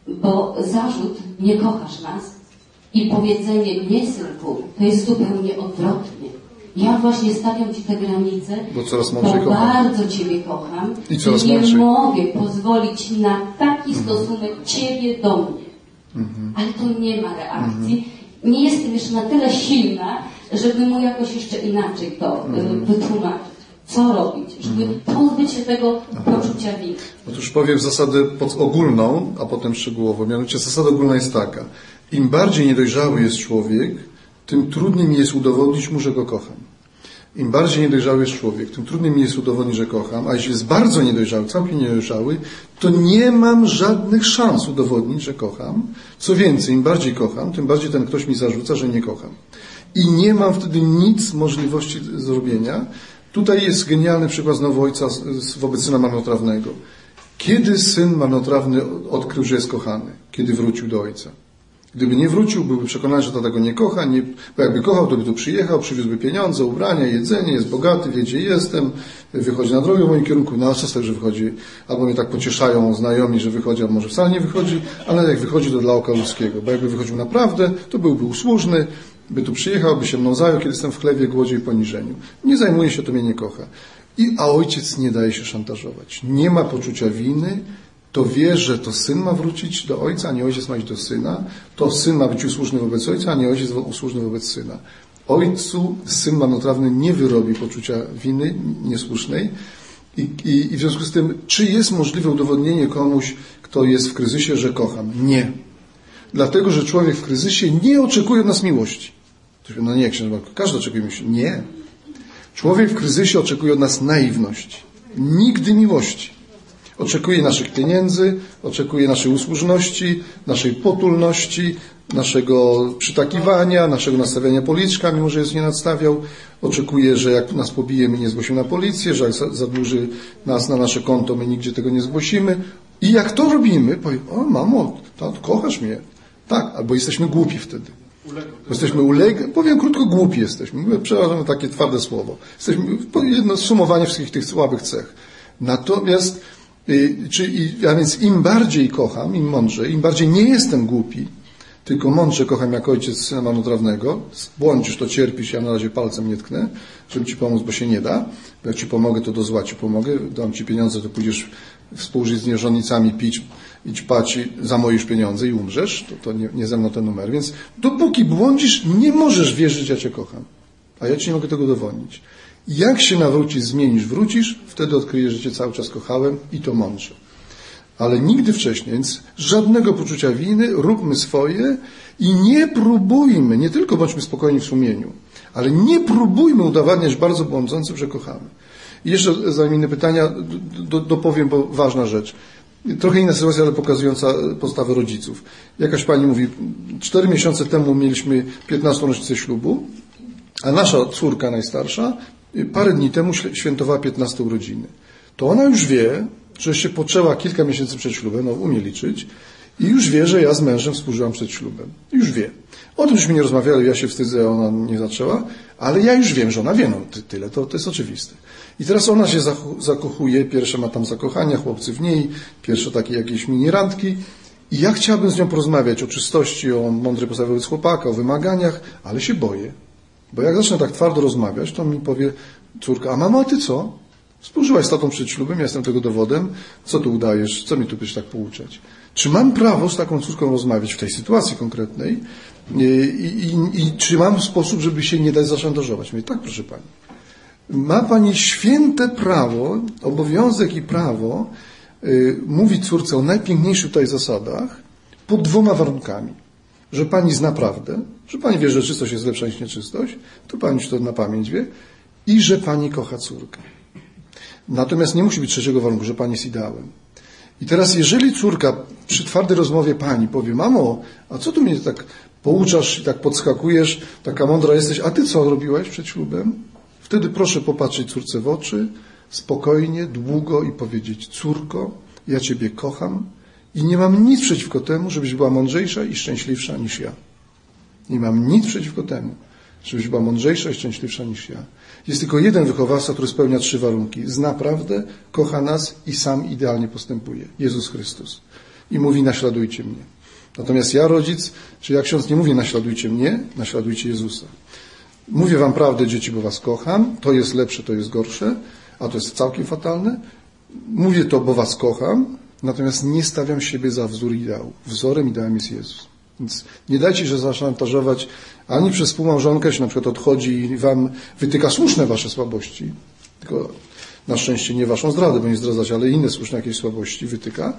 Bo zarzut, nie kochasz nas i powiedzenie, nie synku, to jest zupełnie odwrotnie. Ja właśnie stawiam Ci te granice, Bo coraz bo bardzo Ciebie kocham I coraz nie mądrzej. mogę pozwolić na taki stosunek Ciebie do mnie. Ale to nie ma reakcji. Nie jestem jeszcze na tyle silna, żeby mu jakoś jeszcze inaczej to y, wytłumaczyć. Co robić, żeby pozbyć się tego poczucia winy. Otóż powiem zasadę ogólną, a potem szczegółowo. Mianowicie zasada ogólna jest taka. Im bardziej niedojrzały jest człowiek, tym trudniej mi jest udowodnić mu, że go kocham. Im bardziej niedojrzały jest człowiek, tym trudniej mi jest udowodnić, że kocham, a jeśli jest bardzo niedojrzały, całkiem niedojrzały, to nie mam żadnych szans udowodnić, że kocham. Co więcej, im bardziej kocham, tym bardziej ten ktoś mi zarzuca, że nie kocham. I nie mam wtedy nic możliwości zrobienia. Tutaj jest genialny przykład znowu ojca wobec syna marnotrawnego. Kiedy syn marnotrawny odkrył, że jest kochany? Kiedy wrócił do ojca. Gdyby nie wrócił, byłby przekonany, że tata go nie kocha, nie, bo jakby kochał, to by tu przyjechał, przywiózłby pieniądze, ubrania, jedzenie, jest bogaty, wie gdzie jestem, wychodzi na drogę w moim kierunku, a co z tego, że wychodzi, albo mnie tak pocieszają znajomi, że wychodzi, a może wcale nie wychodzi, ale jak wychodzi, to dla oka ludzkiego, bo jakby wychodził naprawdę, to byłby usłużny, by tu przyjechał, by się mną zajął, kiedy jestem w chlewie, głodzie i poniżeniu. Nie zajmuje się, to mnie nie kocha. I, a ojciec nie daje się szantażować. Nie ma poczucia winy, to wie, że to syn ma wrócić do ojca, a nie ojciec ma iść do syna. To syn ma być usłużny wobec ojca, a nie ojciec usłużny wobec syna. Ojcu syn marnotrawny nie wyrobi poczucia winy niesłusznej i, i, i w związku z tym, czy jest możliwe udowodnienie komuś, kto jest w kryzysie, że kocham? Nie. Dlatego, że człowiek w kryzysie nie oczekuje od nas miłości. No nie, księża, Marko, każdy oczekuje miłości. Nie. Człowiek w kryzysie oczekuje od nas naiwności. Nigdy miłości. Oczekuje naszych pieniędzy, oczekuje naszej usłużności, naszej potulności, naszego przytakiwania, naszego nastawiania policzka, mimo że jest nie nadstawiał. Oczekuje, że jak nas pobije, my nie zgłosimy na policję, że jak za- zadłuży nas na nasze konto, my nigdzie tego nie zgłosimy. I jak to robimy, powie, o mamo, kochasz mnie. Tak, albo jesteśmy głupi wtedy. Jesteśmy uleg... powiem krótko, głupi jesteśmy. My przeważamy takie twarde słowo. Jesteśmy jedno sumowanie wszystkich tych słabych cech. Natomiast, y, czy, a więc im bardziej kocham, im mądrzej, im bardziej nie jestem głupi, tylko mądrze kocham jak ojciec syna marnotrawnego, błądzisz, to cierpisz, ja na razie palcem nie tknę, żeby ci pomóc, bo się nie da. Jak ci pomogę, to do zła ci pomogę, dam ci pieniądze, to pójdziesz współżyć z nierządnicami, pić, i zamoisz pieniądze i umrzesz, to, to nie, nie ze mną ten numer. Więc dopóki błądzisz, nie możesz wierzyć, ja cię kocham. A ja ci nie mogę tego udowodnić. Jak się nawrócisz, zmienisz, wrócisz, wtedy odkryjesz, że cię cały czas kochałem i to mądrze. Ale nigdy wcześniej, więc żadnego poczucia winy, róbmy swoje i nie próbujmy, nie tylko bądźmy spokojni w sumieniu, ale nie próbujmy udowadniać bardzo błądzącym, że kochamy. I jeszcze zanim inne pytania, do, dopowiem, bo ważna rzecz. Trochę inna sytuacja, ale pokazująca postawę rodziców. Jakaś pani mówi, cztery miesiące temu mieliśmy 15 rocznicę ślubu, a nasza córka najstarsza parę dni temu świętowała 15 urodziny. To ona już wie, że się poczęła kilka miesięcy przed ślubem, no umie liczyć, i już wie, że ja z mężem współżyłam przed ślubem. Już wie. O tym żeśmy nie rozmawiali, ja się wstydzę, ona nie zaczęła, ale ja już wiem, że ona wie, no ty, tyle, to, to jest oczywiste. I teraz ona się zakochuje, pierwsze ma tam zakochania, chłopcy w niej, pierwsze takie jakieś mini randki, i ja chciałbym z nią porozmawiać o czystości, o mądrej postawie wobec chłopaka, o wymaganiach, ale się boję. Bo jak zacznę tak twardo rozmawiać, to mi powie córka, a mama, a ty co? Współżyłaś z tatą przed ślubem, ja jestem tego dowodem. Co tu udajesz? Co mi tu będziesz tak pouczać? Czy mam prawo z taką córką rozmawiać w tej sytuacji konkretnej? I, i, i czy mam sposób, żeby się nie dać zaszantażować? Mówię, tak, proszę pani. Ma pani święte prawo, obowiązek i prawo y, mówić córce o najpiękniejszych tutaj zasadach pod dwoma warunkami. Że pani zna prawdę, że pani wie, że czystość jest lepsza niż nieczystość, to pani już to na pamięć wie, i że pani kocha córkę. Natomiast nie musi być trzeciego warunku, że pani jest ideałem. I teraz, jeżeli córka przy twardej rozmowie pani powie, mamo, a co tu mnie tak pouczasz i tak podskakujesz, taka mądra jesteś, a ty co robiłaś przed ślubem? Wtedy proszę popatrzeć córce w oczy, spokojnie, długo i powiedzieć, córko, ja ciebie kocham i nie mam nic przeciwko temu, żebyś była mądrzejsza i szczęśliwsza niż ja. Nie mam nic przeciwko temu, żebyś była mądrzejsza i szczęśliwsza niż ja. Jest tylko jeden wychowawca, który spełnia trzy warunki. Zna prawdę, kocha nas i sam idealnie postępuje. Jezus Chrystus. I mówi, naśladujcie mnie. Natomiast ja, rodzic, czy jak ksiądz nie mówi, naśladujcie mnie, naśladujcie Jezusa. Mówię wam prawdę, dzieci, bo was kocham. To jest lepsze, to jest gorsze, a to jest całkiem fatalne. Mówię to, bo was kocham, natomiast nie stawiam siebie za wzór ideału. Wzorem ideałem jest Jezus. Więc nie dajcie się zaszantażować ani przez współmałżonkę, jeśli na przykład odchodzi i wam wytyka słuszne wasze słabości, tylko na szczęście nie waszą zdradę, bo nie zdradzać, ale inne słuszne jakieś słabości wytyka.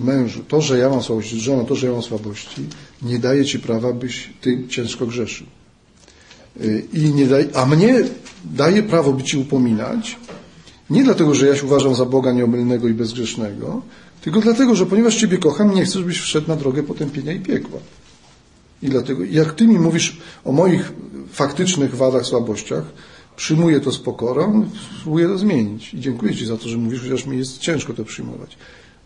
Mężu, to, że ja mam słabości, żona, to, że ja mam słabości, nie daje ci prawa, byś ty ciężko grzeszył. Y, I nie daj, a mnie daje prawo, by ci upominać, nie dlatego, że ja się uważam za Boga nieomylnego i bezgrzesznego, tylko dlatego, że ponieważ Ciebie kocham, nie chcę, żebyś wszedł na drogę potępienia i piekła. I dlatego, jak Ty mi mówisz o moich faktycznych wadach, słabościach, przyjmuję to z pokorą, spróbuję to zmienić. I dziękuję Ci za to, że mówisz, chociaż mi jest ciężko to przyjmować.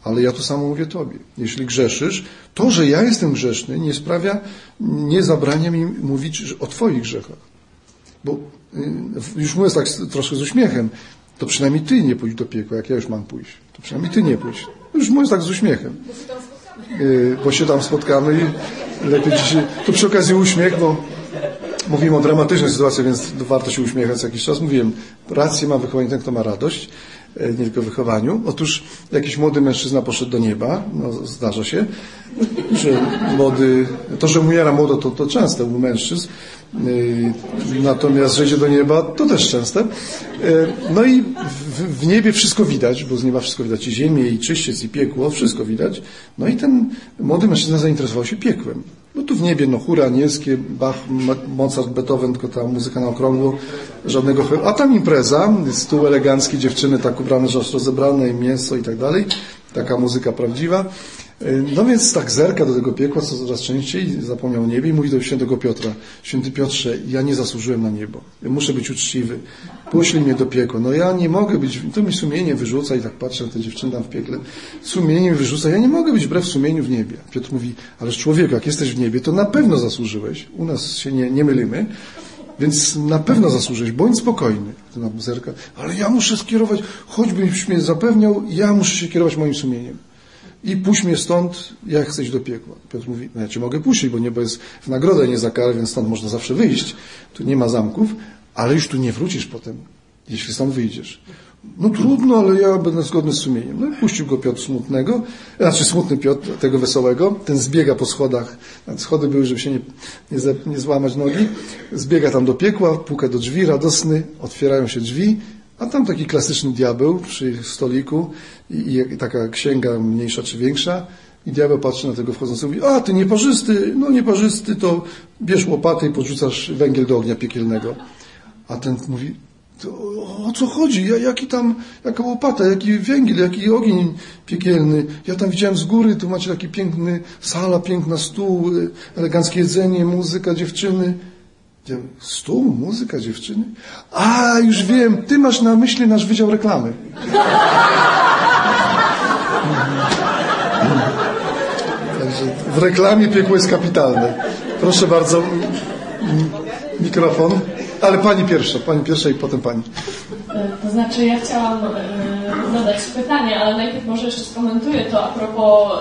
Ale ja to samo mówię Tobie. Jeśli grzeszysz, to, że ja jestem grzeszny, nie sprawia, nie zabrania mi mówić o Twoich grzechach. Bo y, już mówiąc tak troszkę z uśmiechem, to przynajmniej Ty nie pójdź do piekła, jak ja już mam pójść. To przynajmniej Ty nie pójdź. Już mówiąc tak z uśmiechem. Y, bo się tam spotkamy i lepiej dzisiaj... To przy okazji uśmiech, bo mówimy o dramatycznej sytuacji, więc warto się uśmiechać co jakiś czas. Mówiłem, rację ma wychowanie ten, kto ma radość, y, nie tylko wychowaniu. Otóż jakiś młody mężczyzna poszedł do nieba, no, zdarza się, że młody, to, że umiera młodo, to, to częste u mężczyzn, natomiast, że idzie do nieba, to też częste. No i w, w, niebie wszystko widać, bo z nieba wszystko widać, i ziemię, i czyściec, i piekło, wszystko widać. No i ten młody mężczyzna zainteresował się piekłem. No tu w niebie, no chóry anielskie, Bach, Mozart, Beethoven, tylko ta muzyka na okrągło, żadnego... A tam impreza, stół elegancki, dziewczyny tak ubrane, że aż rozebrane, i mięso i tak dalej. Taka muzyka prawdziwa. No więc tak zerka do tego piekła coraz częściej, zapomniał niebie i mówi do świętego Piotra, święty Piotrze, ja nie zasłużyłem na niebo, muszę być uczciwy, poślij mnie do piekła. No ja nie mogę być, to mi sumienie wyrzuca i tak patrzę na te dziewczyny tam w piekle, sumienie mi wyrzuca, ja nie mogę być wbrew sumieniu w niebie. Piotr mówi, ależ człowieku, jak jesteś w niebie, to na pewno zasłużyłeś, u nas się nie, nie mylimy, więc na pewno zasłużyłeś, bądź spokojny. Ten zerka, ale ja muszę skierować, choćbyś mnie zapewniał, ja muszę się kierować moim sumieniem i puść mnie stąd, ja chcę iść do piekła. Piotr mówi, no ja cię mogę puścić, bo niebo jest w nagrodę, nie za karę, więc stąd można zawsze wyjść. Tu nie ma zamków, ale już tu nie wrócisz potem, jeśli stąd wyjdziesz. No trudno, ale ja będę zgodny z sumieniem. No i puścił go Piotr smutnego, znaczy smutny Piotr, tego wesołego. Ten zbiega po schodach, schody były, żeby się nie, nie, nie złamać nogi. Zbiega tam do piekła, puka do drzwi, radosny, otwierają się drzwi a tam taki klasyczny diabeł przy stoliku i, i taka księga mniejsza czy większa i diabeł patrzy na tego wchodzącego i mówi, a ty nieparzysty, no nieparzysty, to bierz łopatę i podrzucasz węgiel do ognia piekielnego. A ten mówi, o co chodzi? Ja, jaki tam, jaka łopata, jaki węgiel, jaki ogień piekielny. Ja tam widziałem z góry, tu macie taki piękny sala, piękna stół, eleganckie jedzenie, muzyka, dziewczyny. Stół, muzyka, dziewczyny? A, już wiem, ty masz na myśli nasz wydział reklamy. Także w reklamie piekło jest kapitalne. Proszę bardzo, mikrofon. Ale pani pierwsza, pani pierwsza i potem pani. To znaczy, ja chciałam zadać pytanie, ale najpierw może jeszcze skomentuję to a propos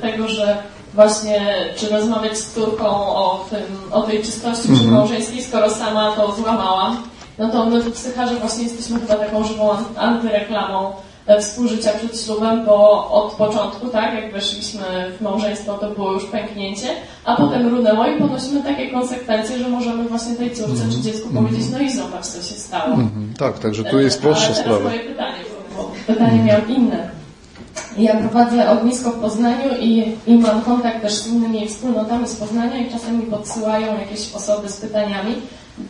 tego, że właśnie, czy rozmawiać z córką o, tym, o tej czystości mm -hmm. przedmałżeńskiej, skoro sama to złamałam, no to my w psycharze właśnie jesteśmy chyba taką żywą antyreklamą e, współżycia przed ślubem, bo od początku, tak, jak weszliśmy w małżeństwo, to było już pęknięcie, a potem runęło i ponosimy takie konsekwencje, że możemy właśnie tej córce mm -hmm. czy dziecku mm -hmm. powiedzieć, no i zobacz, co się stało. Mhm. Tak, także tu jest prostsza sprawa. moje pytanie, bo pytanie miałam inne. Ja prowadzę ognisko w Poznaniu i, i mam kontakt też z innymi wspólnotami z Poznania i czasem mi podsyłają jakieś osoby z pytaniami.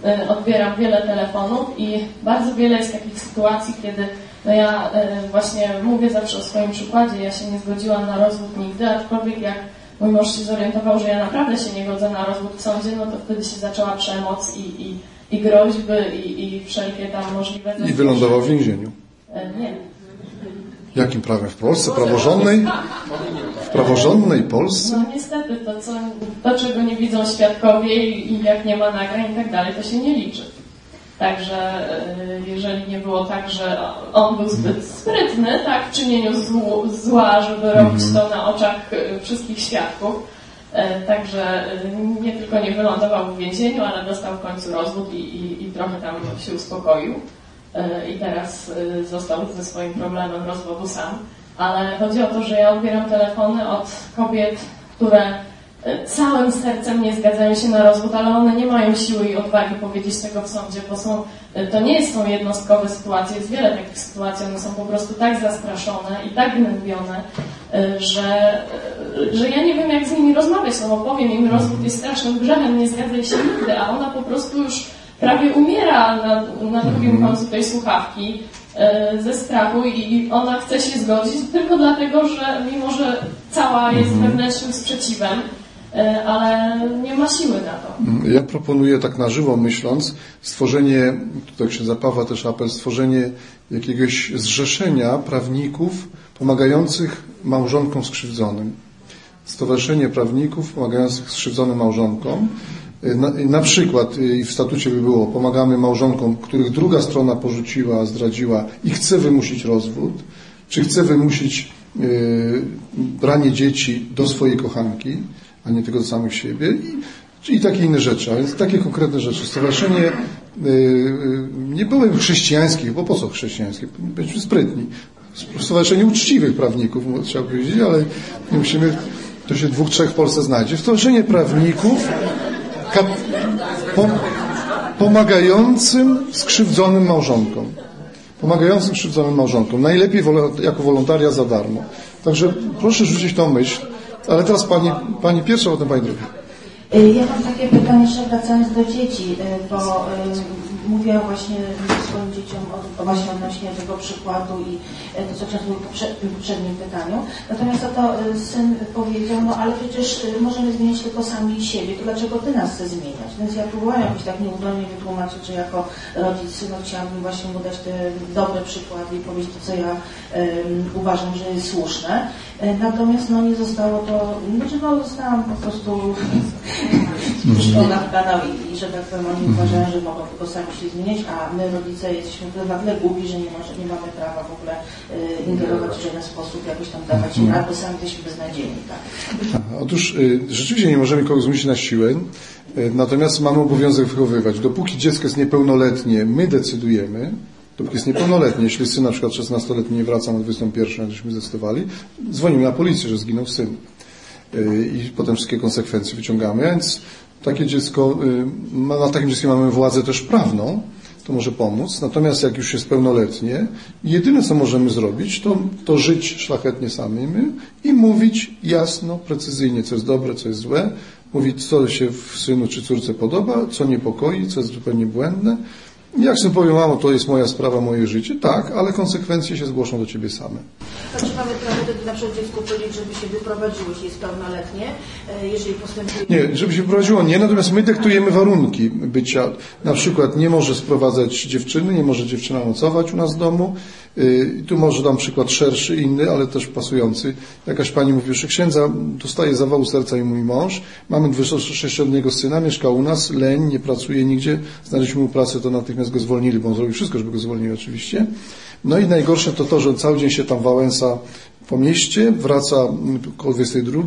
E, odbieram wiele telefonów i bardzo wiele jest takich sytuacji, kiedy No ja e, właśnie mówię zawsze o swoim przykładzie, ja się nie zgodziłam na rozwód nigdy, aczkolwiek jak mój mąż się zorientował, że ja naprawdę się nie godzę na rozwód w sądzie, no to wtedy się zaczęła przemoc i, i, i groźby i, i wszelkie tam możliwe... I wylądował w więzieniu. E, nie. Jakim prawem? W Polsce? Praworządnej? W praworządnej Polsce? No niestety, to, co, to czego nie widzą świadkowie i, jak nie ma nagrań i tak dalej, to się nie liczy. Także e, jeżeli nie było tak, że on był zbyt sprytny tak, w czynieniu złu, zła, żeby robić to na oczach e, wszystkich świadków, e, także nie tylko nie wylądował w więzieniu, ale dostał w końcu rozwód i, i, i trochę tam się uspokoił i teraz został ze swoim problemem rozwodu sam. Ale chodzi o to, że ja odbieram telefony od kobiet, które całym sercem nie zgadzają się na rozwód, ale one nie mają siły i odwagi powiedzieć tego w sądzie, bo są, to nie są jednostkowe sytuacje, jest wiele takich sytuacji, one są po prostu tak zastraszone i tak gnębione, że, że ja nie wiem jak z nimi rozmawiać, no bo powiem im, rozwód jest strasznym grzechem, nie zgadzaj się nigdy, a ona po prostu już prawie umiera na, na drugim mhm. końcu tej słuchawki ze strachu i ona chce się zgodzić tylko dlatego, że mimo, że cała jest mhm. wewnętrznym sprzeciwem, E, ale nie ma siły na to. Ja proponuję tak na żywo myśląc, stworzenie, tutaj się zapawa też apel, stworzenie jakiegoś zrzeszenia prawników pomagających małżonkom skrzywdzonym. Stowarzyszenie prawników pomagających skrzywdzonym małżonkom. E, na, na, przykład e, w statucie by było pomagamy małżonkom, których druga strona porzuciła, zdradziła i chce wymusić rozwód, czy chce wymusić yy, branie dzieci do swojej kochanki, a nie tylko do samych siebie i, i takie inne rzeczy, a więc takie konkretne rzeczy. Stowarzyszenie y, y, nie byłem chrześcijańskich, bo po co chrześcijańskie? Byliśmy sprytni. Stowarzyszenie uczciwych prawników, trzeba powiedzieć, ale nie musimy, to się dwóch, trzech w Polsce znajdzie. Stowarzyszenie prawników pomagającym skrzywdzonym małżonkom. Pomagającym skrzywdzonym małżonkom. Najlepiej jako wolontaria za darmo. Także proszę rzucić tą myśl. Ale teraz pani, pani pierwsza, potem pani druga. Y, ja mam takie pytanie jeszcze wracając do dzieci, y, bo mówię właśnie swoim dzieciom o, właśnie odnośnie tego przykładu i to, co mówił w poprzednim pytaniu. Natomiast to syn powiedział, no ale przecież możemy zmienić tylko sami siebie, to dlaczego ty nas chcesz zmieniać? Więc ja próbowałam jakoś tak nieudolnie wytłumaczyć, że jako rodzic synu chciałabym właśnie mu dać te dobre przykłady i powiedzieć to, co ja um, uważam, że jest słuszne. Natomiast no nie zostało to, znaczy no zostałam po prostu [laughs] szkolna i, i że tak powiem oni uważają, że mogą tylko sami się zmieniać, a my rodzice jesteśmy na tyle głupi, że nie, może, nie mamy prawa w ogóle y, ingerować w żaden sposób, jakoś tam dawać im, albo sami jesteśmy beznadziejni. Tak? Otóż y, rzeczywiście nie możemy kogoś zmusić na siłę, y, natomiast mamy obowiązek wychowywać. Dopóki dziecko jest niepełnoletnie, my decydujemy, dopóki jest niepełnoletnie. Jeśli syn na przykład 16-letni nie wraca na 21, jak żeśmy zdecydowali, dzwonimy na policję, że zginął syn. I potem wszystkie konsekwencje wyciągamy. Więc takie dziecko, y, na takim dziecku mamy władzę też prawną, to może pomóc. Natomiast jak już jest pełnoletnie, jedyne co możemy zrobić, to, to żyć szlachetnie samymi i mówić jasno, precyzyjnie, co jest dobre, co jest złe, mówić, co się w synu czy córce podoba, co niepokoi, co jest zupełnie błędne jak sobie powiem, mamo, to jest moja sprawa, moje życie, tak, ale konsekwencje się zgłoszą do ciebie same. Znaczy mamy prawo wtedy na przykład dziecku powiedzieć, żeby się wyprowadziło, jeśli jest pełnoletnie, e, jeżeli postępuje... Nie, żeby się wyprowadziło, nie, natomiast my dyktujemy warunki bycia. Na przykład nie może sprowadzać dziewczyny, nie może dziewczyna nocować u nas w domu. Y, tu może dam przykład szerszy, inny, ale też pasujący. Jakaś pani mówi, że księdza dostaje zawału serca i mój mąż. Mamy 26-letniego syna, mieszka u nas, leń, nie pracuje nigdzie. Znaleźliśmy mu pracę, to natychmiast natychmiast go zwolnili, bo on zrobił wszystko, żeby go zwolnili oczywiście. No i najgorsze to to, że cały dzień się tam wałęsa po mieście, wraca około 22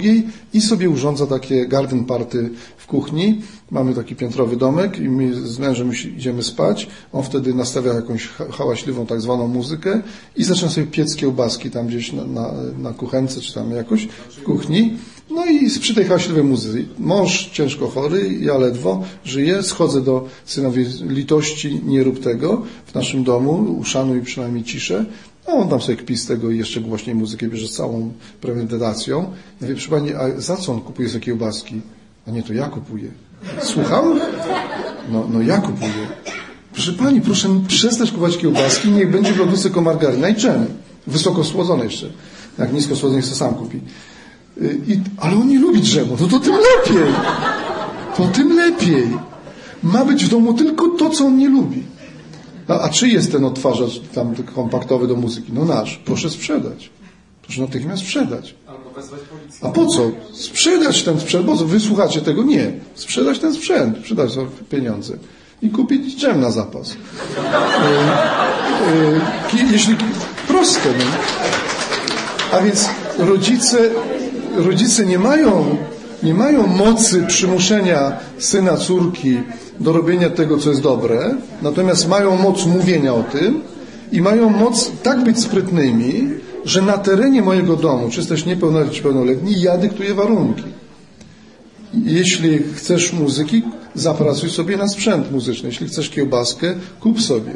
i sobie urządza takie garden party w kuchni. Mamy taki piętrowy domek i my z mężem idziemy spać. On wtedy nastawia jakąś hałaśliwą tak zwaną muzykę i zaczyna sobie piec kiełbaski tam gdzieś na, na, na kuchence czy tam jakoś w kuchni. No i przy tej hałaśliwej muzyce. Mąż ciężko chory, ja ledwo żyję, schodzę do synowej litości, nie rób tego w naszym domu, uszanuj przynajmniej ciszę. No on tam sobie kpi z tego i jeszcze głośniej muzykę bierze z całą premedytacją. Ja mówię, proszę Pani, a za co on kupuje sobie kiełbaski? A nie, to ja kupuję. Słucham? No, no ja kupuję. Proszę pani, proszę przestać kupować kiełbaski, niech będzie w lodówce margaryna i. Wysoko słodzone jeszcze. Jak nisko słodzone, to sam kupi. Y, I, ale on nie lubi drzemu, no to tym lepiej. To tym lepiej. Ma być w domu tylko to, co on nie lubi. A, a czy jest ten odtwarzacz tam kompaktowy do muzyki? No nasz. Proszę sprzedać. Proszę natychmiast sprzedać. Albo wezwać policję. A po co? Sprzedać ten sprzęt. Po co? Wysłuchacie tego? Nie. Sprzedać ten sprzęt. Sprzedać za pieniądze. I kupić dżem na zapas. E, e, jeśli... Proste, no. A więc rodzice, rodzice nie mają, nie mają mocy przymuszenia syna, córki do robienia tego, co jest dobre, natomiast mają moc mówienia o tym i mają moc tak być sprytnymi, że na terenie mojego domu, czy jesteś niepełnoletni, czy pełnoletni, ja dyktuję warunki. Jeśli chcesz muzyki, zapracuj sobie na sprzęt muzyczny. Jeśli chcesz kiełbaskę, kup sobie.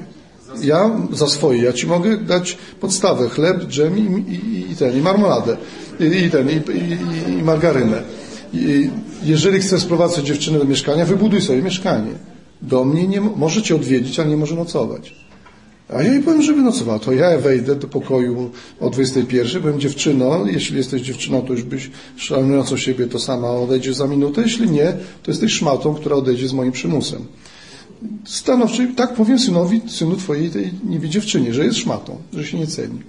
Ja za swoje, ja ci mogę dać podstawę, chleb, dżem i, i, i ten, i marmoladę, i, ten, i, i, i margarynę. I, jeżeli chcesz sprowadzać dziewczynę do mieszkania, wybuduj sobie mieszkanie. Do mnie nie, może cię odwiedzić, ale nie może nocować. A ja jej powiem, żeby nocowała. To ja wejdę do pokoju o 21, powiem dziewczyno, jeśli jesteś dziewczyną, to już byś szanującą siebie, to sama odejdziesz za minutę, jeśli nie, to jesteś szmatą, która odejdzie z moim przymusem. Stanowczo, tak powiem synowi, synu twojej tej niebie dziewczynie, że jest szmatą, że się nie ceni.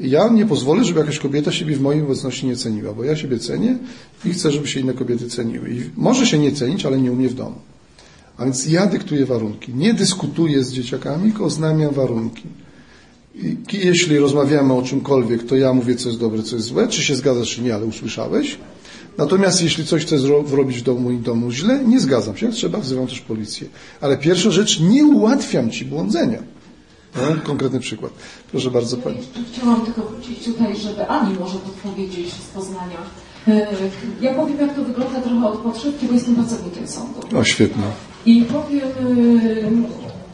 Ja nie pozwolę, żeby jakaś kobieta siebie w mojej obecności nie ceniła, bo ja siebie cenię i chcę, żeby się inne kobiety ceniły. I może się nie cenić, ale nie u mnie w domu. A więc ja dyktuję warunki. Nie dyskutuję z dzieciakami, tylko oznamiam warunki. I jeśli rozmawiamy o czymkolwiek, to ja mówię, co jest dobre, co jest złe, czy się zgadzasz, czy nie, ale usłyszałeś. Natomiast jeśli coś chcę zrobić w domu i domu źle, nie zgadzam się. Jak trzeba, wzywam też policję. Ale pierwsza rzecz, nie ułatwiam ci błądzenia. No, konkretny przykład. Proszę bardzo Pani. Chciałam tylko wrócić tutaj, żeby Ani może podpowiedzieć z Poznania. E, ja powiem, jak to wygląda trochę od podszewki, bo jestem pracownikiem sądu. O, świetnie. I powiem,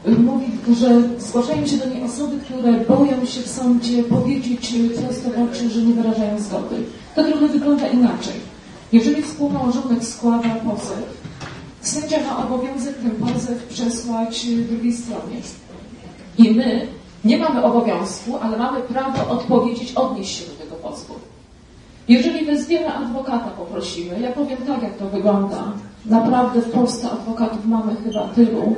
e, mówi, że zgłaszają się do niej osoby, które boją się w sądzie powiedzieć prosto w oczy, że nie wyrażają zgody. To trochę wygląda inaczej. Jeżeli współmałżonek składa pozew, sędzia ma obowiązek ten pozew przesłać drugiej stronie. I my nie mamy obowiązku, ale mamy prawo odpowiedzieć, odnieść się do tego pozwu. Jeżeli wezwiemy adwokata, poprosimy, ja powiem tak, jak to wygląda. Naprawdę w Polsce adwokatów mamy chyba tylu,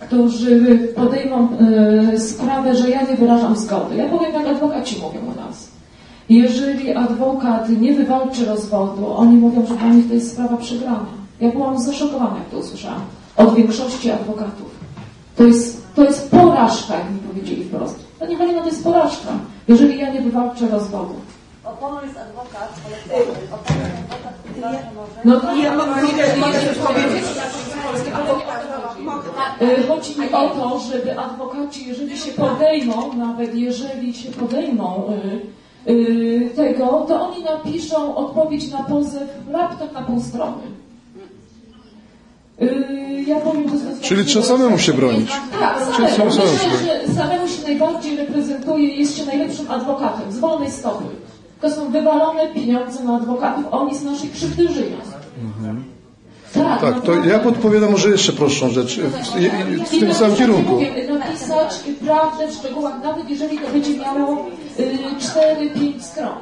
którzy podejmą y, sprawę, że ja nie wyrażam zgody. Ja powiem, jak adwokaci mówią u nas. Jeżeli adwokat nie wywalczy rozwodu, oni mówią, że dla nich to jest sprawa przegrana. Ja byłam zaszokowana, jak to usłyszałam. Od większości adwokatów. To jest, to jest porażka, jak mi powiedzieli wprost. To nie Halina, to jest porażka, jeżeli ja nie wywalczę rozwodu. Oponą jest adwokat, ale oponą jest adwokat, może... No to ja mogę, coś powiedzieć? Chodzi mi o to, żeby adwokaci, jeżeli się podejmą, nawet jeżeli się podejmą y, y, tego, to oni napiszą odpowiedź na pozew laptop na pół strony. Y, ja powiem, Czyli trzeba samemu się bronić. Tak, samemu. samemu się Myślę, że samemu się najbardziej reprezentuje, jest się najlepszym adwokatem, z wolnej stopy. To są wywalone pieniądze na adwokatów, oni z naszej krzywdy żyją. Tak, Tak, to ja podpowiadam może jeszcze prostszą rzecz w, w tym samym kierunku. Mówię, napisać prawdę w szczegółach, nawet jeżeli to będzie miało y, 4-5 stron.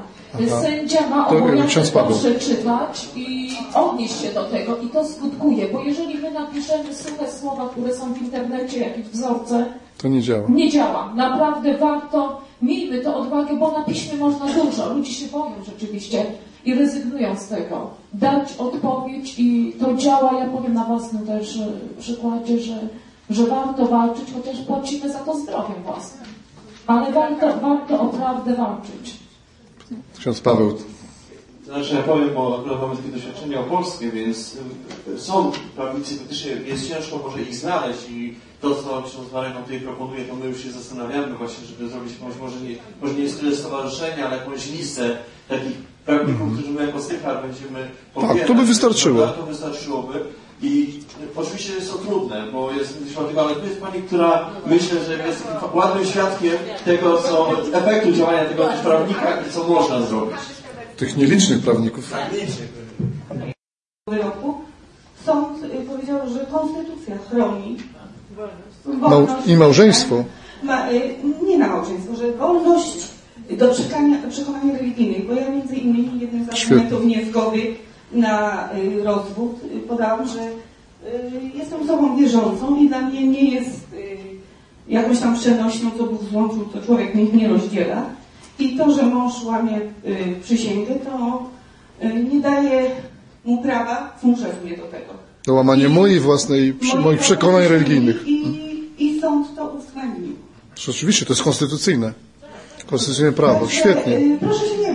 Sędzia ma To, obowiązek to przeczytać i odnieść się do tego i to skutkuje, bo jeżeli my napiszemy suche słowa, które są w internecie, jakieś wzorce, To nie działa. nie działa. Naprawdę warto, miejmy to odwagę, bo na piśmie można dużo. Ludzie się boją rzeczywiście i rezygnują z tego. Dać odpowiedź i to działa, ja powiem na własnym też e, przykładzie, że, że warto walczyć, chociaż płacimy za to zdrowiem własnym. Ale warto, warto o prawdę walczyć. Ksiądz Paweł. Znaczy ja powiem, bo akurat mamy takie doświadczenie opolskie, więc y, są prawnicy, faktycznie jest ciężko może ich znaleźć i to, co ksiądz Marek nam tutaj proponuje, to my już się zastanawiamy właśnie, żeby zrobić jakąś, może nie, może nie jest tyle stowarzyszenia, ale jakąś listę takich prawników, którzy my jako będziemy Tak, to by wystarczyło. To wystarczyłoby. I oczywiście jest to trudne, bo jest świadkiem, ale tu jest pani, która myślę, że jest ładnym świadkiem tego, co efektu działania tego prawnika i co można zrobić. Tych nielicznych prawników. wyroku sąd y, powiedział, że konstytucja chroni Wolność, I małżeństwo. Ma, y, nie na małżeństwo, że wolność do przekonania, religijnych, bo ja między innymi jednym z argumentów niezgody na y, rozwód y, podałam, że y, jestem osobą wierzącą i dla mnie nie jest jakąś tam przenośną, co Bóg złączył, to człowiek niech nie rozdziela. I to, że mąż łamie przysięgę, to nie daje mu prawa, zmusza mnie do tego. Do łamania I- mojej własnej, przy- moich przekonań religijnych. I, I sąd to uwzględnił. Rzeczywiście, to jest konstytucyjne. Konstytucyjne prawo. Także, Świetnie. Proszę się nie.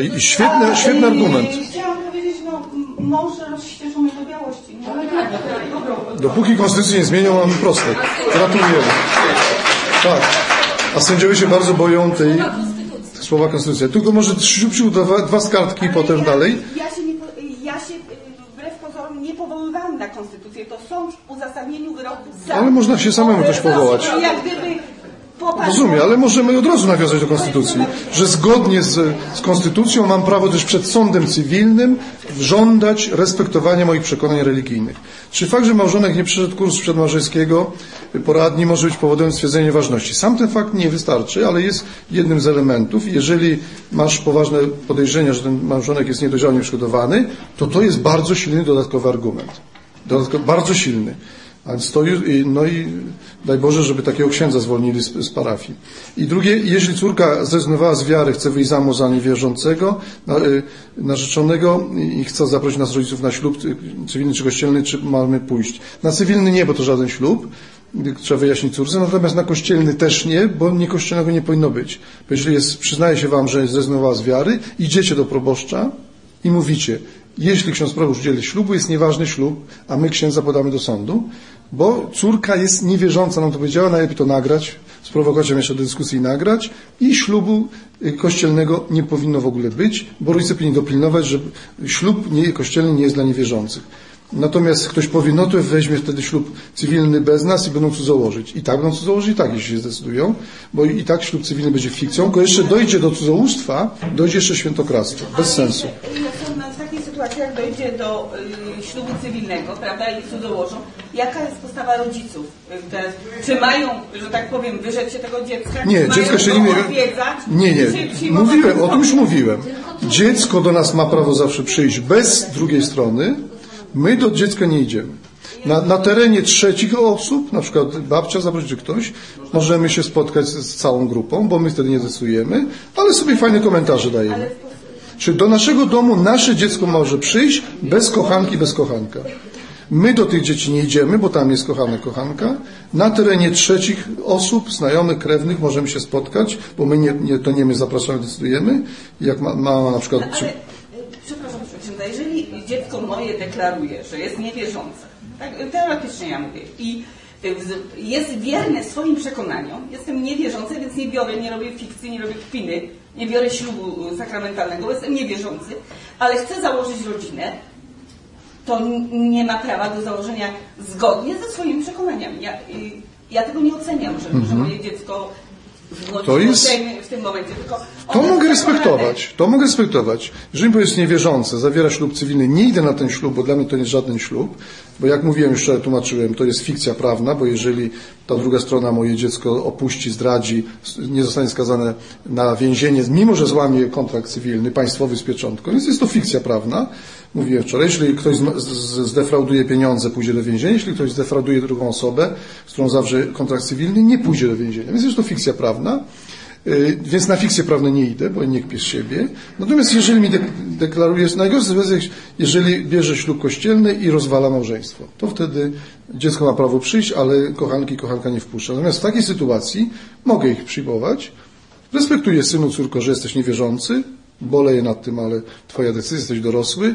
I świetny, A, świetny argument. Chciałam powiedzieć, no, mąż rozścieżony do białości. No, ale tak, dobra. Dopóki konstytucji nie zmienią, mamy proste. Gratulujemy. Tak. A sędziowie się bardzo boją tej słowa konstytucja. Tylko może Siusiu dwa, dwa z kartki i potem dalej. Ja się, nie, po- ja się y, wbrew pozorom nie powoływałam na konstytucję. To sąd w uzasadnieniu wyroku sam. Ale można się samemu też powołać. Jak gdyby popatrz- Rozumiem, ale możemy od razu nawiązać do Konstytucji, że zgodnie z, z Konstytucją mam prawo też przed sądem cywilnym żądać respektowania moich przekonań religijnych. Czy fakt, że małżonek nie przeszedł kursu przedmałżeńskiego poradni może być powodem stwierdzenia ważności? Sam ten fakt nie wystarczy, ale jest jednym z elementów. Jeżeli masz poważne podejrzenia, że ten małżonek jest niedojrzały, nieprzygotowany, to to jest bardzo silny dodatkowy argument. Dodatkowo, bardzo silny. No i daj Boże, żeby takiego księdza zwolnili z, parafii. I drugie, jeśli córka zrezygnowała z wiary, chce wyjść za mąż za niewierzącego, y, narzeczonego i chce zaprosić nas rodziców na ślub cywilny czy kościelny, czy mamy pójść. Na cywilny nie, bo to żaden ślub, trzeba wyjaśnić córce, natomiast na kościelny też nie, bo nie kościelnego nie powinno być. Bo jeżeli jest, przyznaje się wam, że zrezygnowała z wiary, idziecie do proboszcza, i mówicie, jeśli ksiądz proboszcz udzieli ślubu, jest nieważny ślub, a my księdza podamy do sądu, bo córka jest niewierząca, nam to powiedziała, najlepiej to nagrać, sprowokować ją jeszcze do dyskusji i nagrać i ślubu y, kościelnego nie powinno w ogóle być, bo rodzice powinni dopilnować, że ślub nie, kościelny nie jest dla niewierzących. Natomiast ktoś powie, no to weźmie wtedy ślub cywilny bez nas i będą cudzołożyć. I tak będą cudzołożyć, i tak, jeśli się zdecydują, bo i tak ślub cywilny będzie fikcją, tylko jeszcze dojdzie do cudzołóstwa, dojdzie jeszcze świętokradztwo. Bez sensu. W takiej sytuacji, jak dojdzie do y, ślubu cywilnego, prawda, i cudzołożą, jaka jest postawa rodziców? Teraz, czy mają, że tak powiem, wyrzec się tego dziecka? Nie, dziecko się nie... odwiedzać? Nie, nie. Mówiłem, o tym już mówiłem. Dziecko do nas ma prawo zawsze przyjść bez drugiej strony. My do dziecka nie idziemy. Na, na terenie trzecich osób, na przykład babcia zaprosi czy ktoś, możemy się spotkać z, całą grupą, bo my wtedy nie decydujemy, ale sobie fajne komentarze dajemy. Czy do naszego domu nasze dziecko może przyjść bez kochanki, bez kochanka? My do tych dzieci nie idziemy, bo tam jest kochana kochanka. Na terenie trzecich osób, znajomych, krewnych możemy się spotkać, bo my nie, nie, to nie my zapraszamy, decydujemy. Jak ma, mama na przykład... Czy, Ale, y, przepraszam, proszę księdza, jeżeli dziecko moje deklaruje, że jest niewierzące, tak, teoretycznie ja mówię, i y, jest wierne swoim przekonaniom, jestem niewierzący, więc nie biorę, nie robię fikcji, nie robię kpiny, nie biorę ślubu sakramentalnego, bo jestem niewierzący, ale chcę założyć rodzinę, to nie ma prawa do założenia zgodnie ze swoimi przekonaniami. Ja, y, ja tego nie oceniam, że, że moje dziecko Mhm. To jest- w tym momencie, To mogę respektować. To mogę respektować. Jeżeli jest niewierzące, zawiera ślub cywilny, nie idę na ten ślub, bo dla mnie to nie jest żaden ślub, bo jak mówiłem, już tłumaczyłem, to jest fikcja prawna, bo jeżeli ta druga strona moje dziecko opuści, zdradzi, nie zostanie skazane na więzienie, mimo że złamie kontrakt cywilny, państwowy z pieczątką, więc jest to fikcja prawna. Mówiłem wczoraj, jeśli ktoś zdefrauduje pieniądze, pójdzie do więzienia, jeśli ktoś zdefrauduje drugą osobę, z którą zawrze kontrakt cywilny, nie pójdzie do więzienia. Więc jest to fikcja prawna. Y, Więc na fikcje prawne nie idę, bo nie kpię z siebie. Natomiast jeżeli mi dek- deklaruje, najgorsze jest, jeżeli bierze ślub kościelny i rozwala małżeństwo, to wtedy dziecko ma prawo przyjść, ale kochanki, kochanka nie wpuszcza. Natomiast w takiej sytuacji mogę ich przyjmować, respektuję synu, córko, że jesteś niewierzący, boleję nad tym, ale twoja decyzja, jesteś dorosły.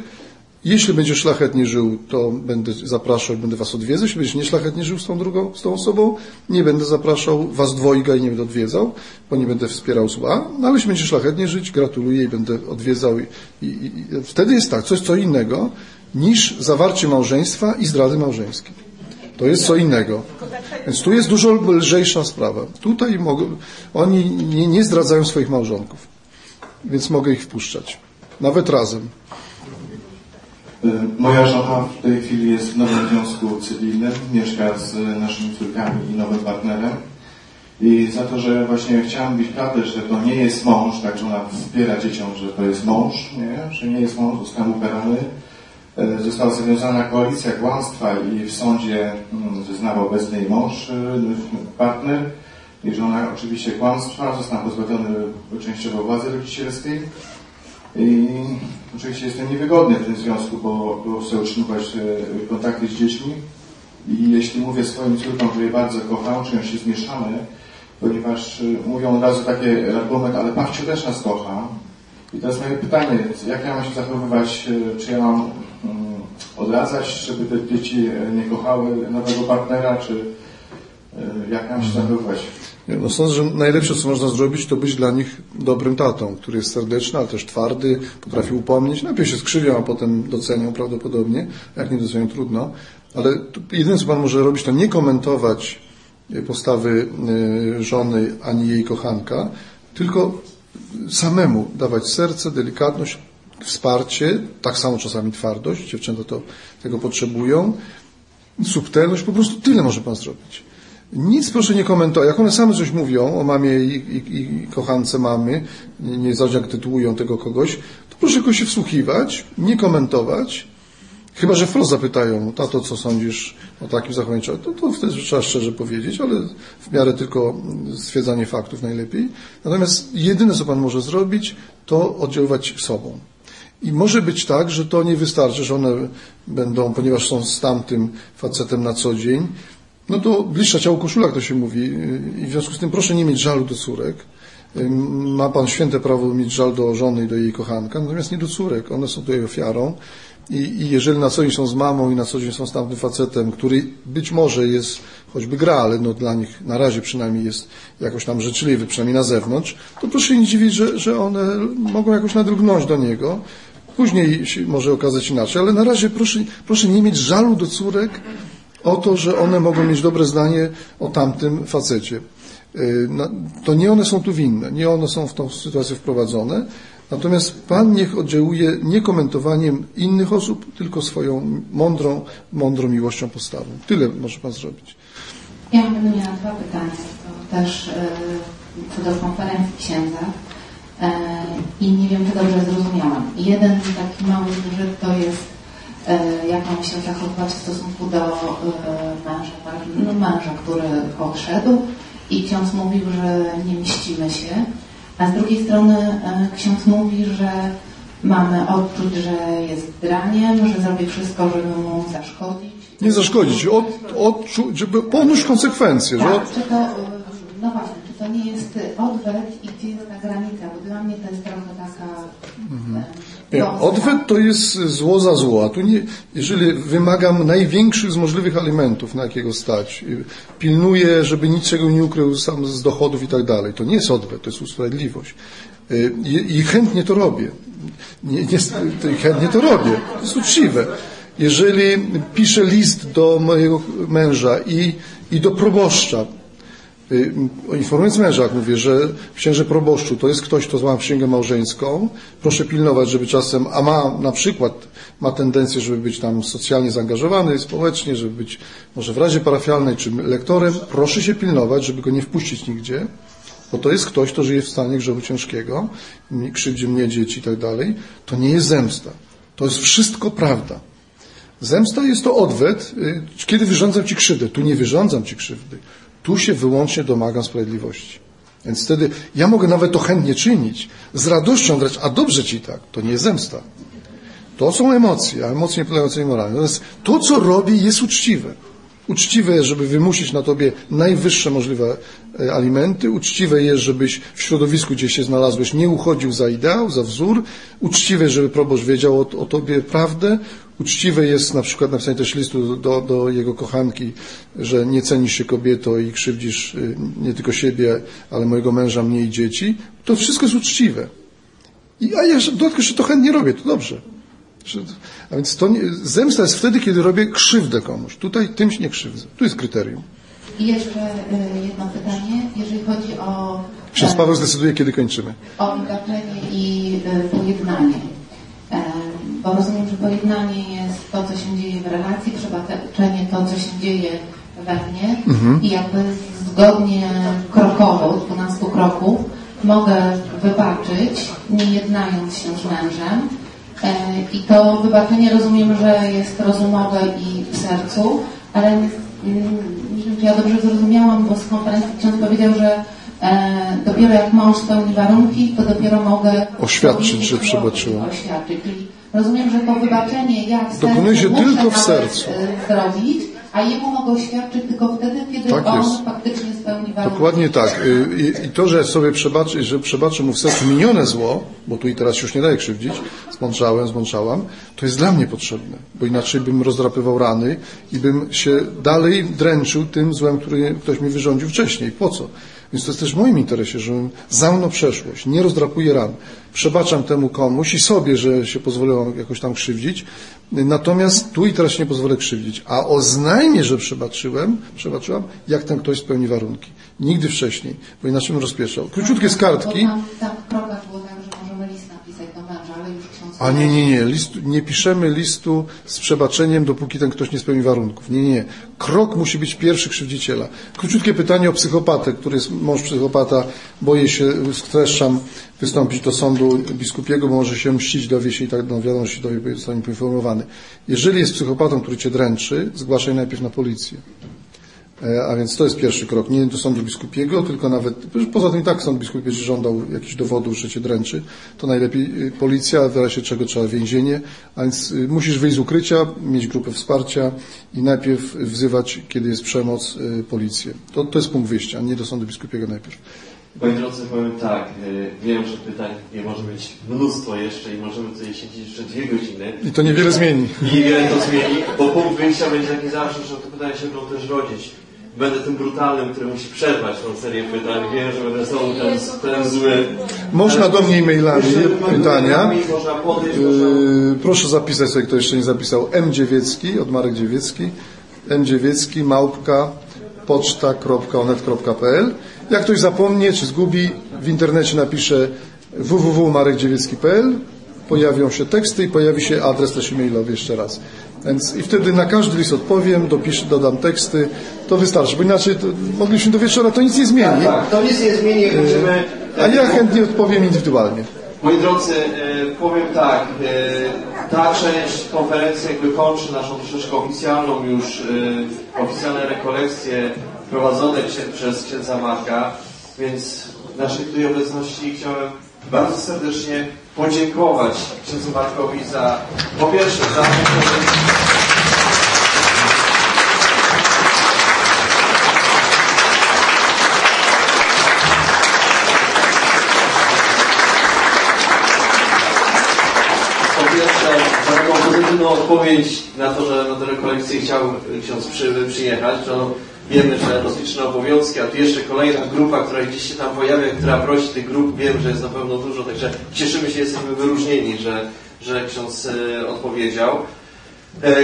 Jeśli będziesz szlachetnie żył, to będę zapraszał będę was odwiedzał. Jeśli będziesz nieszlachetnie żył z tą drugą, z tą osobą, nie będę zapraszał was dwojga i nie będę odwiedzał, bo nie będę wspierał zła. No ale jeśli będziesz szlachetnie żyć, gratuluję i będę odwiedzał. I, i, i wtedy jest tak, coś co innego niż zawarcie małżeństwa i zdrady małżeńskiej. To jest co innego. Więc tu jest dużo lżejsza sprawa. Tutaj mogą, oni nie, nie zdradzają swoich małżonków, więc mogę ich wpuszczać. Nawet razem. Y, Moja żona w tej chwili jest w nowym związku cywilnym, mieszka z naszymi córkami i nowym partnerem. I za to, że właśnie chciałam mówić prawdę, że to nie jest mąż, tak że ona wspiera dzieciom, że to jest mąż, nie? że nie jest mąż, zostałem ukarany. E, Została zawiązana koalicja kłamstwa i w sądzie mm, zeznawał obecny mąż, e, partner. I żona oczywiście kłamstwa, został pozbawiony częściowo władzy rodzicielskiej. I oczywiście jestem niewygodny w tym związku, bo, bo chcę utrzymywać e, kontakty z dziećmi. I jeśli mówię swoim córkom, że je bardzo kocham, czują się zmieszane, ponieważ y, mówią od razu taki argument, ale babciu też nas kocha. I teraz moje pytanie, jak ja mam się zachowywać, y, czy ja mam mm, odradzać, żeby te dzieci nie kochały nowego partnera, czy jak ja mam się zachowywać? No sądzę, że najlepsze, co można zrobić, to być dla nich dobrym tatą, który jest serdeczny, ale też twardy, potrafi upomnieć. Najpierw się skrzywią, a potem docenią prawdopodobnie. Jak nie docenią, trudno. Ale jedyne, co Pan może robić, to nie komentować e, postawy e, żony ani jej kochanka, tylko samemu dawać serce, delikatność, wsparcie, tak samo czasami twardość, dziewczęta to tego potrzebują, subtelność, po prostu tyle może Pan zrobić. Nic proszę nie komentować. Jak one same coś mówią o mamie i, i, i kochance mamy, nie- niezależnie jak tytułują tego kogoś, to proszę tylko się wsłuchiwać, nie komentować. Chyba, że wprost zapytają, tato, co sądzisz o takim zachowaniu, to, to wtedy trzeba szczerze powiedzieć, ale w miarę tylko stwierdzanie faktów najlepiej. Natomiast jedyne, co Pan może zrobić, to oddziaływać sobą. I może być tak, że to nie wystarczy, że one będą, ponieważ są z tamtym facetem na co dzień, no to bliższa ciału koszula, jak to się mówi. I w związku z tym proszę nie mieć żalu do córek. Ma Pan święte prawo mieć żal do żony i do jej kochanka, natomiast nie do córek. One są tutaj ofiarą. I, I jeżeli na co dzień są z mamą i na co dzień są z tamtym facetem, który być może jest, choćby gra, ale no dla nich na razie przynajmniej jest jakoś tam życzliwy, przynajmniej na zewnątrz, to proszę się nie dziwić, że, że one mogą jakoś nadrugnąć do niego. Później się może okazać inaczej, ale na razie proszę, proszę nie mieć żalu do córek, o to, że one mogą mieć dobre zdanie o tamtym facecie. Yy, na- To nie one są tu winne, nie one są w tą sytuację wprowadzone, natomiast Pan niech oddziałuje nie komentowaniem innych osób, tylko swoją mądrą, mądrą miłością postawą. Tyle może Pan zrobić. Ja będę miała dwa pytania. To też e, co do konferencji księdza. E, I nie wiem, czy dobrze zrozumiałam. Jeden taki mały zgrzyt to jest, jak mam się zachowywać w stosunku do e, męża, tak? no, męża, który odszedł i ksiądz mówił, że nie mścimy się, a z drugiej strony e, ksiądz mówi, że mamy odczuć, że jest draniem, że zrobię wszystko, żeby mu zaszkodzić. Nie zaszkodzić, od, odczuć, żeby ponieść konsekwencje. Że od, Tak, czy to, no właśnie, czy to nie jest odwet i gdzie jest ta granica? Bo dla mnie to jest trochę taka... Nie, odwet to jest zło za zło. A tu nie, jeżeli wymagam największych z możliwych alimentów, na jakiego stać, y, pilnuję, żeby niczego nie ukrył sam z dochodów i tak dalej, to nie jest odwet, to jest usprawiedliwość. Y, I, i chętnie to robię. Nie, nie, chętnie to robię. To jest uczciwe. Jeżeli piszę list do mojego męża i, i do proboszcza, Informując męża, mówię, że księże proboszczu to jest ktoś, kto złamał księgę małżeńską, proszę pilnować, żeby czasem, a ma na przykład, ma tendencję, żeby być tam socjalnie zaangażowany, społecznie, żeby być może w Radzie Parafialnej czy lektorem, proszę się pilnować, żeby go nie wpuścić nigdzie, bo to jest ktoś, kto żyje w stanie grzechu ciężkiego, krzywdzi mnie, dzieci i tak dalej. To nie jest zemsta. To jest wszystko prawda. Zemsta jest to odwet, y, kiedy wyrządzam Ci krzywdę. Tu nie wyrządzam Ci krzywdy. Tu się wyłącznie domagam sprawiedliwości. Więc wtedy ja mogę nawet to chętnie czynić, z radością grać, a dobrze Ci tak. To nie jest zemsta. To są emocje, a emocje nie podlegają ocenie moralnej. Natomiast to, co robię, jest uczciwe. Uczciwe, żeby wymusić na tobie najwyższe możliwe e, alimenty. Uczciwe jest, żebyś w środowisku, gdzie się znalazłeś, nie uchodził za ideał, za wzór. Uczciwe, żeby proboszcz wiedział o, o tobie prawdę. Uczciwe jest na przykład napisanie też listu do, do jego kochanki, że nie cenisz się kobieto i krzywdzisz y, nie tylko siebie, ale mojego męża, mnie i dzieci. To wszystko jest uczciwe. I, a ja jeszcze- dodatkowo jeszcze to chętnie robię, to dobrze. A więc to nie, zemsta jest wtedy, kiedy robię krzywdę komuś. Tutaj tym się nie krzywdzę. Tu jest kryterium. I jeszcze y, jedno pytanie, jeżeli chodzi o, Ksiądz e, Paweł zdecyduje, kiedy kończymy. o wydarzenie i y, pojednanie. E, bo rozumiem, że pojednanie jest to, co się dzieje w relacji, przebaczenie to, co się dzieje we mnie Mhm. i jakby zgodnie krokowo, 12 kroków, mogę wybaczyć, nie jednając się z mężem. E, I to wybaczenie rozumiem, że jest rozumowe i w sercu, ale mm, nie wiem, czy ja dobrze zrozumiałam, bo z konferencji ksiądz powiedział, że e, dopiero jak mąż spełni warunki, to dopiero mogę Oświadczyć, że przebaczyłem. Oświadczyć. Czyli rozumiem, że to wybaczenie ja w Dokonuje się tylko w sercu. e, zrobić, a jemu mogę oświadczyć tylko wtedy, kiedy Tak on jest. faktycznie spełni warunki. Dokładnie tak. Y, I, I to, że sobie przebaczy, że przebaczę mu w sercu minione zło, bo tu i teraz już nie daje krzywdzić, zmądrzałem, zmądrzałam, to jest dla mnie potrzebne, bo inaczej bym rozdrapywał rany i bym się dalej dręczył tym złem, który ktoś mi wyrządził wcześniej. Po co? Więc to jest też w moim interesie, żebym zamknął przeszłość, nie rozdrapuję ran. Przebaczam temu komuś i sobie, że się pozwoliłem jakoś tam krzywdzić, natomiast tu i teraz się nie pozwolę krzywdzić. A oznajmię, że przebaczyłem, przebaczyłam, jak ten ktoś spełni warunki. Nigdy wcześniej, bo inaczej bym rozpieszczał. Króciutkie z kartki w krokach było tak, że możemy list napisać do męża, ale już ksiądz... A nie, nie, nie. List, nie piszemy listu z przebaczeniem, dopóki ten ktoś nie spełni warunków. Nie, nie. Krok musi być pierwszy krzywdziciela. Króciutkie pytanie o psychopatę, który jest mąż psychopata. Boję się, streszczam wystąpić do sądu biskupiego, bo może się mścić, dowie się i tak, no wiadomo, się dowie, zostanie poinformowany. Jeżeli jest psychopatą, który cię dręczy, zgłaszaj najpierw na policję. E, A więc to jest pierwszy krok. Nie do sądu biskupiego, tylko nawet, poza tym i tak sąd biskupi będzie żądał jakichś dowodów, że cię dręczy, to najlepiej y, policja, w razie czego trzeba więzienie, a więc y, musisz wyjść z ukrycia, mieć grupę wsparcia i najpierw wzywać, kiedy jest przemoc, y, policję. To, to jest punkt wyjścia, nie do sądu biskupiego najpierw. Moi drodzy, powiem tak, wiem, że pytań nie może być mnóstwo jeszcze i możemy tutaj siedzieć jeszcze dwie godziny. I to niewiele zmieni. I niewiele to zmieni, bo punkt wyjścia będzie taki zawsze, że te pytania się będą też rodzić. Będę tym brutalnym, który musi przerwać tą serię pytań. Wiem, że będę znowu ten, ten zły. Można do mnie pytania. mailami Można podejść, można... Yy, proszę zapisać sobie, kto jeszcze nie zapisał, M. Dziewiecki, od Marek Dziewiecki, M. Dziewiecki, małpka, poczta.onet.pl. Jak ktoś zapomnie, czy zgubi, w internecie napisze www.marekdziewiecki.pl, pojawią się teksty i pojawi się adres też e-mailowy jeszcze raz. Więc i wtedy na każdy list odpowiem, dopiszę, dodam teksty, to wystarczy, bo inaczej to, mogliśmy do wieczora, to nic nie zmieni. Tak, to nic nie zmieni, będziemy... A ja chętnie odpowiem indywidualnie. Moi drodzy, e, powiem tak, e, ta część konferencji jakby kończy naszą troszeczkę oficjalną już, e, oficjalne rekolekcje prowadzone przez księdza Marka, więc w naszej tutaj obecności chciałem bardzo serdecznie podziękować księdzu Markowi za, po pierwsze, za to, odpowiedź na to, że na tę rekolekcję chciał ksiądz przy, przyjechać, że no, wiemy, że rozliczne obowiązki, a tu jeszcze kolejna grupa, która gdzieś się tam pojawia, która prosi tych grup, wiem, że jest na pewno dużo, także cieszymy się, jesteśmy wyróżnieni, że, że ksiądz e, odpowiedział. E,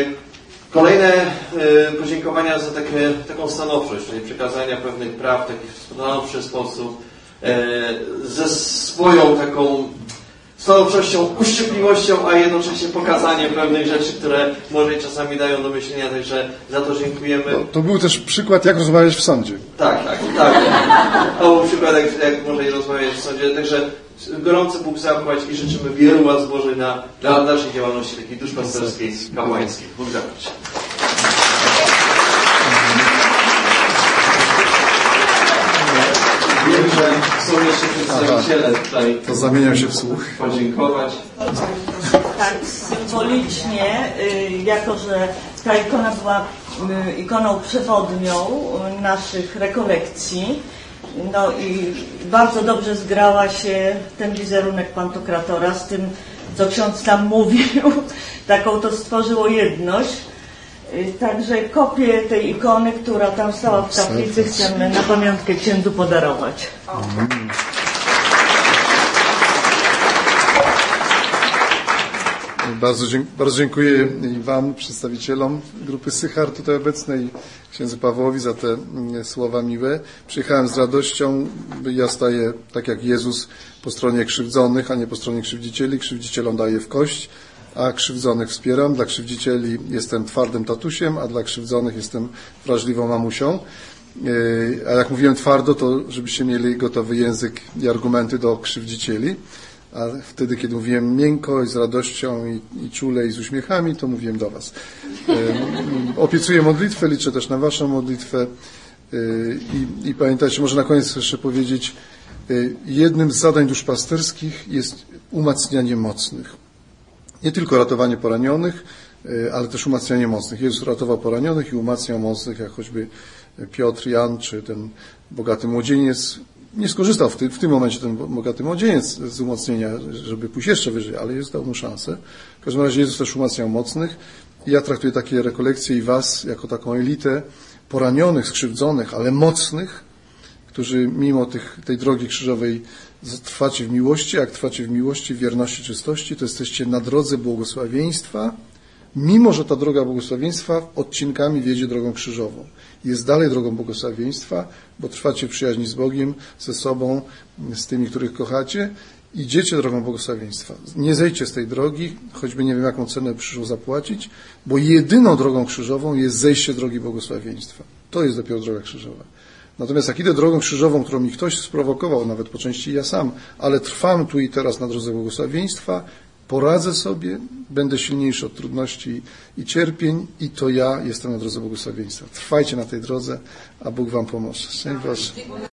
Kolejne e, podziękowania za takie, taką stanowczość, czyli przekazania pewnych praw w taki stanowczy sposób, ze swoją taką stanowczością, uszczypliwością, a jednocześnie pokazaniem pewnych rzeczy, które może czasami dają do myślenia, także za to dziękujemy. To był też przykład, jak rozmawiać w sądzie. Tak, tak, tak. To był przykład, jak, jak może i rozmawiać w sądzie. Także gorący Bóg zapłać i życzymy wielu łask Bożej na, dla naszej działalności takiej duszpasterskiej, kapłańskiej. Bóg zapłać. Wiem, że są jeszcze przedstawiciele tutaj. To zamieniam się w słuch. Podziękować. Tak, symbolicznie, y, jako że ta ikona była y, ikoną przewodnią y, naszych rekolekcji, no i bardzo dobrze zgrała się ten wizerunek pantokratora z tym, co ksiądz tam mówił. [laughs] Taką to stworzyło jedność. Y, Także kopię tej ikony, która tam stała w kaplicy, chcemy na pamiątkę księdzu podarować. Bardzo, bardzo dziękuję i Wam, przedstawicielom grupy Sychar tutaj obecnej, księdzu Pawłowi za te mm, słowa miłe. Przyjechałem z radością, ja staję tak jak Jezus po stronie krzywdzonych, a nie po stronie krzywdzicieli. Krzywdzicielom daję w kość, a krzywdzonych wspieram. Dla krzywdzicieli jestem twardym tatusiem, a dla krzywdzonych jestem wrażliwą mamusią. A jak mówiłem twardo, to żebyście mieli gotowy język i argumenty do krzywdzicieli. A wtedy, kiedy mówiłem miękko i z radością i, i czule i z uśmiechami, to mówiłem do Was. Obiecuję modlitwę, liczę też na Waszą modlitwę. I, I pamiętajcie, może na koniec jeszcze powiedzieć, jednym z zadań duszpasterskich jest umacnianie mocnych. Nie tylko ratowanie poranionych, ale też umacnianie mocnych. Jezus ratował poranionych i umacniał mocnych, jak choćby Piotr, Jan, czy ten bogaty młodzieniec. Nie skorzystał w, ty, w tym momencie ten bogaty młodzieniec z umocnienia, żeby pójść jeszcze wyżej, ale Jezus dał mu szansę. W każdym razie Jezus też umacniał mocnych. Ja traktuję takie rekolekcje i Was jako taką elitę poranionych, skrzywdzonych, ale mocnych, którzy mimo tych, tej drogi krzyżowej trwacie w miłości, jak trwacie w miłości, w wierności, czystości, to jesteście na drodze błogosławieństwa, mimo że ta droga błogosławieństwa odcinkami wiedzie drogą krzyżową. Jest dalej drogą błogosławieństwa, bo trwacie w przyjaźni z Bogiem, ze sobą, z tymi, których kochacie, idziecie drogą błogosławieństwa. Nie zejdźcie z tej drogi, choćby nie wiem, jaką cenę przyszło zapłacić, bo jedyną drogą krzyżową jest zejście drogi błogosławieństwa. To jest dopiero droga krzyżowa. Natomiast jak idę drogą krzyżową, którą mi ktoś sprowokował, nawet po części ja sam, ale trwam tu i teraz na drodze błogosławieństwa, poradzę sobie, będę silniejszy od trudności i cierpień i to ja jestem na drodze błogosławieństwa. Trwajcie na tej drodze, a Bóg Wam pomoże. Szczęść Boże.